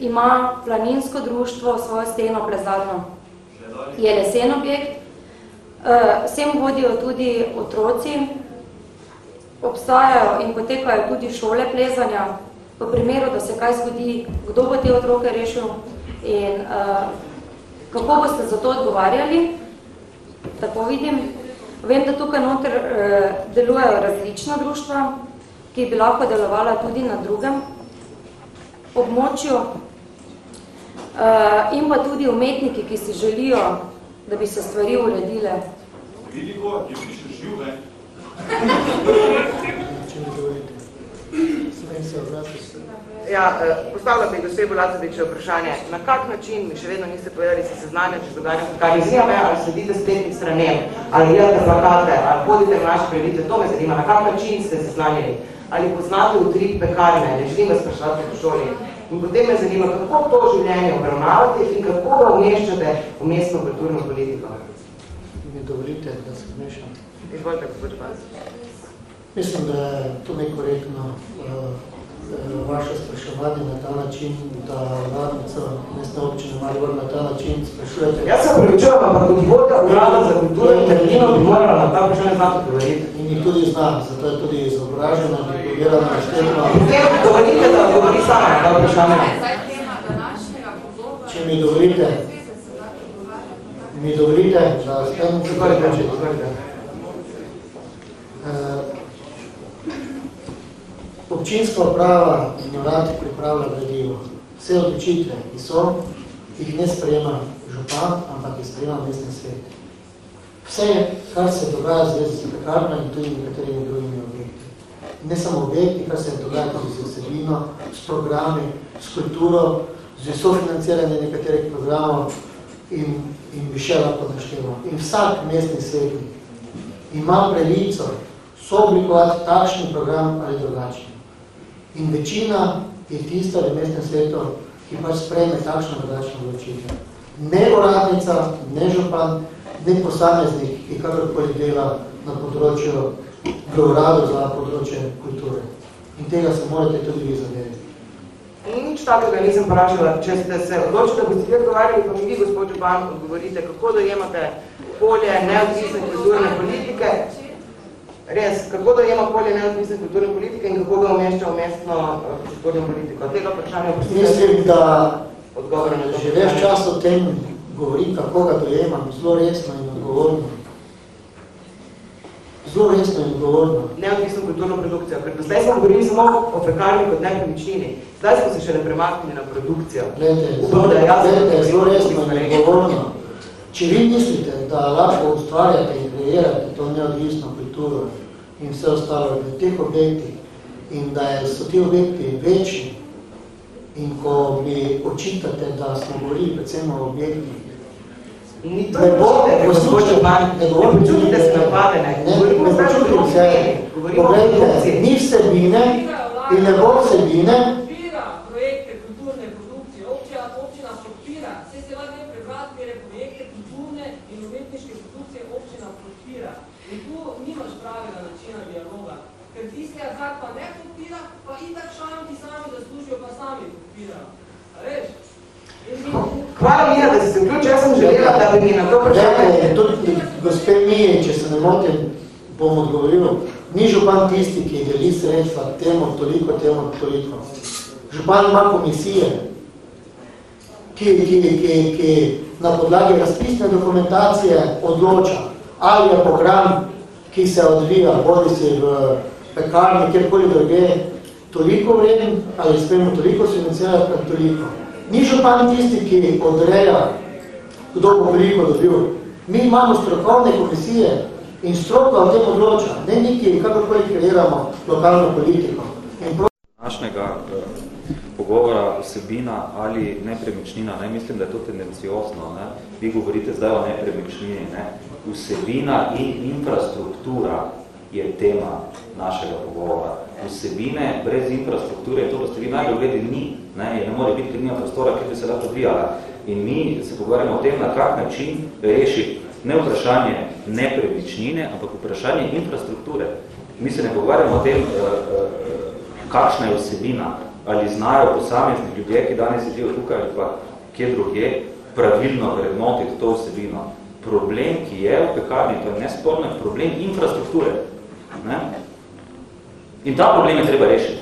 ima planinsko društvo svojo steno plezalno. Je lesen objekt. Uh, sem vodijo tudi otroci, obstajajo in potekajo tudi šole plezanja. V primeru, da se kaj zgodi, kdo bo te otroke rešil in uh, kako boste za to odgovarjali, tako vidim. Vem, da tukaj noter uh, delujejo različna društva, ki bi lahko delovala tudi na drugem območju. Uh, in pa tudi umetniki, ki si želijo, da bi se stvari uredile. Vidi koga, ki piše živ, ne? Če. Ja, eh, postavila bi gospe Bulazoviče vprašanje, na kak način, mi še vedno niste povedali, se seznanjate z dogajanjem, kaj zanima, ali sledite spletnim stranem, ali gledate plakate, ali hodite v naše prireditve, to me zanima, na kak način ste seznanjeni, ali poznate utrip pekarne, ne želim vas spraševati po šoli. In potem me zanima, kako to življenje obravnavate in kako ga umeščate v mestno kulturno politiko. Mi dovolite, da se vmešam. Izvolite, gospod Župan. Mislim, da je to nekorektno uh, vaše spraševanje na ta način, da vladnica mestne občine Maribor na ta način sprašujete. Jaz se upravičujem, ampak kot vodja urada za kulturo in mladino bi morala na ta vprašanje znati odgovoriti. In jih tudi znam, zato je tudi izobražena, diplomirana, štetna. Potem dovolite, da odgovori sama na ta vprašanje. Če mi dovolite, mi dovolite, da skrenem Izvolite, izvolite. Občinska uprava in urad pripravlja gradivo. Vse odločitve, ki so, jih ne sprejema župan, ampak jih sprejema mestni svet. Vse, kar se dogaja z zvezi s pekarno in tudi nekaterimi drugimi objekti. Ne samo objekti, kar se dogaja tudi z vsebino, s programi, s kulturo, z sofinanciranje nekaterih programov in, in bi še lahko našteval. In vsak mestni svetnik ima pravico sooblikovati takšen program ali drugačen. In večina je tista v mestnem svetu, ki pač sprejme takšno drugačno odločitev. Ne uradnica, ne župan, ne posameznik, ki kakorkoli dela na področju v uradu za področje kulture. In tega se morate tudi vi zavedati. Nič takega nisem vprašala. Če ste se odločili, da boste odgovarjali, pa mi vi, gospod Župan, odgovorite, kako dojemate polje neodvisne kulturne politike, res, kako dojema polje neodvisne kulturne politike in kako ga umešča v mestno eh, kulturno politiko. Tega vprašanja Mislim, da odgovora ne že več čas o tem govorim, kako ga dojemam, zelo resno in odgovorno. Zelo resno in odgovorno. Neodvisno kulturno produkcijo, ker do zdaj smo govorili samo o fekalni kot nepremičnini. Zdaj smo se še ne premaknili na produkcijo. Glede, Upam, da je jasno, glede, zelo resno in odgovorno. Če vi mislite, da lahko ustvarjate in kreirate to neodvisno kulturo in vse ostalo v teh objektih in da so ti objekti večji in ko mi očitate, da smo govorili predvsem o objektih, Ni to počutite, gospod Župan, ne počutite se napadene, govorimo ne zdaj o počutim drugih se, temah, govorimo o poglejte, produkciji. ni vsebine in ne bo vsebine, podpira projekte kulturne produkcije, občina, občina podpira, vse se lahko prebrati, ker je projekte kulturne in umetniške produkcije občina podpira. In tu nimaš pravega načina dialoga, ker tistega, kar pa ne podpira, pa itak šanti sami zaslužijo, pa sami podpirajo. Veš? In mi- Hvala Mira, da si se vključil, jaz sem želela, da bi mi na to vprašanje... Tudi gospe Mije, če se ne motim, bom odgovoril, ni župan tisti, ki deli sredstva temu toliko, temu toliko. Župan ima komisije, ki, ki, ki, ki na podlagi razpisne dokumentacije odloča, ali je program, ki se odvija, bodi si v pekarni, kjerkoli druge, toliko vreden, ali spremno toliko financirati, ali toliko. Ni župan tisti, ki odreja, kdo bo veliko dobil. Mi imamo strokovne komisije in stroka o tem odloča, ne neki, kakorkoli kreiramo lokalno politiko. In prav današnjega eh, pogovora vsebina ali nepremičnina, ne, mislim, da je to tendencijosno. Ne. Vi govorite zdaj o nepremičnini. Ne. Vsebina in infrastruktura je tema našega pogovora. Vsebine brez infrastrukture to, da ste vi najbolj gledi ni, ne, ne more biti, nima prostora, kjer bi se lahko odvijala. In mi se pogovarjamo o tem, na kak način reši ne vprašanje nepremičnine, ampak vprašanje infrastrukture. Mi se ne pogovarjamo o tem, eh, eh, kakšna je vsebina, ali znajo posamezni ljudje, ki danes sedijo tukaj ali pa kje drugje, pravilno vrednotiti to vsebino. Problem, ki je v pekarni, to je nesporno, problem infrastrukture. Ne? In ta problem je treba rešiti.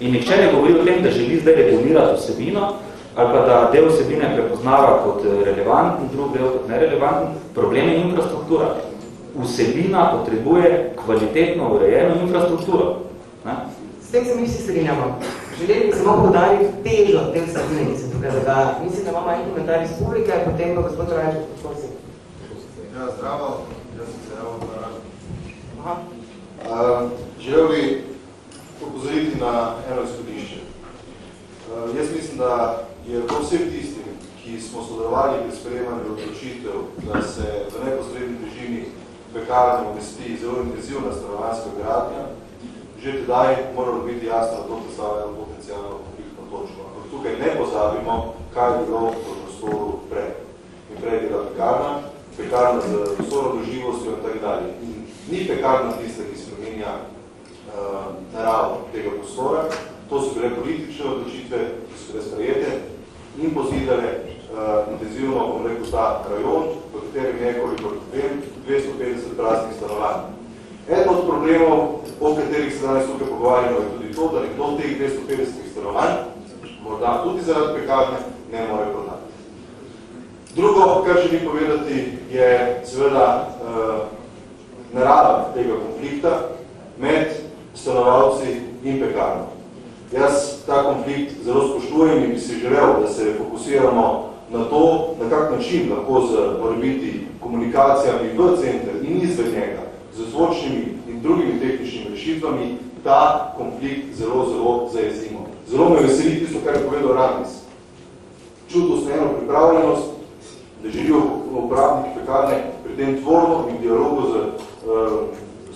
In nihče ne govori o tem, da želi zdaj regulirati vsebino, ali pa da del vsebine prepoznava kot relevanten, drug del kot nerelevanten. Problem je infrastruktura. Vsebina potrebuje kvalitetno urejeno infrastrukturo. Ne? S tem se mi vsi strinjamo. Želeli bi samo podariti težo te vsebine, ki se tukaj dogaja. Mislim, da imamo en komentar iz publike, potem pa gospod Rajček, prosim. Ja, zdravo, jaz sem se javil na ražen. Aha. Uh, želel bi upozoriti na eno izhodišče. Uh, jaz mislim, da je to vsem tistim, ki smo sodelovali pri sprejemanju odločitev, da se v neposredni bližini pekarne umesti zelo intenzivna stanovanjska gradnja, že tedaj moralo biti jasno, da to predstavlja potencijalno konfliktno točko. Ampak tukaj ne pozabimo, kaj je bilo v prostoru prej. In prej je bila pekarna, pekarna z vso doživostjo in tako dalje. In ni pekarna tista, ki spremenja uh, naravo tega prostora. To so bile politične odločitve, ki so bile sprejete in pozidale uh, intenzivno, bom rekel, ta rajon, v katerem je, koliko vem, 250 praznih stanovanj. Eden od problemov, o katerih se danes tukaj pogovarjamo, je tudi to, da nekdo teh 250 stanovanj, morda tudi zaradi pekarne, ne more prodati. Drugo, kar želim povedati, je seveda uh, narava tega konflikta med stanovalci in pekarno. Jaz ta konflikt zelo spoštujem in bi si želel, da se fokusiramo na to, na kak način lahko z morebiti komunikacijami v center in izved njega, z zvočnimi in drugimi tehničnimi rešitvami, ta konflikt zelo, zelo zajezimo. Zelo me veseli tisto, kar je povedal Radis. Čutostneno pripravljenost, da želijo uporabniki pekarne pri tem tvorno in dialogu z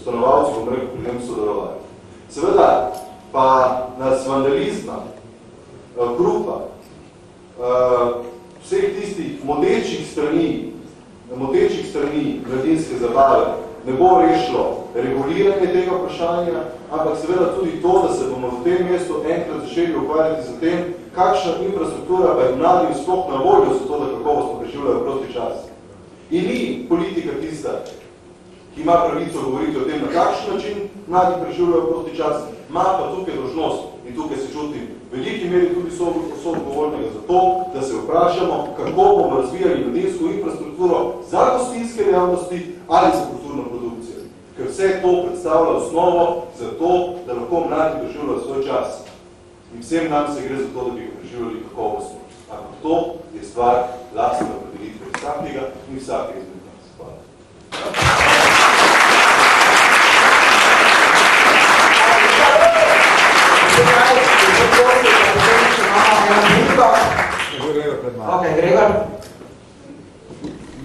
stanovalci, bom rekel, pri tem sodelovali. Seveda pa nas vandalizma, uh, krupa, uh, vseh tistih modečih strani, modečih strani mladinske zabave ne bo rešilo reguliranje tega vprašanja, ampak seveda tudi to, da se bomo v tem mestu enkrat začeli ukvarjati z tem, kakšna infrastruktura pa je mladim sploh na voljo za to, da kakovostno preživljajo prosti čas. In ni politika tista, ki ima pravico govoriti o tem, na kakšen način mladi preživljajo prosti čas, ima pa tukaj dožnost in tukaj se čutim v veliki meri tudi soodgovornega za to, da se vprašamo, kako bomo razvijali mladinsko infrastrukturo za gostinske dejavnosti ali za kulturno produkcijo. Ker vse to predstavlja osnovo za to, da lahko mladi doživljajo svoj čas. In vsem nam se gre za to, da bi preživljali kakovostno. Ampak to je stvar lastne opredelitve vsakega in vsake izmed nas. Hvala. Ok, Gregor.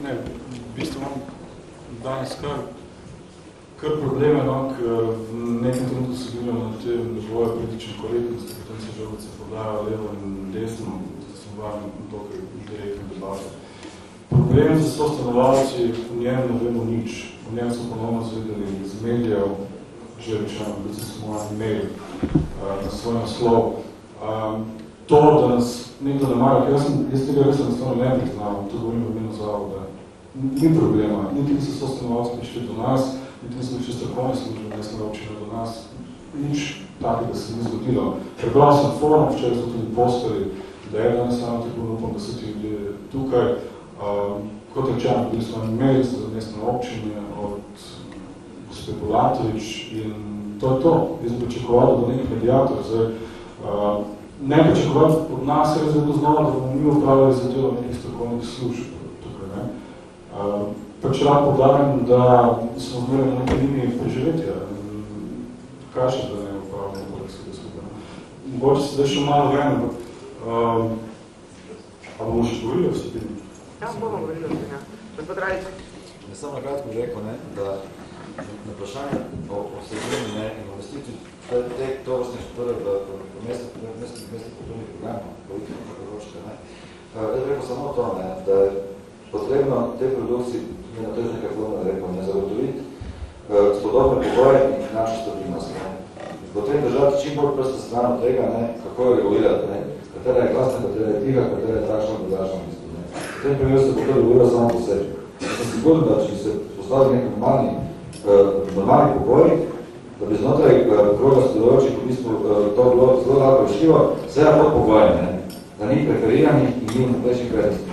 Ne, v bistvu imam danes kar, kar probleme, no, v nekem trenutku se bilo na te nivoje politične korektnosti, potem se želce podajo levo in desno, da sem vam dokaj direktne debate. Problem za so stanovalci, v njem ne vemo nič. V njem smo ponovno zvedeli iz medijev, že rečeno, da sem samo en mail uh, na svoj naslov. Um, to, da nas nekdo ne mara, jaz, sem, jaz tega res enostavno ne priznavam, to govorim v imenu zavoda. Ni problema, niti so sostanovalci prišli do nas, niti smo prišli strokovne službe, ne smo občine do nas. Nič takega se ni zgodilo. Prebral sem forum, včeraj so tudi postali, da je danes samo tako upam, da so ti ljudje tukaj. Um, kot rečeno, bili smo imeli za mestne občine od gospe Bolatovič in to je to. Jaz bi pričakoval, da bo nek mediator. Zdaj, uh, ne pričakovati od nas je zelo znova, da bomo mi upravljali za delo nekih strokovnih služb tukaj. Ne? Uh, pač rad podarim, da smo zmeri na nekaj liniji preživetja. Kaj še, da ne upravljamo svega skupaj? Mogoče se da še malo vreme, ampak um, a bomo še govorili o vsebini? Ja, bomo govorili o vsebini. Gospod Radič. Ja, samo na kratko rekel, ne, da na vprašanje o, o vsebini ne, in investici, te to vrstne špore v, v v v mestu kulturnih programov, proročka, ne. Uh, jaz rekel samo to, ne, da je potrebno te produkcije, ne na tržne kakvone rekel, ne zagotoviti uh, spodobne pogoje in finančno stabilnost. Potrebno držati čim bolj prsta stran od tega, ne, kako jo regulirati, ne, katera je glasna, katera je tiha, katera je takšna, drugačna mislim. Ne. V tem primeru se bo to reguliralo samo po sebi. Jaz sem siguren, da če se postavi nek normalni, uh, normalni pogoj, da bi znotraj uh, kroga sodelujočih v bistvu uh, to bilo zelo lahko rešljivo, vse je pod pogojem, ne? da ni preferiranih in ni vnaprej prednosti.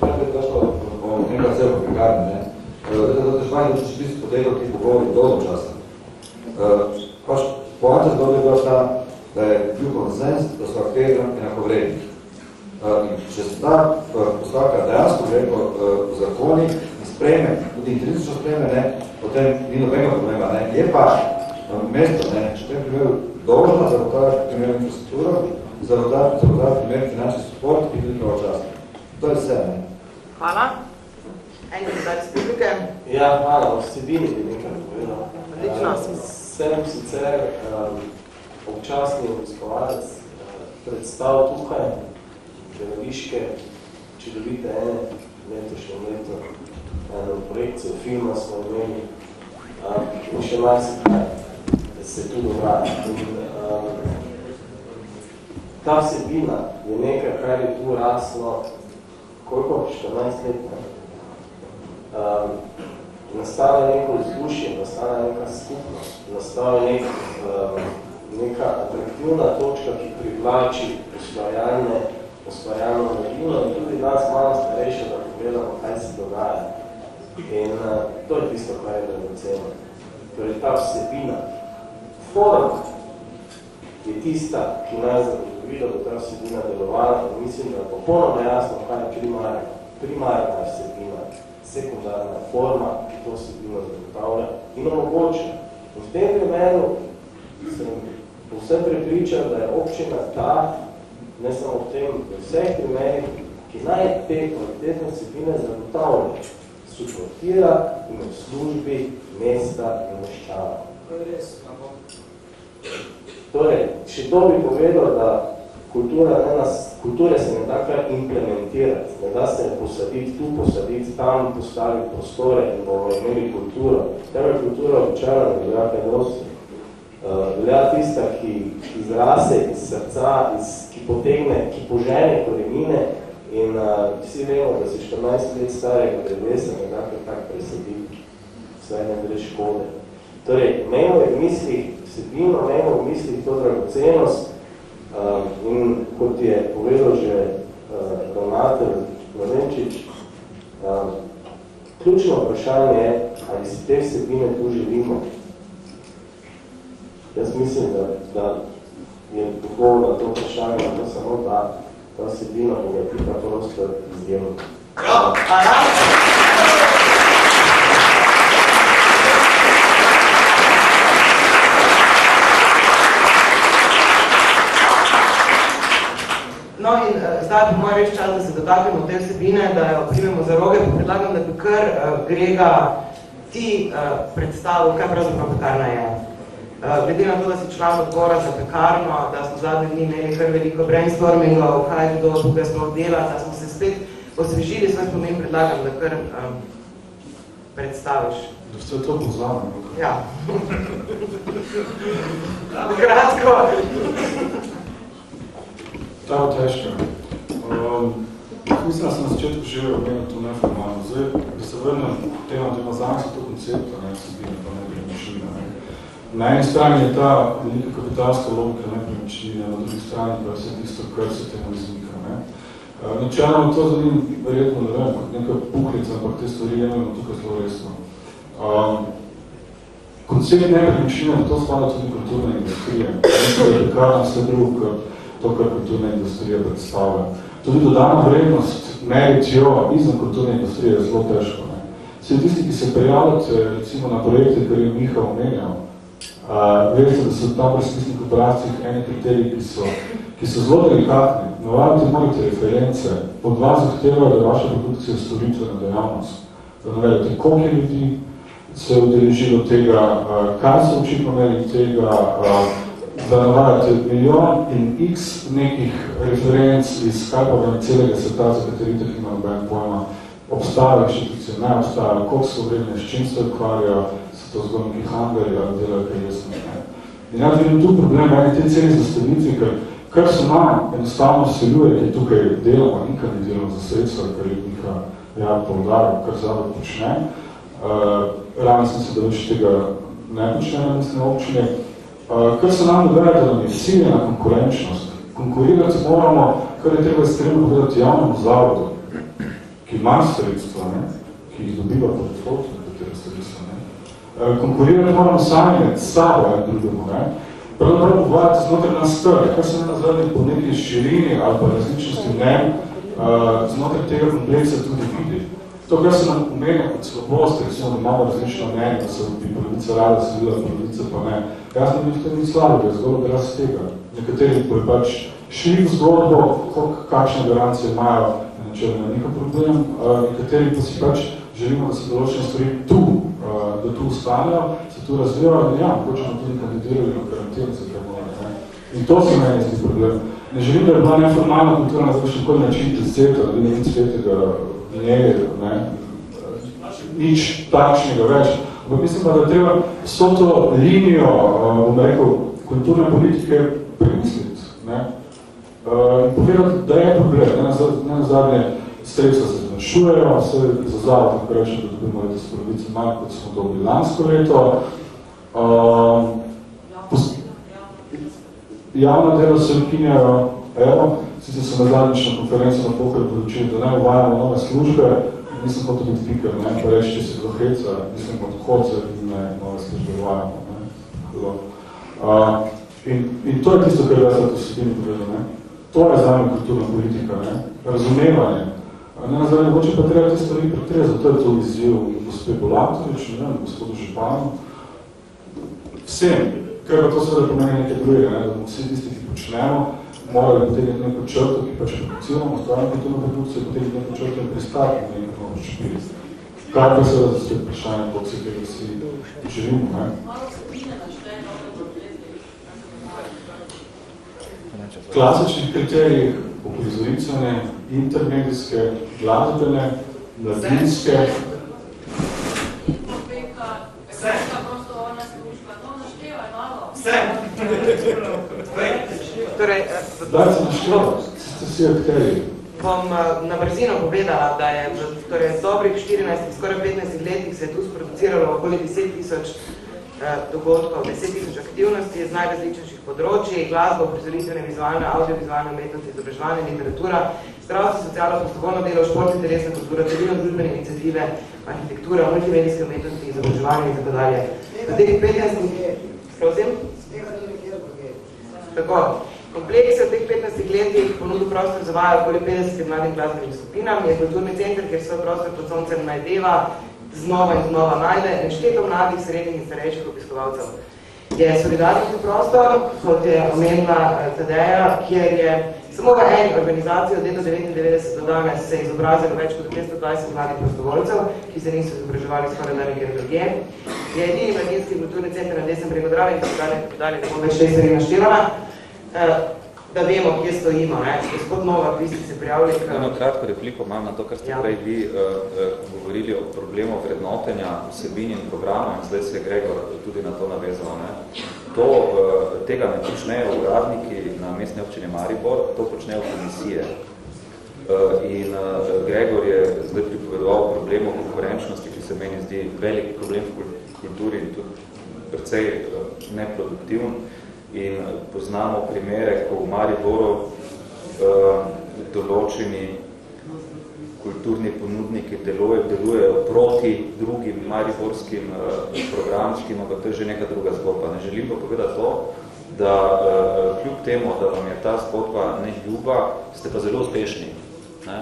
Je to o nekaj celo prekarni. Ne? Zdaj, da težvaj, da če bistvu potekal ti pogovori dolgo časa. Pač, poanta zgodbe je bila ta, da je bil konsens, da so akteri enakovredni. In če se ta postavka dejansko greko v zakoni sprejme, tudi intrinsično sprejme, ne, potem ni nobenega problema. Ne. Je pa mesto, ne, če v tem primeru dolžno zagotavljati primer infrastrukturo, zagotavljati primer finančni support in tudi pravočasno. To je vse. Ne. Hvala. Enkrat zdaj iz publike. Ja, hvala. O vsebini bi nekaj povedal. Odlično. Uh, sem sicer um, občasni obiskovalec uh, predstav tukaj, gledališke, čudovite ene letošnje leto, projekcijo filma smo imeli in še marsikaj, se tu dogaja. Um, ta vsebina je nekaj, kar je tu raslo, koliko? 14 let. Um, nastala neko vzdušje, nastala neka skupnost, nastala nek, um, neka atraktivna točka, ki privlači ustvarjalno mladino in tudi nas malo starejše, da pogledamo, kaj se dogaja. In uh, to je tisto, kar je dragoceno. Torej, ta vsebina, forma je tista, ki nas zagotovi, da bo ta vsebina delovala in mislim, da je popolnoma jasno, kaj je primarna, primarna vsebina, sekundarna forma, ki to vsebino zagotavlja in omogoča. In v tem primeru sem vsem prepričan, da je občina ta, ne samo v tem, v vseh primerih, ki naj te kvalitetne vsebine zagotavlja, suportira in v službi mesta in meščava. To je res. Torej, še to bi povedal, da kultura ne nas, kulture se ne da kar implementirati, ne da se posaditi tu, posaditi tam, postaviti prostore in bomo imeli kulturo. Tema kultura običajna ne velja dosti. Uh, velja tista, ki izrase iz srca, iz, ki potegne, ki požene korenine in uh, vsi vemo, da se 14 let starega drevesa ne da kar tak presaditi. Vse ne gre škode. Torej, imamo v mislih vsebino, imamo v mislih to dragocenost uh, in kot je povedal že uh, ravnatelj Mladenčič, uh, Ključno vprašanje je, ali si te vsebine tu želimo. Jaz mislim, da, da je na to vprašanje, da samo ta, ta vsebina bogatika prostor izjemno. Ja, No in uh, zdaj mojem reči čas, da se dotaknemo te vsebine, da jo primemo za roge, pa predlagam, da bi kar uh, Grega ti uh, predstavil, kaj pravzaprav pekarna je. Uh, glede na to, da si član odbora za pekarno, da smo zadnje dni imeli kar veliko brainstormingov, kaj kdo tukaj sploh dela, da smo se spet osvežili svoj spomin, predlagam, da kar um, predstaviš. Da vse to poznamo. Ja. Kratko. Ta je težka. Um, mislim, da sem na začetku že omenil to neformalno. Zdaj, da se vrnem tema, da ima zanj to koncepta, ne, se zbine, pa ne premišljina. Na eni strani je ta kapitalska logika nepremičnine, na drugi strani pa vse tisto, kar se temu izmika. Ne. Uh, načelno to zadim verjetno, ne vem, kot neka puhlica, ampak te stvari jemljamo tukaj zelo resno. Um, koncept nepremičnine, to spada tudi kulturne industrije. Mislim, da je vse drugo, to, kar kulturna industrija predstavlja. Tudi dodana vrednost meriti jo izven kulturne industrije je zelo težko. Ne. Vsi tisti, ki se prijavljate recimo na projekte, kar je Miha omenjal, uh, veste, da so tam v resničnih operacijah eni kriteriji, ki so, ki so zelo delikatni. Navajati morate reference, od vas zahtevajo, da vaša produkcija storitvena dejavnost. Da navedete, koliko je ljudi se je udeležilo tega, uh, kaj so očitno imeli tega, uh, da navajate milijon in x nekih referenc iz Skype-ova celega sveta, za kateri teh ima noben pojma, obstajajo inštitucije, ne obstajajo, koliko so vredne, s čim se ukvarjajo, so to zgolj neki hangarji ali delajo kaj resno. Ne. In jaz vidim tu problem, eni te celi zastavitvi, ker kar se nam enostavno vseljuje, ki tukaj delamo, nikaj ne delamo za sredstva, kar je nekaj ja, poudaril, kar zavod počne. Uh, Ravno sem se, da več tega ne počne na mislim občine, Uh, kar se nam dogaja, da nam je ciljena konkurenčnost. Konkurirati moramo, kar je treba ekstremno povedati javnemu zavodu, ki ima sredstva, ne, ki jih dobiva portfolio, katere sredstva. Ne. Uh, konkurirati moramo sami med sabo, ne, drugemu. Ne. Pravno povajati znotraj nas trg, kar se ne nazadnje po neki širini ali pa različnosti mnen, uh, znotraj tega kompleksa tudi vidi. To, kar se nam omenja kot slabost, recimo, da imamo različno mnenje, da se bi polovica rada sedila, polovica pa ne. Jaz ne bi to ni slabo, je zgolj odraz tega. Nekateri bojo pač šli v zgodbo, kakšne garancije imajo, če ne neko problem, nekateri pa si pač želimo, da se določene stvari tu, da tu ustanejo, se tu razvijajo, in ja, hočemo tudi kandidirali na karantenu za ne. In to se meni zdi problem. Ne želim, da je bila neformalna kultura na zvršen koji način deseta, da ni nic svetega njege, ne, nič takšnega več. Ampak mislim pa, da treba vso to linijo, bom rekel, kulturne politike premisliti. Ne? Uh, povedati, da je problem. Ne ne zadnje sredstva se zmanjšujejo, se za zavod, tako rečem, da dobimo letos prvice manj, kot smo dobili lansko leto. Uh, javna dela se ukinjajo, evo, sicer so na zadnjič na konferenci na pokoj podločili, da ne uvajamo nove službe, nisem hotel biti pikar, ne, pa reči, če se do heca, mislim kot hoce ne nove službe uvajamo. Ne. Uh, in, in to je tisto, kar jaz to vsebini povedal. Ne. To je zame kulturna politika, ne. razumevanje. Ne zadnje, hoče pa treba te stvari pretrezati, zato je to izziv gospe Bolatovič, ne gospodu Županu. Vsem, ker pa to seveda pomeni nekaj drugega, ne, da vsi tisti, ki počnemo, morali potegniti neko črto, ki pač produkcijamo, stvarno kulturno produkcijo, potegniti neko črto in pristati na neko novo špiri. Kaj pa seveda za sve vprašanje, koliko se tega si želimo, ne? Klasičnih kriterijih, uprizoritvene, intermedijske, glasbene, mladinske, Vse. Torej, Daj se našlo, ste vsi akteri. bom eh, na brzino povedala, da je v torej, dobrih 14, skoraj 15 letih se je tu sproduciralo okoli 10 tisoč dogodkov, 10 tisoč aktivnosti z najrazličnejših področji, glasbo, prizoritvene, vizualne, audiovizualne umetnosti, izobraževanje, literatura, zdravstvo, socialno, prostovoljno delo, šport, interesna kultura, celino družbene iniciative, arhitektura, multimedijske umetnosti, izobraževanje in tako dalje. V teh 15 prosim? Tako, kompleks je v teh 15 letih ponudil prostor za vajo okoli 50 mladih glasbenih skupinam, je kulturni center, kjer svoj prostor pod soncem najdeva, znova in znova najde nešteto mladih, srednjih in starejših obiskovalcev. Je solidarnostni prostor, kot je omenila Tadeja, kjer je samo v eni organizaciji od leta 99 do danes se izobrazilo več kot 220 mladih prostovoljcev, ki se niso izobraževali skoraj da nekaj drugje. Je edini mladinski kulturni center na desnem bregu Drave in tako dalje, tako dalje, ne bom več te stvari naštevala da vemo, kje stojimo. Ne? Gospod Novak, vi ste se prijavili. K... Eno kratko repliko imam na to, kar ste ja. prej vi uh, uh, govorili o problemu vrednotenja vsebin in programa in zdaj se je Gregor tudi na to navezal. Ne? To, uh, tega ne počnejo uradniki na mestni občini Maribor, to počnejo komisije. Uh, in uh, Gregor je zdaj pripovedoval problemu konkurenčnosti, ki se meni zdi velik problem v kulturi in tudi precej uh, neproduktivn in poznamo primere, ko v Mariboru uh, določeni kulturni ponudniki delujejo, delujejo proti drugim mariborskim uh, programskim, ampak to je že neka druga zgodba. Ne želim pa povedati to, da uh, kljub temu, da vam je ta zgodba ne ljuba, ste pa zelo uspešni. Ne?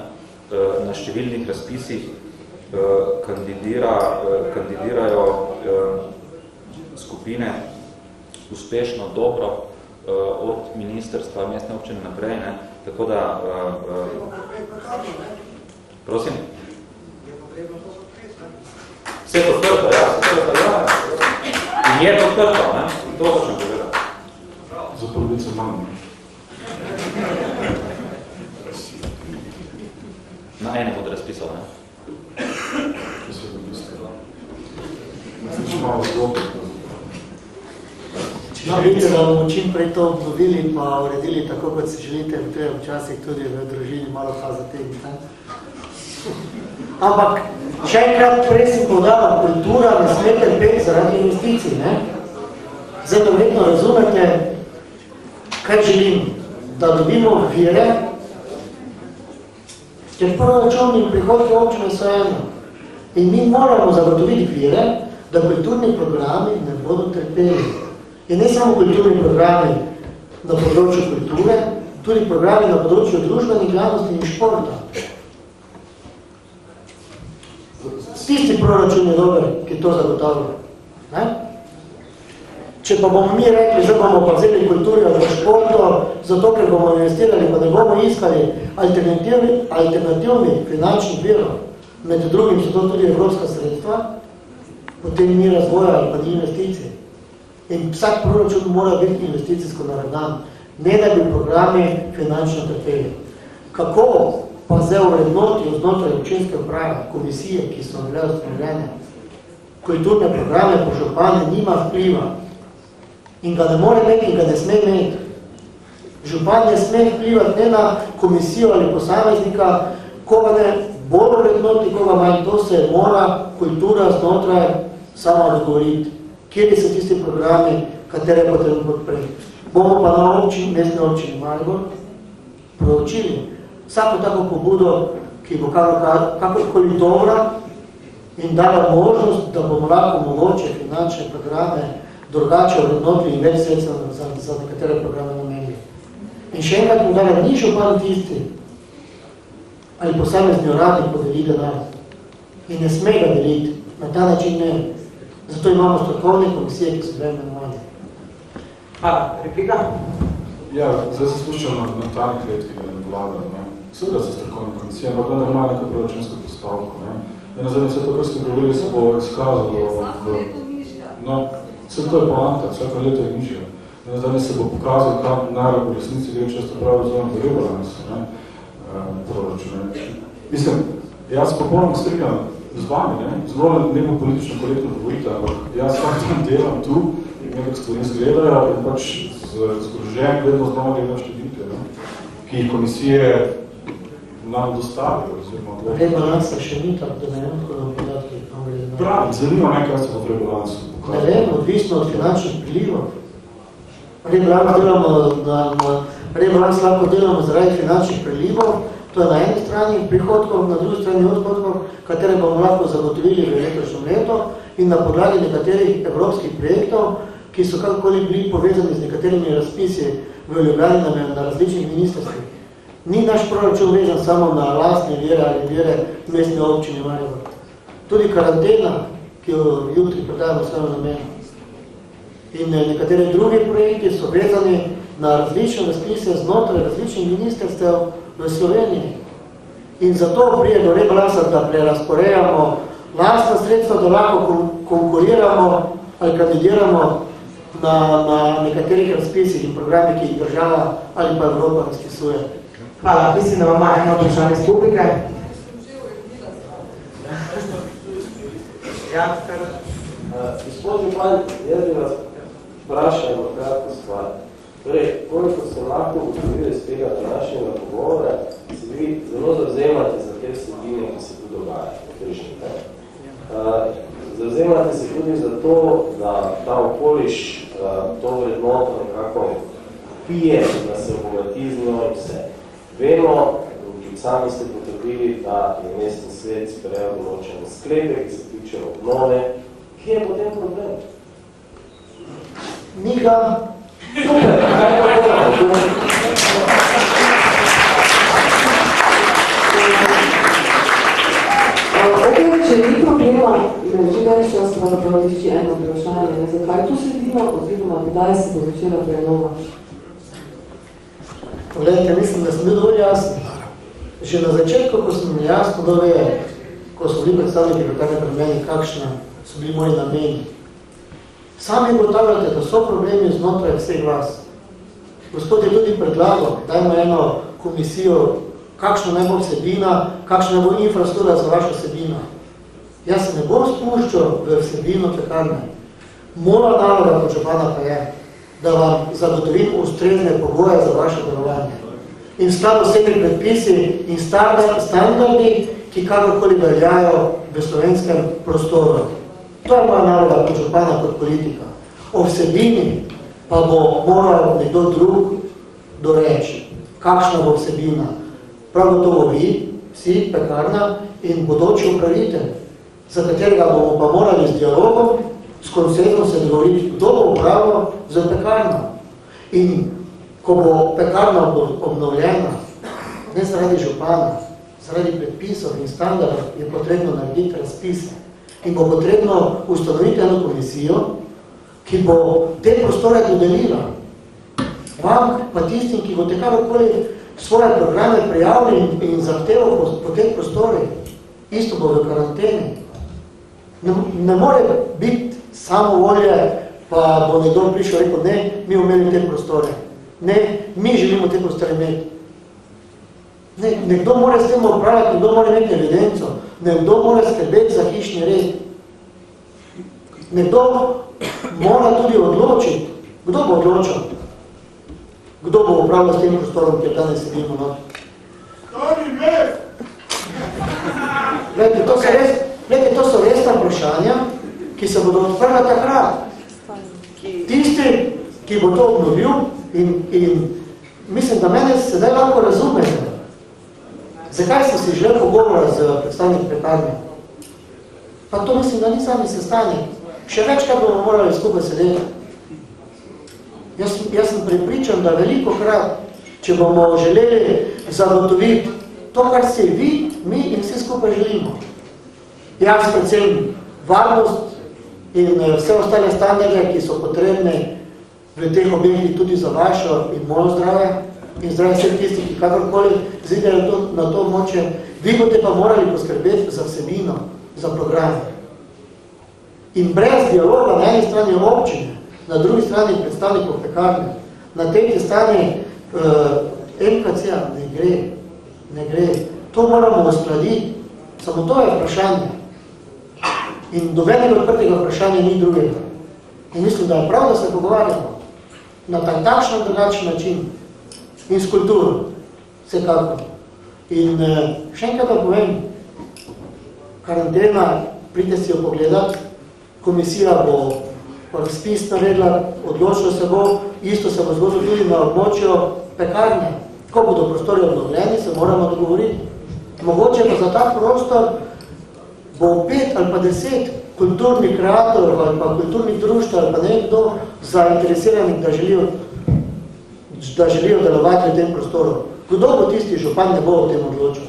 Uh, na številnih razpisih uh, kandidira, uh, kandidirajo uh, skupine uspešno, dobro uh, od ministerstva, mestne občine naprej. Ne? Tako da... Uh, uh, prosim? Vse podprto, ja, vse podprto, ja. In je podprto, ne? To hočem povedati. Za polovico manj. Na ene bod razpisal, ne? To se je v bistvu. Mislim, malo zgodno. No, vidite, da bomo čim prej to obnovili in pa uredili tako, kot si želite, to je včasih tudi v družini malo pa zategniti. Ampak, še enkrat prej si podala, kultura ne sme trpeti zaradi investicij. Ne? Zdaj, da vedno razumete, kaj želim, da dobimo vire, ker proračunni prihodki občine so eno. In mi moramo zagotoviti vire, da kulturni programi ne bodo trpeli. In ne samo kulturni programi na področju kulture, tudi programi na področju družbenih glavnosti in športa. Tisti proračun je dober, ki to zagotavlja. Ne? Če pa bomo mi rekli, zdaj bomo pa vzeli kulturijo za športo, zato ker bomo investirali, pa ne bomo iskali alternativni, alternativni finančnih virov, med drugim so to tudi evropska sredstva, potem ni razvoja ali pa ni investicij. In vsak proračun mora biti investicijsko naravnan, ne da bi programi finančno trpeli. Kako pa zdaj vrednoti znotraj občinske uprave, komisije, ki so bile ustanovljene, kulturne programe po župane nima vpliva in ga ne more imeti in ga ne sme imeti. Župan ne sme vplivati ne na komisijo ali posameznika, koga ne bolj vrednoti, koga manj, to se mora kultura znotraj samo odgovoriti kjer so tisti programi, katere potrebno podpreti. Bomo pa na občini, mestne občini Maribor proučili vsako tako pobudo, ki bo kakorkoli dobra in dala možnost, da bomo lahko mogoče finančne programe drugače vrednotili in več sredstva za, za nekatere programe namenili. In še enkrat mu dala, ni župan tisti, ali posamezni uradnik podeli denar. In ne sme ga deliti, na ta način ne. Zato imamo strokovne komisije, ki so bile imenovane. A, replika? Ja, zdaj se slušam na, na ta klet, ki ga ne vlada. Ne? Seveda se strokovne komisije, ampak da ne ima neko proračunsko postavko. Ne? In na zadnje vse to, kar ste govorili, se bo izkazalo. V, no, vse to je poanta, vsako leto je nižja. In na zadnje se bo pokazal, kam narod v resnici gre često pravi zelo v rebalans ne? Um, proračune. Mislim, jaz popolno strigam z vami, ne, zelo neko politično korektno govorite, ampak jaz vsak dan delam tu in nekak stvari zgledajo in pač z zgrožen vedno znova gledam številke, ne, ki jih komisije nam dostavijo. Oziroma, Rebalans se še ni tako, da ne vem, kako da podatki. Pravi, zanima me, kaj se bo v rebalansu Ne vem, odvisno od finančnih prilivov. Rebalans delamo na, na rebalans lahko delamo zaradi finančnih prilivov, to je na eni strani prihodkov, na drugi strani odhodkov, katere bomo lahko zagotovili v letošnjem letu in na podlagi nekaterih evropskih projektov, ki so kakorkoli bili povezani z nekaterimi razpisi v Ljubljani na, na različnih ministrstvih. Ni naš proračun vezan samo na lastne vire ali vire mestne občine Maribor. Tudi karantena, ki jo jutri predajamo svojo namenu. In eh, nekateri drugi projekti so vezani na različne razpise znotraj različnih ministerstev v Sloveniji. In zato prije do rebalansa, da prerasporejamo lastna sredstva, da lahko kon konkuriramo ali kandidiramo na, na nekaterih razpisih in programih, ki jih država ali pa Evropa razpisuje. Hvala, mislim, da ima eno vprašanje z publike. Ja, Gospod Župan, jaz bi vas vprašal kratko stvar. Torej, koliko ste lahko ugotovili z tega današnjega pogovora, se vi zelo zavzemate za te vsebine, ki se tu dogajajo. Uh, zavzemate se tudi za to, da ta okoliš uh, to vrednoto nekako pije, da se obogati z njo in vse. Vemo, tudi sami ste potrebili, da je mestni svet sprejel določene sklepe, ki se tiče obnove. Kje je potem problem? Ni ga. Super, kaj pa delamo? Ok, če ni problema, ne že več čas mora praviči eno vprašanje, ne, zakaj tu sedimo, oziroma kdaj se bo začela prenova? Poglejte, mislim, da sem bil dovolj jasen. Že na začetku, ko sem jasno dovedel, ko so bili predstavniki lokalne premeni, kakšne so bili moji nameni. Sami ugotavljate, da so problemi znotraj vseh vas. Gospod je tudi predlagal, dajmo eno komisijo, kakšna naj bo vsebina, kakšna naj bo infrastruktura za vašo vsebino. Jaz se ne bom spuščal v vsebino pekarne. Moja naloga kot župana pa je, da vam zagotovim ustrezne pogoje za vaše delovanje. In skladu s temi predpisi in standardi, ki kakorkoli veljajo v slovenskem prostoru. To je moja naloga kot župana, kot politika. O vsebini pa bo moral nekdo drug doreči, kakšna bo vsebina. Prav gotovo vi, vsi, pekarna in bodoči upravitelj, za katerega bomo pa morali z dialogom, s konsenzom se dogovoriti, kdo bo upravljal za pekarno. In ko bo pekarna obnovljena, ne zaradi župana, zaradi predpisov in standardov, je potrebno narediti razpise. In bo potrebno ustanoviti eno komisijo, ki bo te prostore dodelila. Vam, pa tistim, ki boste kakorkoli svoje programe prijavili in, in zahtevo po, po teh prostorih, isto bo v karanteni. Ne, ne more biti samo volje, pa bo nekdo prišel in rekel, ne, mi imeli te prostore. Ne, mi želimo te prostore imeti. Ne, nekdo mora s tem upravljati, nekdo mora imeti evidenco, nekdo mora skrbeti za hišni red. Nekdo mora tudi odločiti, kdo bo odločil, kdo bo upravljal s tem prostorom, kjer danes sedimo not. Glede, to, res, glede, to so resna vprašanja, ki se bodo odprla takrat. Tisti, ki bo to obnovil in, in mislim, da mene sedaj lahko razumete, zakaj sem si želel pogovora z predstavnik prekarne. Pa to mislim, da ni sami sestanek. Še večkrat bomo morali skupaj sedeti. Jaz, jaz sem pripričan, da veliko krat, če bomo želeli zagotoviti to, kar se vi, mi in vsi skupaj želimo. Jaz predvsem varnost in vse ostale standarde, ki so potrebne v teh objektih tudi za vašo in mojo zdrave in zdrave vseh tistih, ki kakorkoli zidajo to, na to območje, vi boste pa morali poskrbeti za vsebino, za programe. In brez dialoga na eni strani občine, na drugi strani predstavnikov pekarne, na tretji strani uh, MKC-a ne gre, ne gre. To moramo uskladiti, samo to je vprašanje. In dobenega odprtega vprašanja ni drugega. In mislim, da je prav, da se pogovarjamo na tak takšen drugačen način in s kulturo, vsekako. In uh, še enkrat da povem, karantena pride si jo pogledati, komisija bo razpis naredila, odločilo se bo, isto se bo zgodilo tudi na območju pekarne. Ko bodo prostori obnovljeni, se moramo dogovoriti. Mogoče pa za ta prostor bo pet ali pa deset kulturnih kreatorov ali pa kulturnih društv ali pa nekdo zainteresiranih, da želijo, da želijo delovati v tem prostoru. Kdo bo tisti župan, ne bo o tem odločil?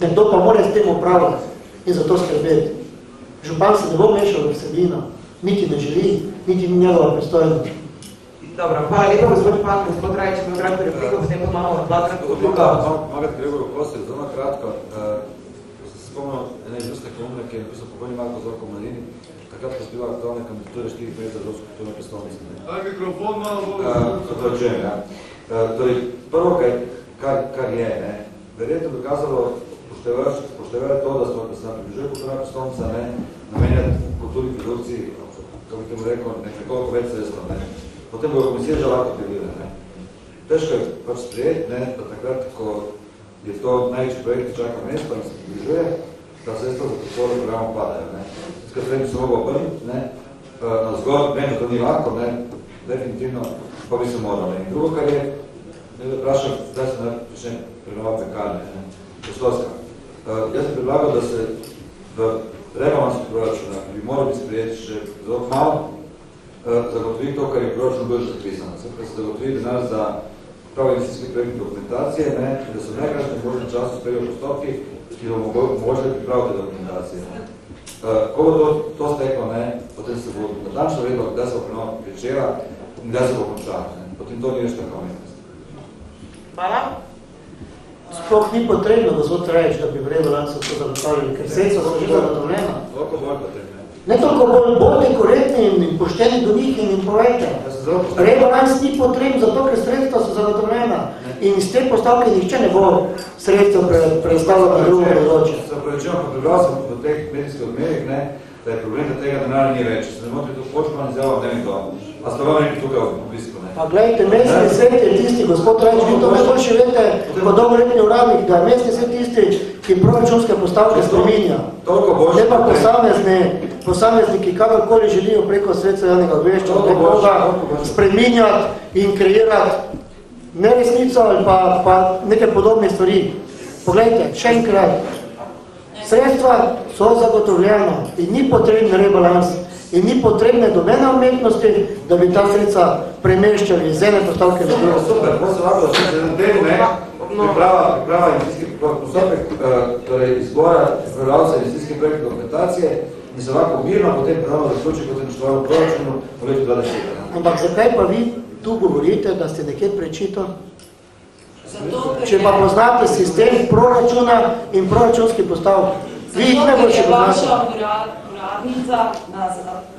Nekdo pa mora s tem upravljati in za to skrbeti. Župan se ne bo mešal v vsebino, niti ne želi, niti ni njegova pristojnost. Dobro, hvala lepa, gospod Pan, gospod Rajč, imel kratko repliko, potem pa imamo dva kratko repliko. Magat Gregor Kostel, zelo kratko. Uh, spomnil ene izvrste kolumne, ki je napisal pokojni Marko Zorko Mladini, takrat spila aktualne kandidature štiri pet za Evropsko kulturno prestolnico. Aj, mikrofon malo bolj. Uh, to ja. Uh, torej, prvo, kaj, kar, kar je, ne, verjetno bi kazalo poštevati to, da smo, da se nam približuje kulturna prestolnica, ne, namenjati kulturni produkciji, kako bi temu rekel, nekoliko več sredstva, ne. Potem bo komisija že lahko pregledala, ne. Težko je pač sprejeti, ne, da takrat, ko je to največji projekt, čaka mesto in se približuje, da sredstva za podporo programu padajo, ne. S katerim se mogo obrniti, ne, na zgor, ne, to ni lahko, ne, definitivno, pa bi se morali. In drugo, kar je, ne da vprašam, zdaj se ne prične prenovati pekarne, ne, poslovska. Uh, jaz sem predlagal, da se v rebalansu proračuna, ki bi moral biti sprejeti še zelo malo, uh, zagotovi to, kar je proračun bil že zapisano. Se pravi, se zagotovi denar za pravi investicijski projektni dokumentacije, ne, da so najkrajšnji možni čas uspeli postopki, ki bo moželi pripraviti dokumentacije. Ne. Uh, ko bo to, to steklo, ne, potem se bo natančno vedelo, kdaj se bo prenova pričela in kdaj se bo končala. Potem to ni več tako umetnost. Hvala. Sploh ni potrebno, da zvod reči, da bi v rebalansu to zagotavljali, ker sredstva so že zagotovljena. Toliko bolj potrebno. Ne toliko bolj, bolj korektni in pošteni do njih in jim povejte. Rebalans ni potreben zato, ker sredstva so zagotovljena. In iz te postavke nihče ne bo sredstva pre, predstavljati na drugo področje. Se upravičujem, pa prebral sem v teh medijskih odmerih, ne, da je problem, da tega denarja ni več. Se ne moti to izjava, ne mi to. A ste vam nekaj tukaj v obisku, ne? Pa gledajte, mestni svet je tisti, gospod Rajč, vi to najboljše vete, kot dolgoletni uradnik, da je mestni svet tisti, ki proračunske postavke spreminja. Ne pa posamezne, posamezniki, kakorkoli želijo preko sredstva javnega obvešča, nekoga spreminjati in kreirati neresnico ali pa, pa neke podobne stvari. Poglejte, še enkrat, sredstva so zagotovljena in ni potreben rebalans in ni potrebne dobene umetnosti, da bi ta sredstva premeščali iz ene postavke na drugo. Super, prosim, lahko, da se na temu, ne, priprava, priprava investicijski postopek, torej izbora pripravljavca investicijske projekte dokumentacije in se lahko mirno potem pravno zaključi kot načetovano proračunu v letu 2020. Ampak zakaj pa vi tu govorite, da ste nekje prečito? Zato, Če pa poznate sistem proračuna in proračunski postav, vi jih ne boste Zato, ker je vaša uradnica na,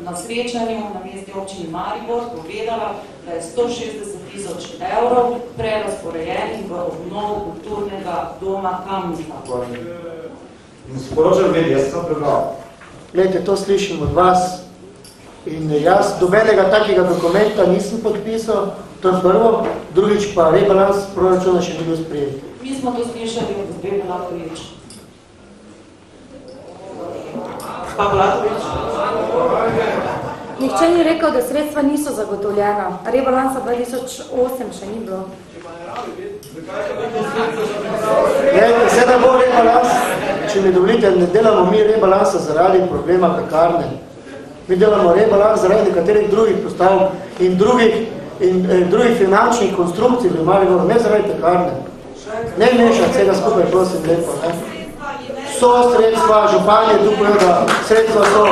na srečanju na mesti občini Maribor povedala, da je 160 tisoč evrov prerasporejenih v obnovo kulturnega doma Kamnika. In sporočam medij, jaz sem prebral. Glejte, to slišim od vas in jaz dobenega takega dokumenta nisem podpisal, to je prvo, drugič pa rebalans proračuna še ni bil sprejet. Mi smo to slišali od gospe Belatovič. Pa Blatovič. Nihče ni rekel, da sredstva niso zagotovljena. Rebalansa 2008 še ni bilo. Glejte, se da bo rebalans, če mi dovolite, ne delamo mi rebalansa zaradi problema pekarne. Mi delamo rebalans zaradi nekaterih drugih postavk in drugih, in, eh, drugih finančnih konstrukcij v Mariboru, ne zaradi pekarne. Ne mešati vsega skupaj, prosim, lepo. Ne? So sredstva, župan je tu povedal, da sredstva so.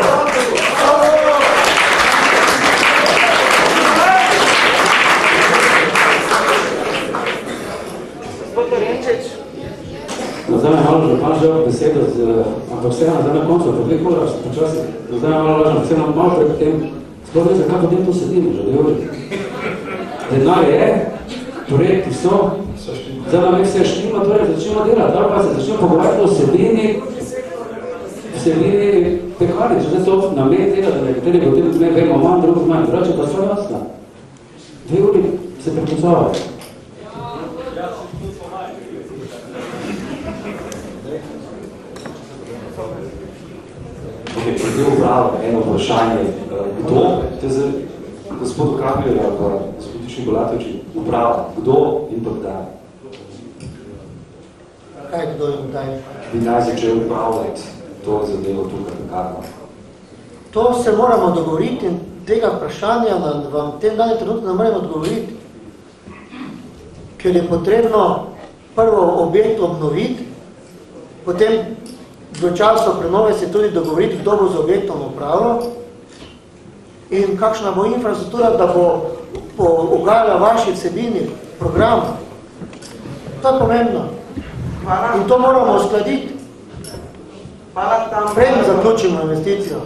Gospod Renčeč. No, zdaj me malo župan žel besedo, z, ampak vseeno, zdaj na koncu, po dveh urah, počasi, zdaj me malo lažem, vseeno malo pred tem, sploh ne zakaj potem tu sedimo, že uri. Denar je, projekti so, zdaj nam je vse štima, torej začnemo delati, ali pa se začnemo pogovarjati o sebini, vsebini pekarni, če zdaj to namen tega, da nekateri potem ne vemo manj, drugi manj, drugače pa so jasno. Dve uri se prekončavajo. Glede upravo, eno vprašanje, kdo, to je zdaj gospodu Kapljerja, pa gospodični Golatoviči, uprava, kdo in pa kdaj? Kaj kdo in kdaj? Bi naj začel upravljati to zadevo tukaj, karno? To se moramo dogovoriti in tega vprašanja vam tem danem trenutku ne moremo odgovoriti, ker je potrebno prvo objekt obnoviti, potem časa prenove se tudi dogovoriti, kdo bo z objektom upravljal in kakšna bo infrastruktura, da bo ugajala vaši vsebini programa. To je pomembno. In to moramo uskladiti. Preden zaključimo investicijo.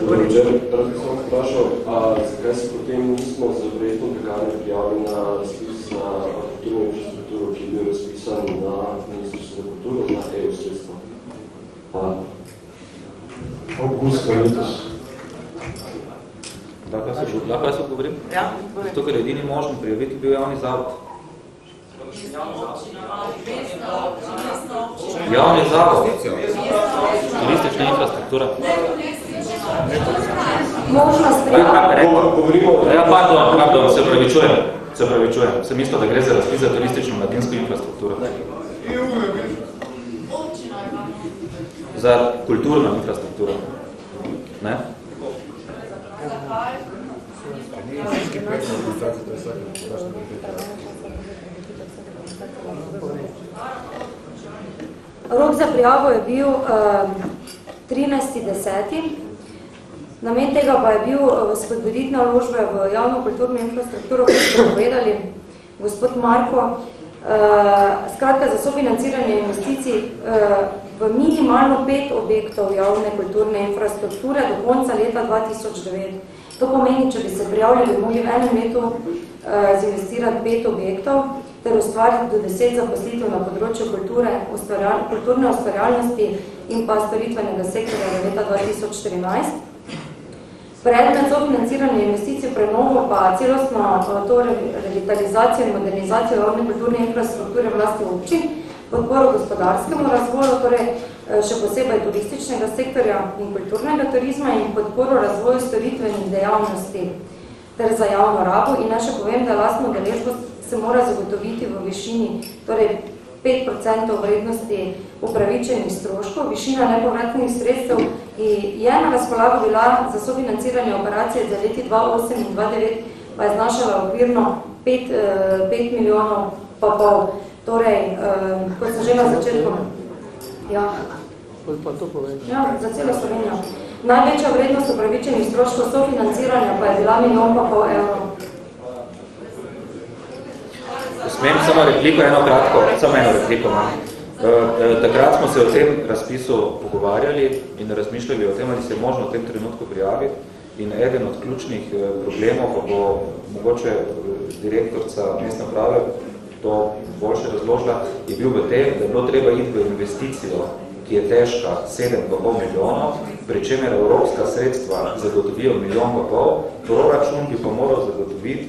Dobro večer, rad bi sem vprašal, a zakaj se potem nismo z projektom pekarne prijavili na razpis na kulturno infrastrukturo, ki je bil razpisan na Ministrstvo za kulturo, na EU sredstvo? Hvala. Augusta letos. Lahko jaz odgovorim? Ja, Zato, ker je edini možen prijaviti bil javni zavod. Javni zavod. Turistična infrastruktura. Možnost Ja, pardon, pardon, se pravičujem. Se pravičujem. Sem isto, da gre za razpis za turistično mladinsko infrastrukturo. Za kulturno infrastrukturo. Ne? Rok za prijavo je bil um, 13.10. Namen tega pa je bil uh, spodbuditi naložbe v javno kulturno infrastrukturo, kot ste povedali, gospod Marko. Uh, skratka, za sofinanciranje investicij uh, v minimalno pet objektov javne kulturne infrastrukture do konca leta 2009. To pomeni, če bi se prijavili, bi mogli v enem letu uh, zinvestirati pet objektov ter ustvariti do deset zaposlitev na področju kulture, ustvarjal, kulturne ustvarjalnosti in pa storitvenega sektorja do leta 2014. Predmet sofinanciranja investicij prenovo pa celostno to revitalizacijo in modernizacijo javne kulturne infrastrukture vlasti občin, podporo gospodarskemu razvoju, torej še posebej turističnega sektorja in kulturnega turizma in podporo razvoju storitvenih dejavnosti ter za javno rabo. In naj še povem, da lastno deležbo se mora zagotoviti v višini torej 5% vrednosti upravičenih stroškov, višina nepovratnih sredstev je na razpolago bila za sofinanciranje operacije za leti 2008 in 2009 pa je znašala okvirno 5, 5 milijonov pa pol. Torej, kot sem že na začetku, ja, Pa to povem. ja, za celo Slovenijo. Največja vrednost upravičenih stroškov sofinanciranja pa je bila milijon pa pol evrov. Smem samo repliko, eno kratko, samo eno repliko imam. Takrat smo se o tem razpisu pogovarjali in razmišljali o tem, ali se možno v tem trenutku prijaviti. In eden od ključnih problemov, pa bo mogoče direktorca mestne prave to boljše razložila, je bil v tem, da je bilo treba iti v investicijo, ki je težka 7,5 milijonov, pri čemer evropska sredstva zagotovijo milijon pa pol, proračun bi pa moral zagotoviti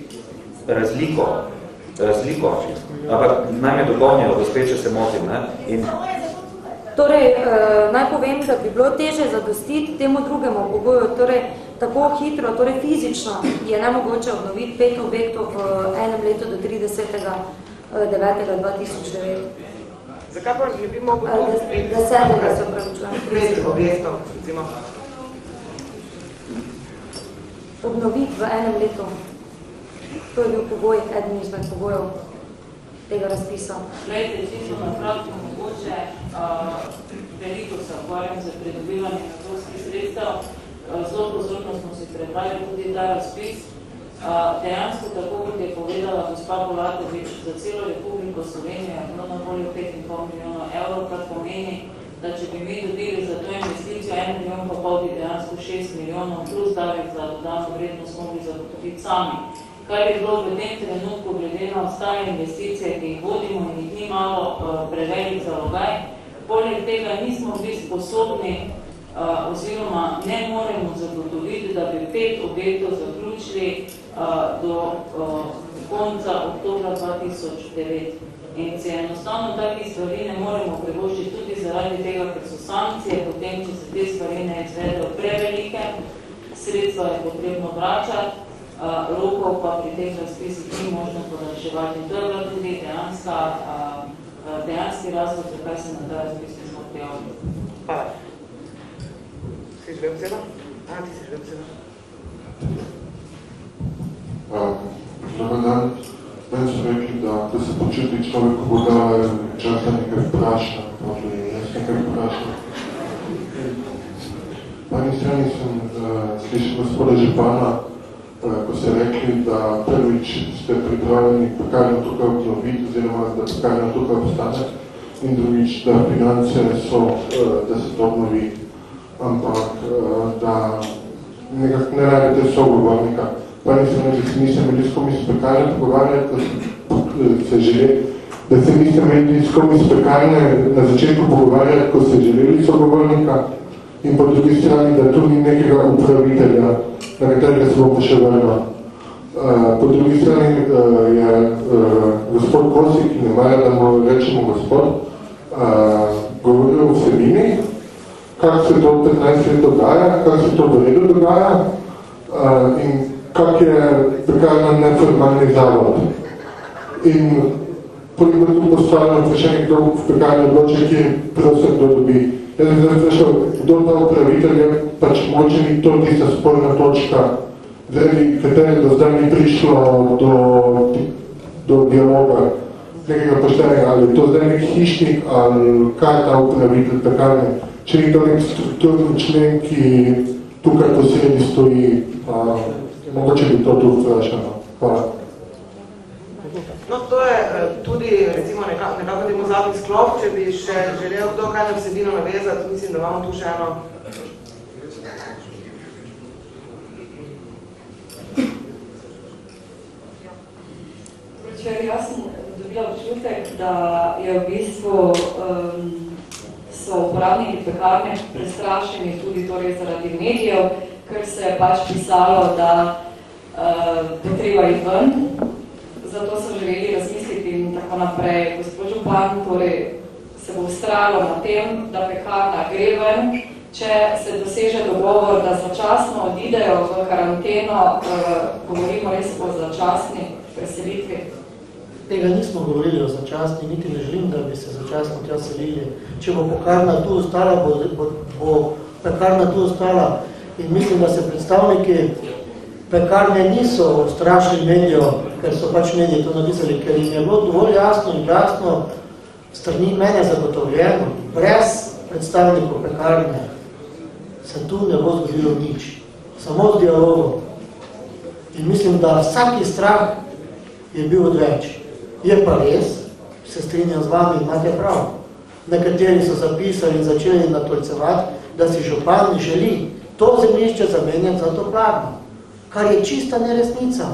razliko razliko, ampak naj me dopolnijo, gospe, če se motim. Ne? In... Torej, eh, naj povem, da bi bilo teže zadostiti temu drugemu pogoju, torej tako hitro, torej fizično je nemogoče obnoviti pet objektov v enem letu do 30. 9. 2009. Zakaj pa ne bi mogel Eh, des- desetega se opravičujem. Pet objektov, recimo. Obnoviti v enem letu. To je bil pogoj, eden izmed pogojev tega razpisa. Glejte, čisto na kratko mogoče, uh, veliko se ukvarjam za pridobivanje evropskih sredstev, uh, zelo pozorno smo si prebrali tudi ta razpis. Uh, dejansko, tako kot je povedala gospa Polatovič, za celo Republiko Slovenijo je bilo na voljo 5,5 milijonov evrov, kar pomeni, da če bi mi dobili za to investicijo 1 milijon pa bi dejansko 6 milijonov plus davek za dodano vrednost mogli zagotoviti sami kar je bilo v tem trenutku glede na ostale investicije, ki jih vodimo in jih ni malo uh, prevelik zalogaj. Poleg tega nismo bili sposobni uh, oziroma ne moremo zagotoviti, da bi pet objektov zaključili uh, do konca oktobra 2009. In se enostavno takih stvari ne moremo privoščiti tudi zaradi tega, ker so sankcije, potem, če se te stvari ne izvedejo prevelike, sredstva je potrebno vračati, rokov pa pri teh razpisih ni možno podaljševati. To je bila tudi dejanska, uh, dejanski razlog, zakaj se na ta razpis nismo prijavili. Hvala. Si želel besedo? A, ti si želel besedo? Dobar dan. Meni so rekli, da, da se počuti človek, ko da časa nekaj vpraša, ali jaz nekaj vprašam. Po eni strani sem uh, slišal gospoda Žepana, ko ste rekli, da prvič ste pripravljeni pekarno tukaj obnoviti, oziroma da pekarno tukaj ostane, in drugič, da finance so, uh, da se to obnovi, ampak uh, da nekako ne radite sogovornika. Pa nisem reči, da se nisem imeli s komi spekalne pogovarjati, da se želeli, da se nisem imeli s komi spekalne na začetku pogovarjati, ko se želeli sogovornika, in po drugi strani, da tu ni nekega upravitelja, na katerega še vrnil. Uh, po drugi strani uh, je uh, gospod Kosik, ki ne maja, da mu rečemo gospod, uh, govoril o vsebini, kako se to 15 let dogaja, kako se to v redu dogaja uh, in kak je pekarna neformalni zavod. In potem bo tu postavljeno vprašanje, kdo v pekarni odloči, ki prosim, kdo dobi. Jaz sem zdaj vprašal, kdo ta upravitelj je, pač moče ni to tista sporna točka, zaradi katere do zdaj ni prišlo do, do dialoga nekega poštenega, ali to zdaj nek hišnik, ali kaj je ta upravitelj pekarne. Če ni to nek strukturni člen, ki tukaj posredi stoji, a, mogoče bi to tu vprašano. Hvala. Tudi, recimo, nekako, nekako temu zadnji sklop, če bi še želel kdo kaj na vsebino navezati, mislim, da imamo tu še eno. Če jaz sem dobila občutek, da je v bistvu um, so uporabniki pekarne prestrašeni tudi torej zaradi medijev, ker se je pač pisalo, da uh, je treba iti ven, zato so želeli razmisliti in tako naprej. Gospod Župan torej se bo ustralo na tem, da pekarna gre ven, če se doseže dogovor, da začasno odidejo v karanteno, uh, govorimo res o začasni preselitvi. Tega nismo govorili o začasni, niti ne želim, da bi se začasno tja selili. Če bo pekarna tu ostala, bo, bo, bo pekarna tu ostala. In mislim, da se predstavniki pekarne niso strašni medijo, ker so pač mediji to napisali, ker jim je bilo dovolj jasno in jasno strani mene zagotovljeno, brez predstavnikov pekarne se tu ne bo zgodilo nič. Samo z dialogom. In mislim, da vsaki strah je bil odveč. Je pa res, se strinjam z vami, imate prav. Nekateri so zapisali in začeli natolcevati, da si župan želi to zemljišče zamenjati za to plarno, kar je čista neresnica.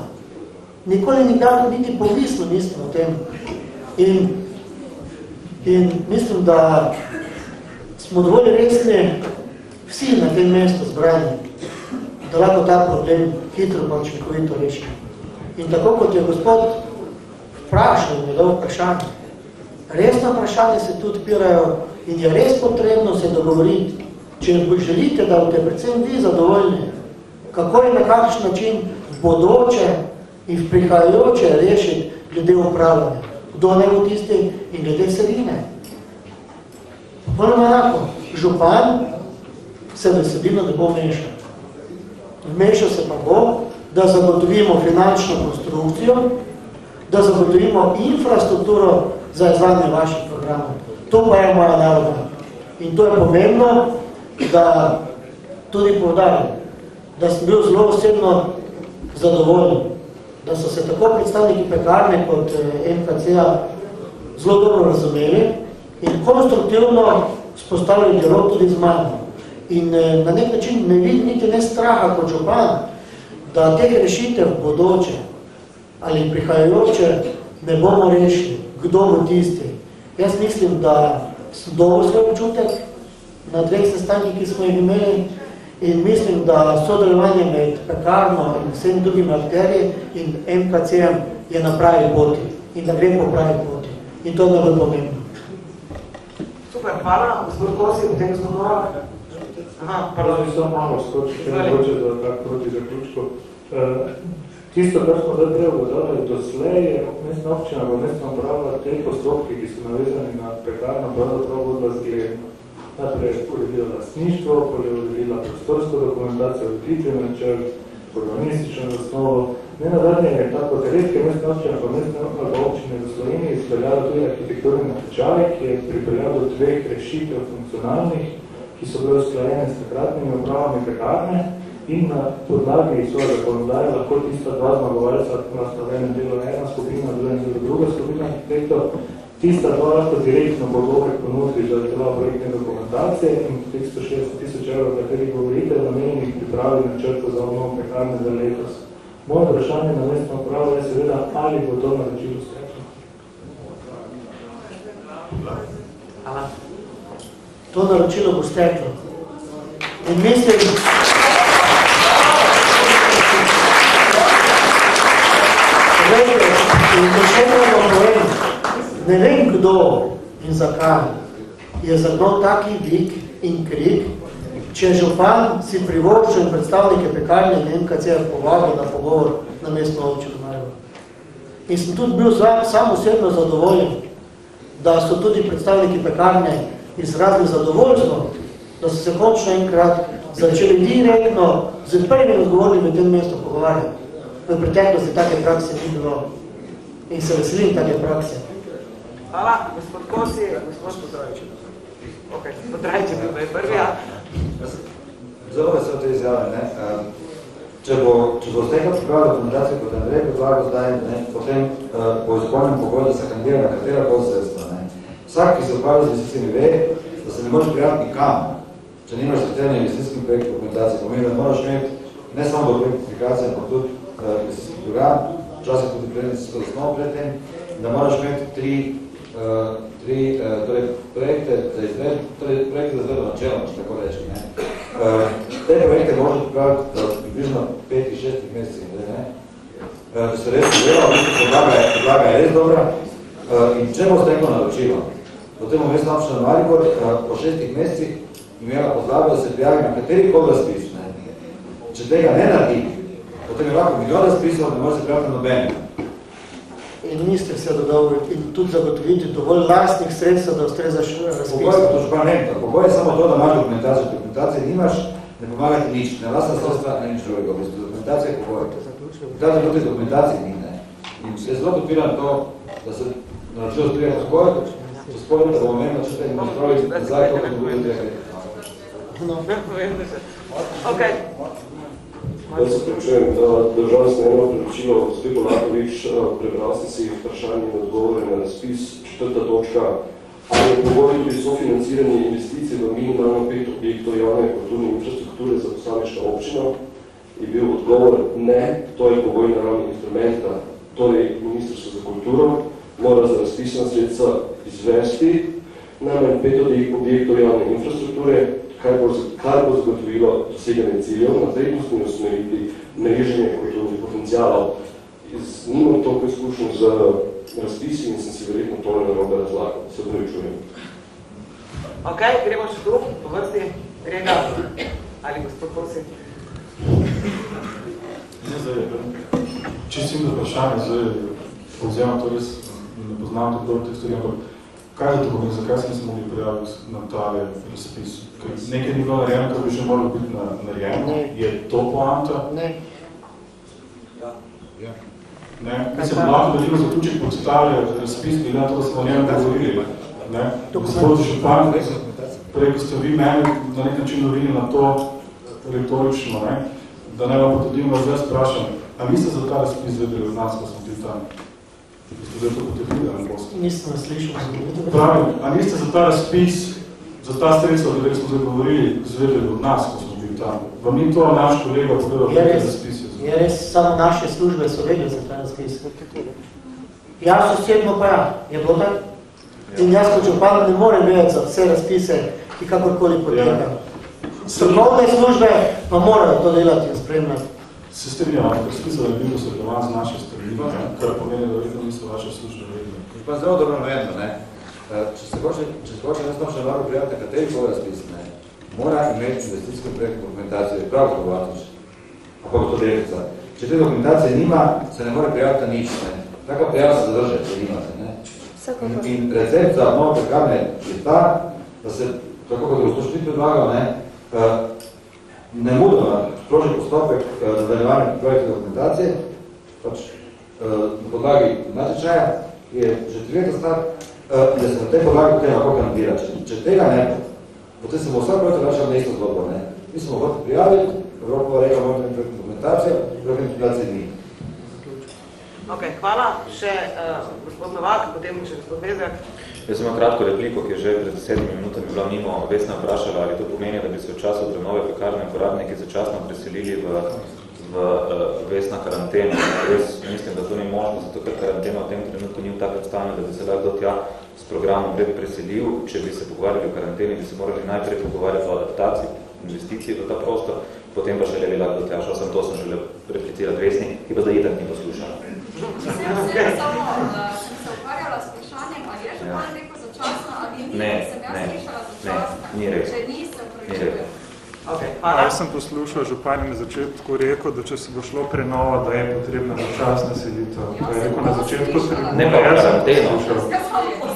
Nikoli nikako niti povislo nismo o tem. In, in mislim, da smo dovolj resni vsi na tem mestu zbrani, da lahko ta problem hitro pa učinkovito rešimo. In tako kot je gospod vprašal, mi dal vprašanje. Resno vprašanje se tu odpirajo in je res potrebno se dogovoriti, če želite, da boste predvsem vi zadovoljni, kako je na kakšen način bodoče in prihajajoče rešiti glede upravljanja. Kdo ne bo tisti in glede sredine. Popolnoma enako, župan se veselino ne bo mešal. Vmešal se pa bo, da zagotovimo finančno konstrukcijo, da zagotovimo infrastrukturo za izvajanje vaših programov. To pa je moja naloga. In to je pomembno, da tudi povdarim, da sem bil zelo osebno zadovoljen, da so se tako predstavniki pekarne kot MKC-a zelo dobro razumeli in konstruktivno spostavili dialog tudi z mano. In na nek način ne vidim niti ne straha kot župan, da teh rešitev bodoče ali prihajajoče ne bomo rešili, kdo bo tisti. Jaz mislim, da sem dobro svoj občutek na dveh sestankih, ki smo jih imeli in mislim, da sodelovanje med pekarno in vsemi drugimi akterji in MKC-em je na pravi poti in da gre po pravi poti. In to je najbolj pomembno. Super, hvala, gospod Kosi, potem gospod Novak. Aha, pardon. Samo malo skočil, če mogoče za tak proti zaključku. Uh, tisto, kar smo zdaj prej ugotavljali, doslej je mestna občina v mestna uprava te postopke, ki so navezani na pekarno, pravzaprav vodila zgledno. Najprej uredila lastništvo, potem uredila prostorsko dokumentacijo, odličen načrt, urbanistično zasnovo. Ne nazadnje je tako, da redke mestne občine pa mestne občine v Sloveniji izpeljala tudi arhitekturni natečaj, ki je pripeljal do dveh rešitev funkcionalnih, ki so bile usklajene s takratnimi upravami pekarne in na podlagi svoje zakonodaje lahko tista dva zmagovalca na slovenem delu ena skupina, druga, druga skupina arhitektov, tista dva lahko direktno pogovor ponudili za telo projektne dokumentacije in teh 160 tisoč evrov, katerih govorite, namenjenih pripravi načrta za obnovo pekarne za letos. Moje vprašanje na mestno upravo je seveda, ali bo to naročilo steklo. Hvala. To naročilo bo steklo. In mislim, Vejte, in še povem, ne vem kdo in zakaj je zagnal taki dik in krik, če župan si privoščil predstavnike pekarne in MKC povabil na pogovor na mestno občino Maribor. In sem tudi bil sam osebno zadovoljen, da so tudi predstavniki pekarne izrazili zadovoljstvo, da so se končno enkrat začeli direktno z prvimi odgovornimi v tem mestu pogovarjati. V preteklosti take prakse ni bilo in se veselim take prakse. Hvala, gospod Kosi, gospod Podrajič. Ok, Podrajič je prvi, ja. Zelo vesel te izjave, ne. Če bo, če bo stekla priprava dokumentacije, kot Andrej predlagal zdaj, ne, potem uh, po izpolnem pogoju, da se kandira na katera kol sredstva, ne. Vsak, ki se upravlja z investicijami, ve, da se ne moreš prijaviti nikam, če nimaš zahtevne investicijske projekte dokumentacije. Pomeni, da moraš imeti ne samo do projektifikacije, ampak tudi uh, investicijski program, včasih tudi prednicijsko zasnovo pred tem, da moraš imeti tri, tri uh, torej, projekte za izved, torej projekte za izvedo načelno, če tako reči. Ne. Uh, te projekte možeš pripraviti za približno 5-6 mesecih, ne. Uh, se res delo, podlaga je, podlaga res dobra. In če bo steklo naročilo, potem bo mestna občina Maribor uh, po šestih mesecih imela podlago, da se prijavi na kateri kol razpis. Ne. Če tega ne naredi, potem je lahko milijon razpisov, ne može se prijaviti na nobenih in niste se dogovorili in tudi zagotoviti dovolj lastnih sredstev, da ustrezaš razpis. Pogoj, to že pa ne, pogoj je samo to, da imaš dokumentacijo. Dokumentacije nimaš, ne pomaga ti nič. Ne lastna sredstva, ne nič drugega. Dokumentacija je pogoj. Dokumentacija tudi dokumentacije ni, ne. In se zelo podpiram to, da se naročilo sprije pogoj, če spomnim, da bomo imeli načrte in spraviti nazaj, to, bodo tega. No, ok. Jaz se pričujem, da državno snemo priličilo gospod Polakovič, prebral ste si vprašanje in odgovore na razpis, četrta točka, ali je pogoj tudi sofinanciranje investicij v minimalno pet objektov javne kulturne infrastrukture za posamična občina, je bil odgovor ne, to je pogoj na ravni instrumenta, torej Ministrstvo za kulturo mora za razpisna sredstva izvesti najmanj pet objektov javne infrastrukture, kar bo, kar bo zagotovilo doseganje ciljev na prednostni usmeriti mreženje kulturnih potencijalov. Nimam toliko izkušnjo z razpisi in sem si verjetno to narobe razlagal. Se pravičujem. Ok, gremo še tu, po vrsti Rega ali gospod Kosi. Ne, zdaj, čisto ime vprašanje, zdaj povzemam to res, ne poznam tako dobro teh stvari, ampak kaj je to zakaj se nismo mogli prijaviti na tale razpis? Ker nekaj ni bilo narejeno, kar bi še moralo biti narejeno, je to poanta? Ne. Ja. Ne, mislim, lahko da želimo zaključiti pod tale razpis, glede na to, da smo o njem govorili. Ne, gospod Župan, prej, ko ste vi meni na nek način govorili na to retorično, ne, da ne vam potrdim, vas zdaj sprašam, a vi ste za ta razpis vedeli od nas, ko smo bili tam? Zdaj to potrebili, ali boste? Nisem slišal. Pravim, a niste za ta razpis, za ta sredstva, o smo zdaj govorili, zvedeli od nas, ko smo bili tam? Vam ni to naš kolega povedal, Je res, razpis je? je res, samo naše službe so vedeli za ta razpis. Jaz osebno pa ja, je bilo tak? In jaz kot župan ne morem vedeti za vse razpise, ki kakorkoli potekajo. Strokovne službe pa morajo to delati in spremljati. Se strinjam, ampak razpisal je bil posredovan z naše strani, kar pomeni, da verjetno niso vaše službe vedeli. pa zelo dobro navedno, ne. Eh, če se hoče, če se hoče nas še malo prijaviti na kateri bo razpis, ne, mora imeti investicijsko projekt dokumentacijo, prav zagovatiš, pa bo to direktica. Če te dokumentacije nima, se ne more prijaviti na nič, ne. Taka prijav se zadrže, če nimate, ne. In, in recept za novo prekarne je ta, da se, tako kot gospod Špit predlagal, ne, uh, ne mudo na sprožen postopek uh, nadaljevanja projekte dokumentacije, pač na podlagi natečaja, je že tretja stvar, uh, da se na tej podlagi potem lahko kandidira. Če, če tega ne, potem se bo vsak projekt vračal na isto zgodbo, ne. Mi smo hoti prijavili, Evropa reka možno projekte dokumentacije, projekte dokumentacije ni. Ok, hvala. Še uh, gospod Novak, potem še gospod Bezjak. Jaz imam kratko repliko, ki je že pred sedmimi minutami bila mimo Vesna vprašala, ali to pomeni, da bi se v času prenove pekarne uporabniki začasno preselili v, v Vesna karanteno. Jaz mislim, da to ni možno, zato ker karantena v tem trenutku ni v takem stanju, da bi se lahko tja s programom red preselil. Če bi se pogovarjali o karanteni, bi se morali najprej pogovarjati o adaptaciji, investiciji v ta prostor, potem pa šele bi lahko tja. Šel sem to, sem želel replicirati Vesni, ki pa zdaj itak ni poslušala. Sem se samo, uh, sem se ukvarjala s vprašanjem, ali je župan rekel začasno, ali ni, Ne, sem jaz ne, slišala ne, začasno. ni rekel. Če ni, se upravičujem. Okay, hvala. Jaz sem poslušal župan na začetku rekel, da če se bo šlo prenova, da je potrebna začasna selitev. To je rekel na začetku tribune. Ne pa Jaz sem poslušal.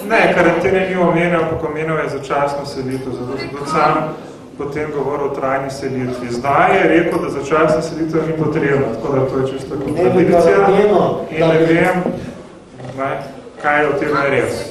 Ne, karantene ni omenil, ampak omenil je začasno selitev. Zato sem tudi sam potem govoril o trajni selitvi. Zdaj je rekel, da začasna selitev ni potrebna, tako da to je čisto kontradikcija. In ne vem, ne, kaj je o tem res.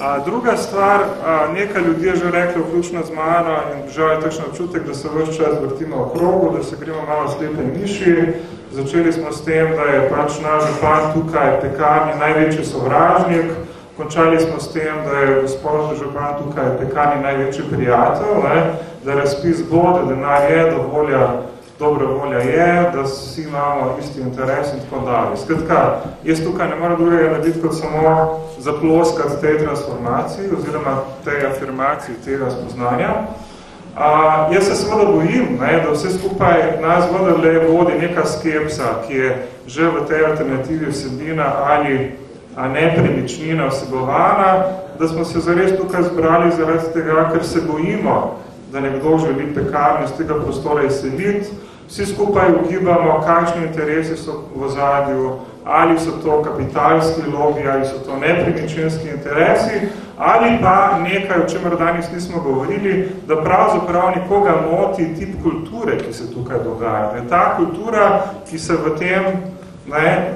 A, druga stvar, a, nekaj ljudi je že rekli, vključno z mano, in žal je takšen občutek, da se vse čas vrtimo v krogu, da se gremo malo slepe miši. Začeli smo s tem, da je pač naš župan tukaj pekarni največji sovražnik, končali smo s tem, da je gospod župan tukaj pekarni največji prijatelj, ne? da razpis bo, da denar je, da volja dobra volja je, da vsi imamo isti interes in tako dalje. Skratka, jaz tukaj ne moram drugega narediti kot samo zaploskati tej transformaciji oziroma tej afirmaciji tega spoznanja. A, jaz se seveda bojim, ne, da vse skupaj nas vendarle vodi neka skepsa, ki je že v tej alternativi vsebina ali a nepremičnina vsebovana, da smo se zares tukaj zbrali zaradi tega, ker se bojimo, da nekdo želi pekarno iz tega prostora izseliti, vsi skupaj ugibamo, kakšni interesi so v zadju, ali so to kapitalski lobby, ali so to nepremičninski interesi, ali pa nekaj, o čemer danes nismo govorili, da pravzaprav nikoga moti tip kulture, ki se tukaj dogaja. Ne, ta kultura, ki se v tem ne,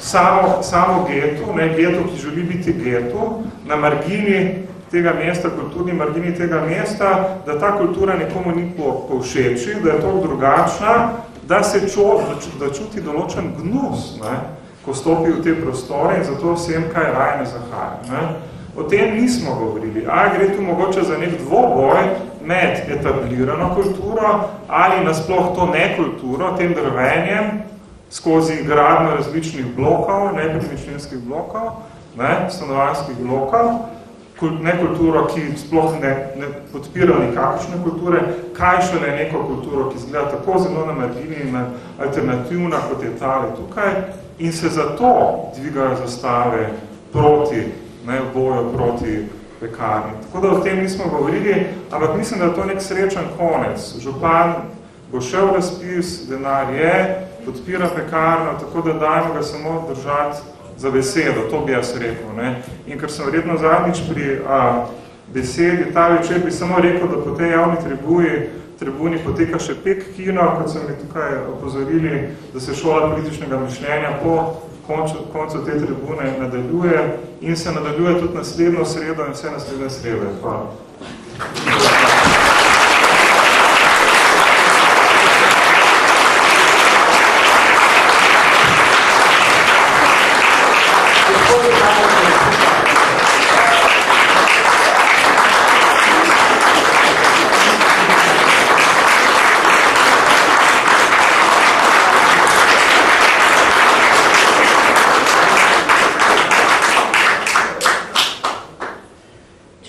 samo, samo getu, ne, getu, ki želi biti getu, na margini tega mesta, kulturni margini tega mesta, da ta kultura nekomu ni po, povšeči, da je to drugačna, da se čo, da čuti določen gnus, ne, ko stopi v te prostore in zato vsem kaj raje ne zahaja. Ne. O tem nismo govorili. A gre tu mogoče za nek dvoboj med etablirano kulturo ali nasploh to nekulturo, tem drvenjem, skozi gradno različnih blokov, nepremičninskih blokov, ne, stanovanjskih blokov, ne kulturo, ki sploh ne, ne podpira nekakšne kulture, kaj šele neko kulturo, ki izgleda tako zelo na margini in alternativna, kot je tale tukaj, in se zato dvigajo zastave proti, ne, bojo proti pekarni. Tako da o tem nismo govorili, ampak mislim, da je to nek srečen konec. Župan bo šel razpis, denar je, podpira pekarno, tako da dajmo ga samo držati za besedo, to bi jaz rekel. Ne? In ker sem verjetno zadnjič pri a, besedi, ta večer bi samo rekel, da po tej javni tribuji, tribuni poteka še pek kino, kot so mi tukaj opozorili, da se šola političnega mišljenja po koncu, koncu te tribune nadaljuje in se nadaljuje tudi naslednjo sredo in vse naslednje srede. Hvala.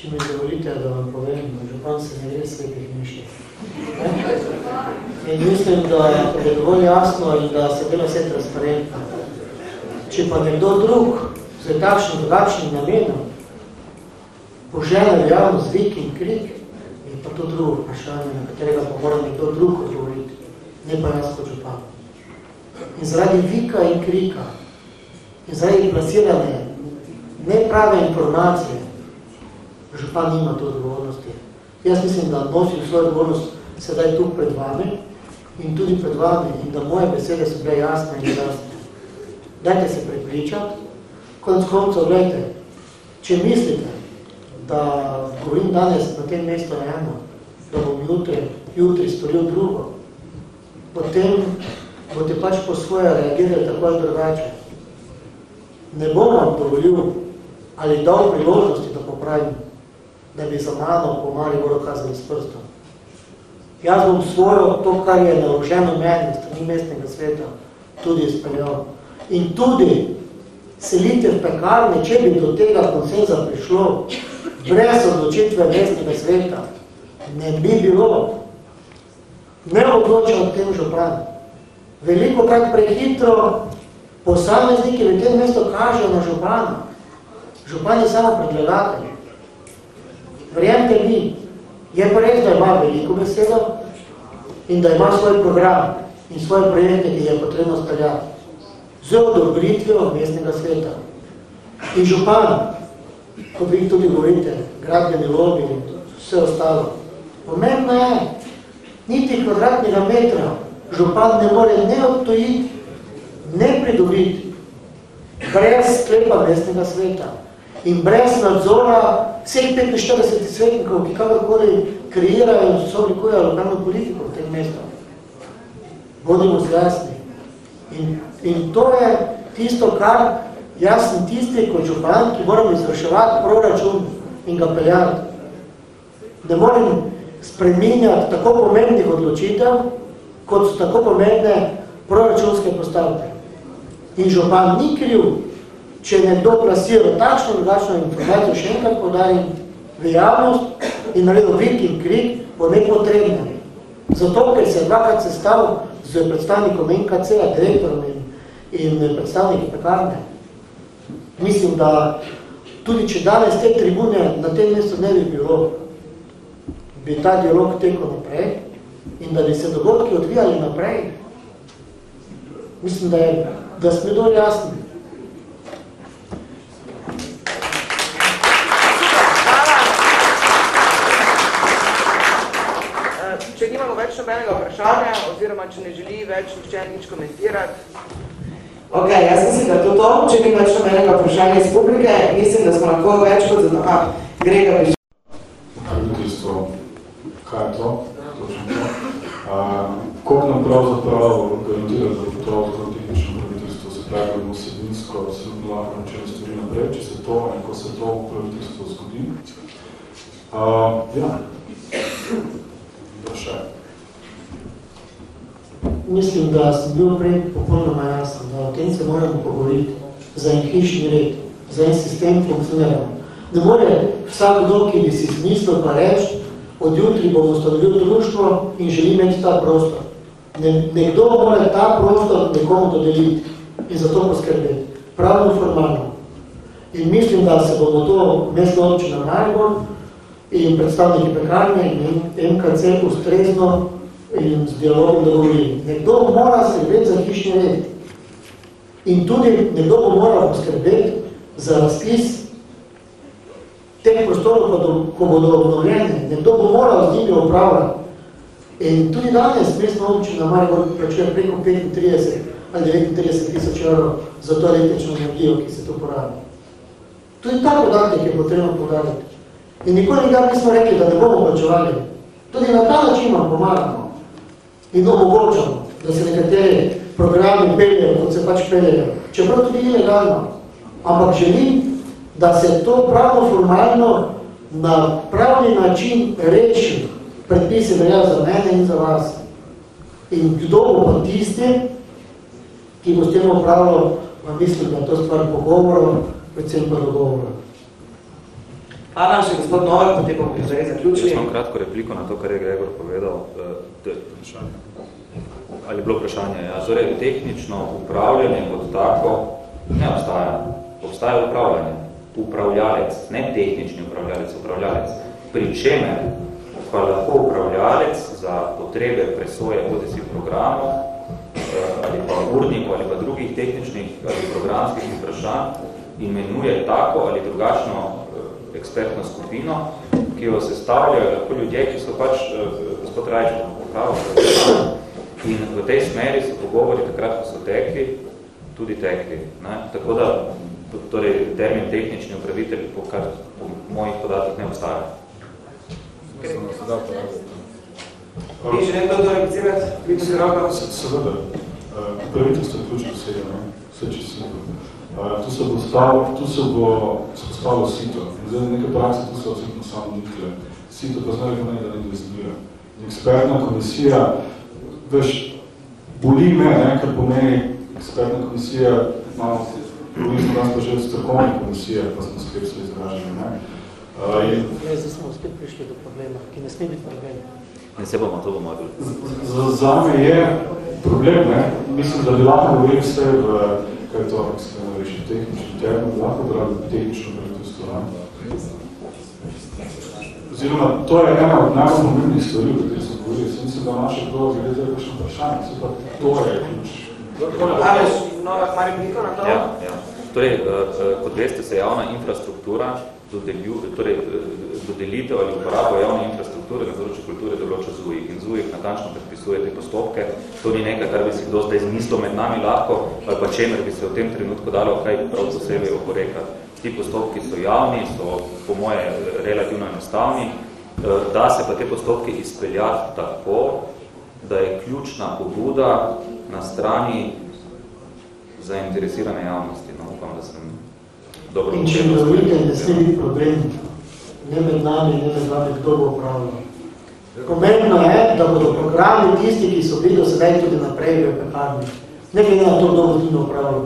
Če mi dovolite, da vam povem, da župan se ne gre svetih mišljev. In mislim, da dela vse transparentno. Če pa nekdo drug z takšnim drugačnim namenom požene v javnost vik in krik, je pa to drugo vprašanje, na katerega pa mora nekdo drug odgovoriti, ne pa jaz kot župan. In zaradi vika in krika in zaradi plasirane neprave informacije, župan nima to odgovornosti. Jaz mislim, da nosim svojo odgovornost sedaj tu pred vami in tudi pred vami in da moje besede so bile jasne in jasne. Dajte se prepričati, konc koncev, gledajte, če mislite, da govorim danes na tem mestu eno, da bom jutri, jutri storil drugo, potem boste pač po svoje reagirali tako ali drugače. Ne bom vam dovolil ali dal priložnosti, da popravim, da bi za mano po Mariboru kazali s prstom. Jaz bom svojo, to, kar je naloženo meni, strani mestnega sveta, tudi izpeljal. In tudi selite v pekarne, če bi do tega konsenza prišlo, brez odločitve mestnega sveta, ne bi bilo. Ne odloča o tem župan. Veliko krat prehitro posamezniki v tem mestu kažejo na župana. Župan je samo predlagatelj. Verjemte mi, je pa res, da ima veliko besedo in da ima svoj program in svoje projekte, ki je potrebno speljati. Z odobritvijo mestnega sveta. In župan, kot vi tudi govorite, gradbeni lobby in vse ostalo, pomembno je, niti kvadratnega metra župan ne more ne odtojiti, ne pridobiti, brez sklepa mestnega sveta in brez nadzora vseh 45 svetnikov, ki kakorkoli kreirajo in soblikujejo lokalno politiko v tem mestu. Bodimo zjasni. In, in to je tisto, kar jaz sem tisti kot župan, ki moram izvrševati proračun in ga peljati. Ne moram spreminjati tako pomembnih odločitev, kot so tako pomembne proračunske postavke. In župan ni kriv, če nekdo plasira takšno drugačno informacijo, še enkrat podarim, v javnost in naredil vik in krik po nepotrebnem. Zato, ker se je dvakrat sestavil z predstavnikom NKC-a, direktorom in, in predstavniki pekarne. Mislim, da tudi če danes te tribune na tem mestu ne bi bilo, bi ta dialog tekel naprej in da bi se dogodki odvijali naprej. Mislim, da, je, da smo dovolj jasni. Če nimamo več vprašanja, oziroma če ne želi več nišče nič komentirati. Ok, jaz mislim, da to to, če ni več nobenega vprašanja iz publike, mislim, da smo lahko več kot za aha, Grega bi Praviteljstvo, kaj je to? Točno to. Koliko nam pravzaprav garantira, da bo to tehnično praviteljstvo se pravi, da bomo sedinsko, absolutno lahko načeli stvari naprej, če se to, in ko se to praviteljstvo zgodi. Uh, ja, vprašaj. Mislim, da sem bil prej popolnoma jasen, da o tem se moramo pogovoriti za en hišni red, za en sistem funkcioniranja. Ne more vsakdo, ki bi si smislil pa reči, od jutri bomo ustanovili društvo in želi imeti ta prostor. Ne, nekdo mora ta prostor nekomu dodeliti in za to poskrbeti. Pravno formalno. In mislim, da se bomo to mestno občina Maribor in predstavniki pekarne in MKC ustrezno in z dialogom dogovorili. Nekdo mora skrbeti za hišni red. In tudi nekdo bo moral poskrbeti za razpis teh prostorov, ko bodo obnovljeni. Nekdo bo moral z njimi upravljati. In tudi danes mestna občina Maribor plačuje preko 35 ali 39 tisoč evrov za to električno energijo, ki se tu porabi. Tudi ta podatek je potrebno podariti. In nikoli nikaj nismo rekli, da ne bomo plačevali. Tudi na ta način vam pomagamo in omogočamo, da se nekateri programi peljejo, kot se pač peljejo. Čeprav tudi ilegalno. Ampak želim, da se to pravno formalno na pravni način reči. Predpisi velja za mene in za vas. In kdo bo pa tisti, ki bo s tem upravljal, pa mislim, da to stvar pogovorov, predvsem pa dogovorov. Hvala še gospod Novak, potem bomo zdaj zaključili. Jaz imam kratko repliko na to, kar je Gregor povedal. Ali je bilo vprašanje? Ja, torej, tehnično upravljanje kot tako ne obstaja. obstaja upravljanje, upravljalec, ne tehnični upravljalec, upravljalec, pri čemer pa lahko upravljalec za potrebe presoje bodi si programov eh, ali pa urnikov ali pa drugih tehničnih ali programskih vprašanj imenuje tako ali drugačno eh, ekspertno skupino, ki jo sestavljajo lahko ljudje, ki so pač, eh, gospod Rajč, popravil, in v tej smeri so pogovori takrat, ko so tekli, tudi tekli. Ne? Tako da, torej, termin tehnični upravitelj, po, kar, po mojih podatkih ne obstaja. Bi že nekdo to replicirati? Vi bi se raka? Seveda. Praviteljstvo je ključ posebej, ne? Vse čisto. Tu se bo stavilo, tu se bo spostavilo sito. Zdaj neke prakse, tu se odsvetno samo nikle. Sito pa znali pomeni, da ne izbira. Ekspertna komisija, veš, boli me, ne, ker pomeni ekspertna komisija, imamo, boli smo nas pa že strokovne komisije, pa smo sklep se izražili, ne. Uh, in... Ne, zdaj smo spet prišli do problema, ki ne sme biti problem. Ne se bomo, to bomo Z, za me je problem, ne, mislim, da bi lahko govorili vse v, kaj je to, kako se ne reči, tehnični termin, lahko pravi tehnično ne. Oziroma, to je ena od najbolj pomembnih stvari, o kateri sem govoril. Sem mislim, da naše bilo glede za kakšno vprašanje, se pa to je ključ. Aleš, nova mari bliko na to? Ja, ja. Torej, kot veste, se javna infrastruktura dodelju, torej, dodelitev ali uporabo javne infrastrukture na področju kulture določa ZUIK. In ZUIK natančno predpisuje te postopke. To ni nekaj, kar bi si kdo zdaj zmislil med nami lahko, ali pa čemer bi se v tem trenutku dalo kaj prav posebej oporekati. Ti postopki so javni, so po moje relativno enostavni. Da se pa te postopke izpeljati tako, da je ključna pobuda na strani zainteresirane javnosti. No, upam, da sem dobro In če dovolite, biti problem, ne med nami, ne med vami, kdo bo upravljal. Pomembno je, da bodo programi tisti, ki so bili do sedaj tudi naprej v pekarni. Ne glede na to, kdo bo tudi upravljal.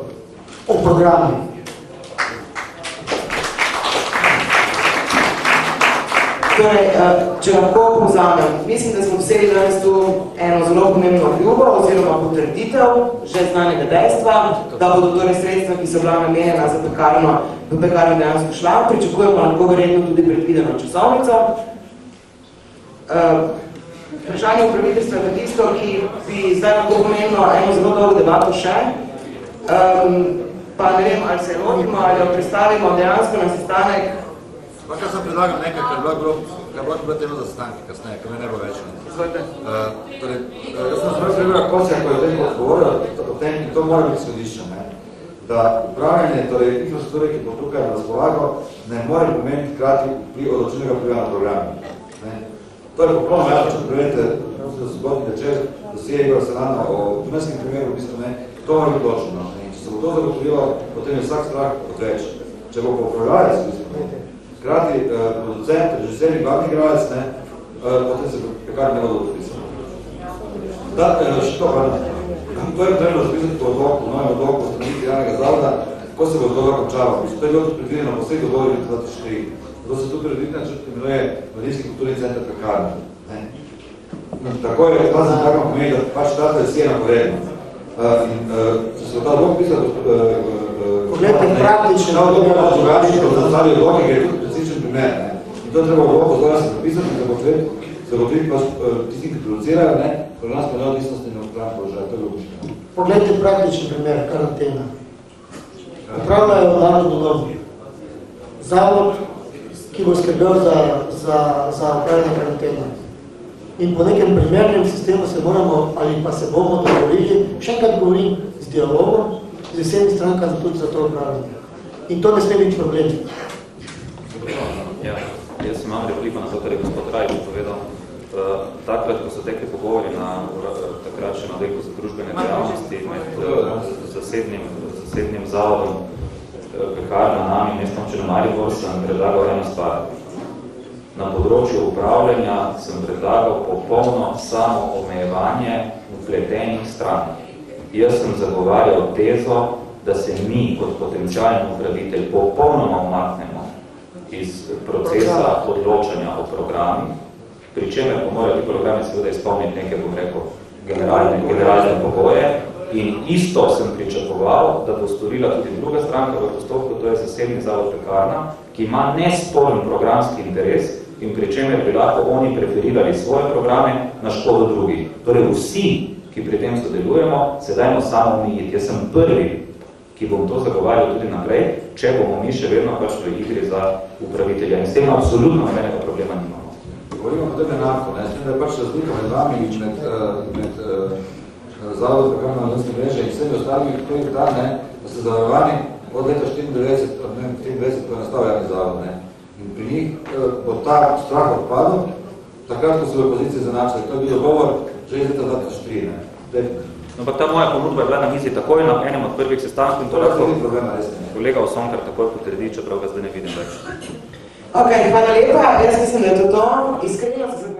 O programi. Torej, če lahko povzamem, mislim, da smo vseli danes tu eno zelo pomembno ljubo oziroma potrditev že znanega dejstva, da bodo torej sredstva, ki so bila namenjena za pekarno, v pekarno dejansko šla. Pričakujemo lahko verjetno tudi predvideno časovnico. Vprašanje upraviteljstva je tisto, ki bi zdaj lahko pomenilo eno zelo dolgo debato še. Um, pa ne vem, ali se lotimo, ali jo predstavimo dejansko na sestanek Pa kar sem predlagal nekaj, kar je bilo, kar je bilo, bilo tema za stanke kasneje, kar me ne bo več. Uh, torej, uh, jaz sem zelo prebira Kosja, ko je o tem odgovoril, o tem, in to mora biti sodišče, ne? da upravljanje, torej infrastrukture, ki bo tukaj na razpolago, ne more pomeniti krati pri odločenega vpliva na programe. Ne? To je popolnoma jasno, če prevedete, da se zgodni večer, da si je Igor Senana o tumenskem primeru, v bistvu ne, to mora biti točno. Ne? Če se bo to zagotovilo, potem je vsak strah odveč. Če bo popravljalec, v bistvu, ne? Hkrati eh, producent, režiser in glavni igralec, ne, eh, potem se pekar ne bodo odpisali. Da, eh, še to, pa, to je potrebno razpisati po odloku, novem odloku o stranitvi javnega zavoda, ko se bo odloga končava. To je bilo predvideno po vseh dogovorih 2004. Zato se tu predvideno, če imenuje Mladinski kulturni center pekarne. Ne. Tako je, ta sem tako pomeni, da pač ta je vse enakoredno. Uh, in uh, če se ta odlog pisal, uh, Poglejte, praktično. No, to bomo drugače, ko zastavi odloke, ker je tudi primer. Ne? In to treba odloko zdaj se napisati, da bo tudi zagotoviti pač tisti, ki producirajo, ne? Programsko neodvisnost in neodpravljanje položaja. To je logično. Poglejte praktični primer, karantena. Upravljajo narodno dom. Zavod, ki bo skrbel za, za, za upravljanje karantena. In po nekem primernem sistemu se moramo, ali pa se bomo dogovorili, še enkrat govorim, z dialogom, z vsemi strankami tudi za to upravljanje. In to ne sme biti problem. Ja, jaz imam repliko na to, kar je gospod Rajč povedal. Uh, takrat, ko so tekli pogovori na takrat še na delku za družbene dejavnosti med uh, zasednim, zasednim zavodom uh, pekarna nami, mestom občine Maribor, sem predlagal eno stvar. Na področju upravljanja sem predlagal popolno samo omejevanje vpletenih stran. Jaz sem zagovarjal tezo, da se mi kot potencialni upravitelj popolnoma umaknemo iz procesa odločanja o programih, pri čemer pa morajo ti programi seveda izpolniti nekaj, bom rekel, generalne, generalne pogoje In isto sem pričakoval, da bo storila tudi druga stranka v postopku, to je zasebni zavod pekarna, ki ima nesporen programski interes in pri čemer bi lahko oni preferirali svoje programe na škodo drugih. Torej vsi, ki pri tem sodelujemo, se dajmo samo omijiti. Jaz sem prvi, ki bom to zagovarjal tudi naprej, če bomo mi še vedno pač v igri za upravitelja. In s tem absolutno nobenega problema nimamo. Govorimo potem enako, ne? Tem, da je pač razlika med vami in med, uh, med uh, Zavod za kamerno analiznje mreže in vsemi ostalimi, to je ta, ne, da ste zavarovani od leta 94, od ne, 24, ko je nastal javni zavod. Ne. In pri njih uh, bo ta strah odpadel, takrat, ko so v opoziciji zanačali. To je bil dogovor že iz leta 2003. Ne. No, ampak ta moja ponudba je bila na mizi takoj na enem od prvih sestankov in to lahko kolega Osonkar takoj potredi, čeprav ga zdaj ne vidim več. Ok, hvala lepa. Jaz mislim, da je to to. Iskreno se